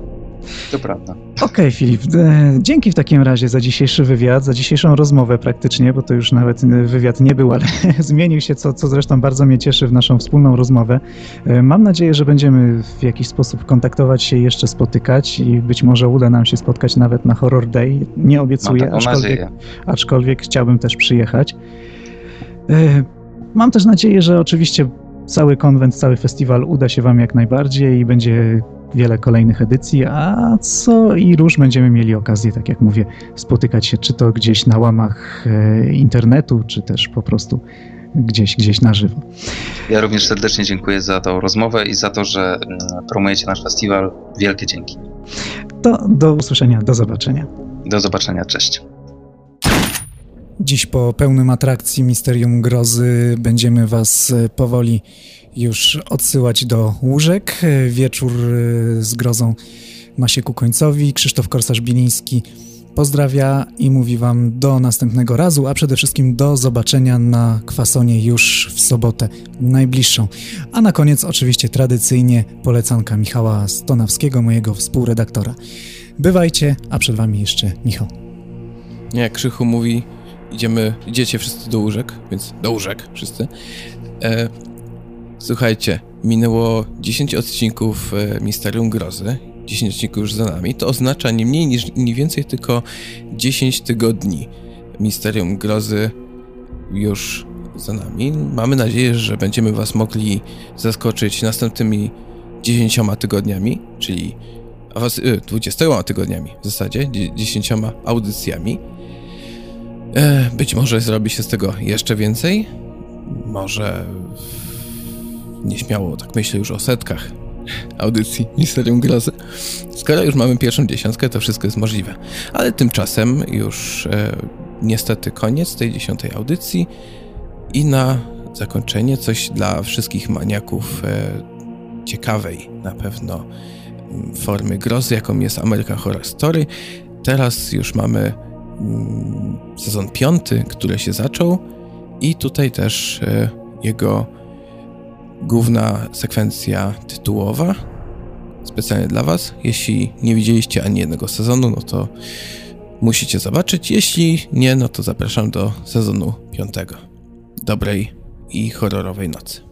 To prawda. Okej, okay, Filip. E, dzięki w takim razie za dzisiejszy wywiad, za dzisiejszą rozmowę praktycznie, bo to już nawet wywiad nie był, ale zmienił się, co, co zresztą bardzo mnie cieszy w naszą wspólną rozmowę. E, mam nadzieję, że będziemy w jakiś sposób kontaktować się i jeszcze spotykać i być może uda nam się spotkać nawet na Horror Day. Nie obiecuję, aczkolwiek, aczkolwiek chciałbym też przyjechać. E, mam też nadzieję, że oczywiście cały konwent, cały festiwal uda się Wam jak najbardziej i będzie wiele kolejnych edycji, a co i róż będziemy mieli okazję, tak jak mówię, spotykać się, czy to gdzieś na łamach e, internetu, czy też po prostu gdzieś, gdzieś na żywo. Ja również serdecznie dziękuję za tą rozmowę i za to, że mm, promujecie nasz festiwal. Wielkie dzięki. To do usłyszenia, do zobaczenia. Do zobaczenia, cześć. Dziś po pełnym atrakcji Misterium Grozy będziemy Was e, powoli już odsyłać do łóżek. Wieczór y, z grozą ma się ku końcowi. Krzysztof Korsarz-Biliński pozdrawia i mówi Wam do następnego razu, a przede wszystkim do zobaczenia na kwasonie już w sobotę najbliższą. A na koniec oczywiście tradycyjnie polecanka Michała Stonawskiego, mojego współredaktora. Bywajcie, a przed Wami jeszcze Michał. Nie, Krzychu mówi, idziemy, idziecie wszyscy do łóżek, więc do łóżek wszyscy. E, Słuchajcie, minęło 10 odcinków e, Misterium Grozy, 10 odcinków już za nami. To oznacza nie mniej niż nie więcej tylko 10 tygodni Misterium Grozy już za nami. Mamy nadzieję, że będziemy Was mogli zaskoczyć następnymi 10 tygodniami, czyli a was, y, 20 tygodniami w zasadzie, 10 audycjami. E, być może zrobi się z tego jeszcze więcej. Może nieśmiało, tak myślę już o setkach audycji Misterium Grozy. Skoro już mamy pierwszą dziesiątkę, to wszystko jest możliwe. Ale tymczasem już e, niestety koniec tej dziesiątej audycji i na zakończenie coś dla wszystkich maniaków e, ciekawej na pewno mm, formy grozy, jaką jest American Horror Story. Teraz już mamy mm, sezon piąty, który się zaczął i tutaj też e, jego główna sekwencja tytułowa specjalnie dla Was. Jeśli nie widzieliście ani jednego sezonu, no to musicie zobaczyć. Jeśli nie, no to zapraszam do sezonu piątego. Dobrej i horrorowej nocy.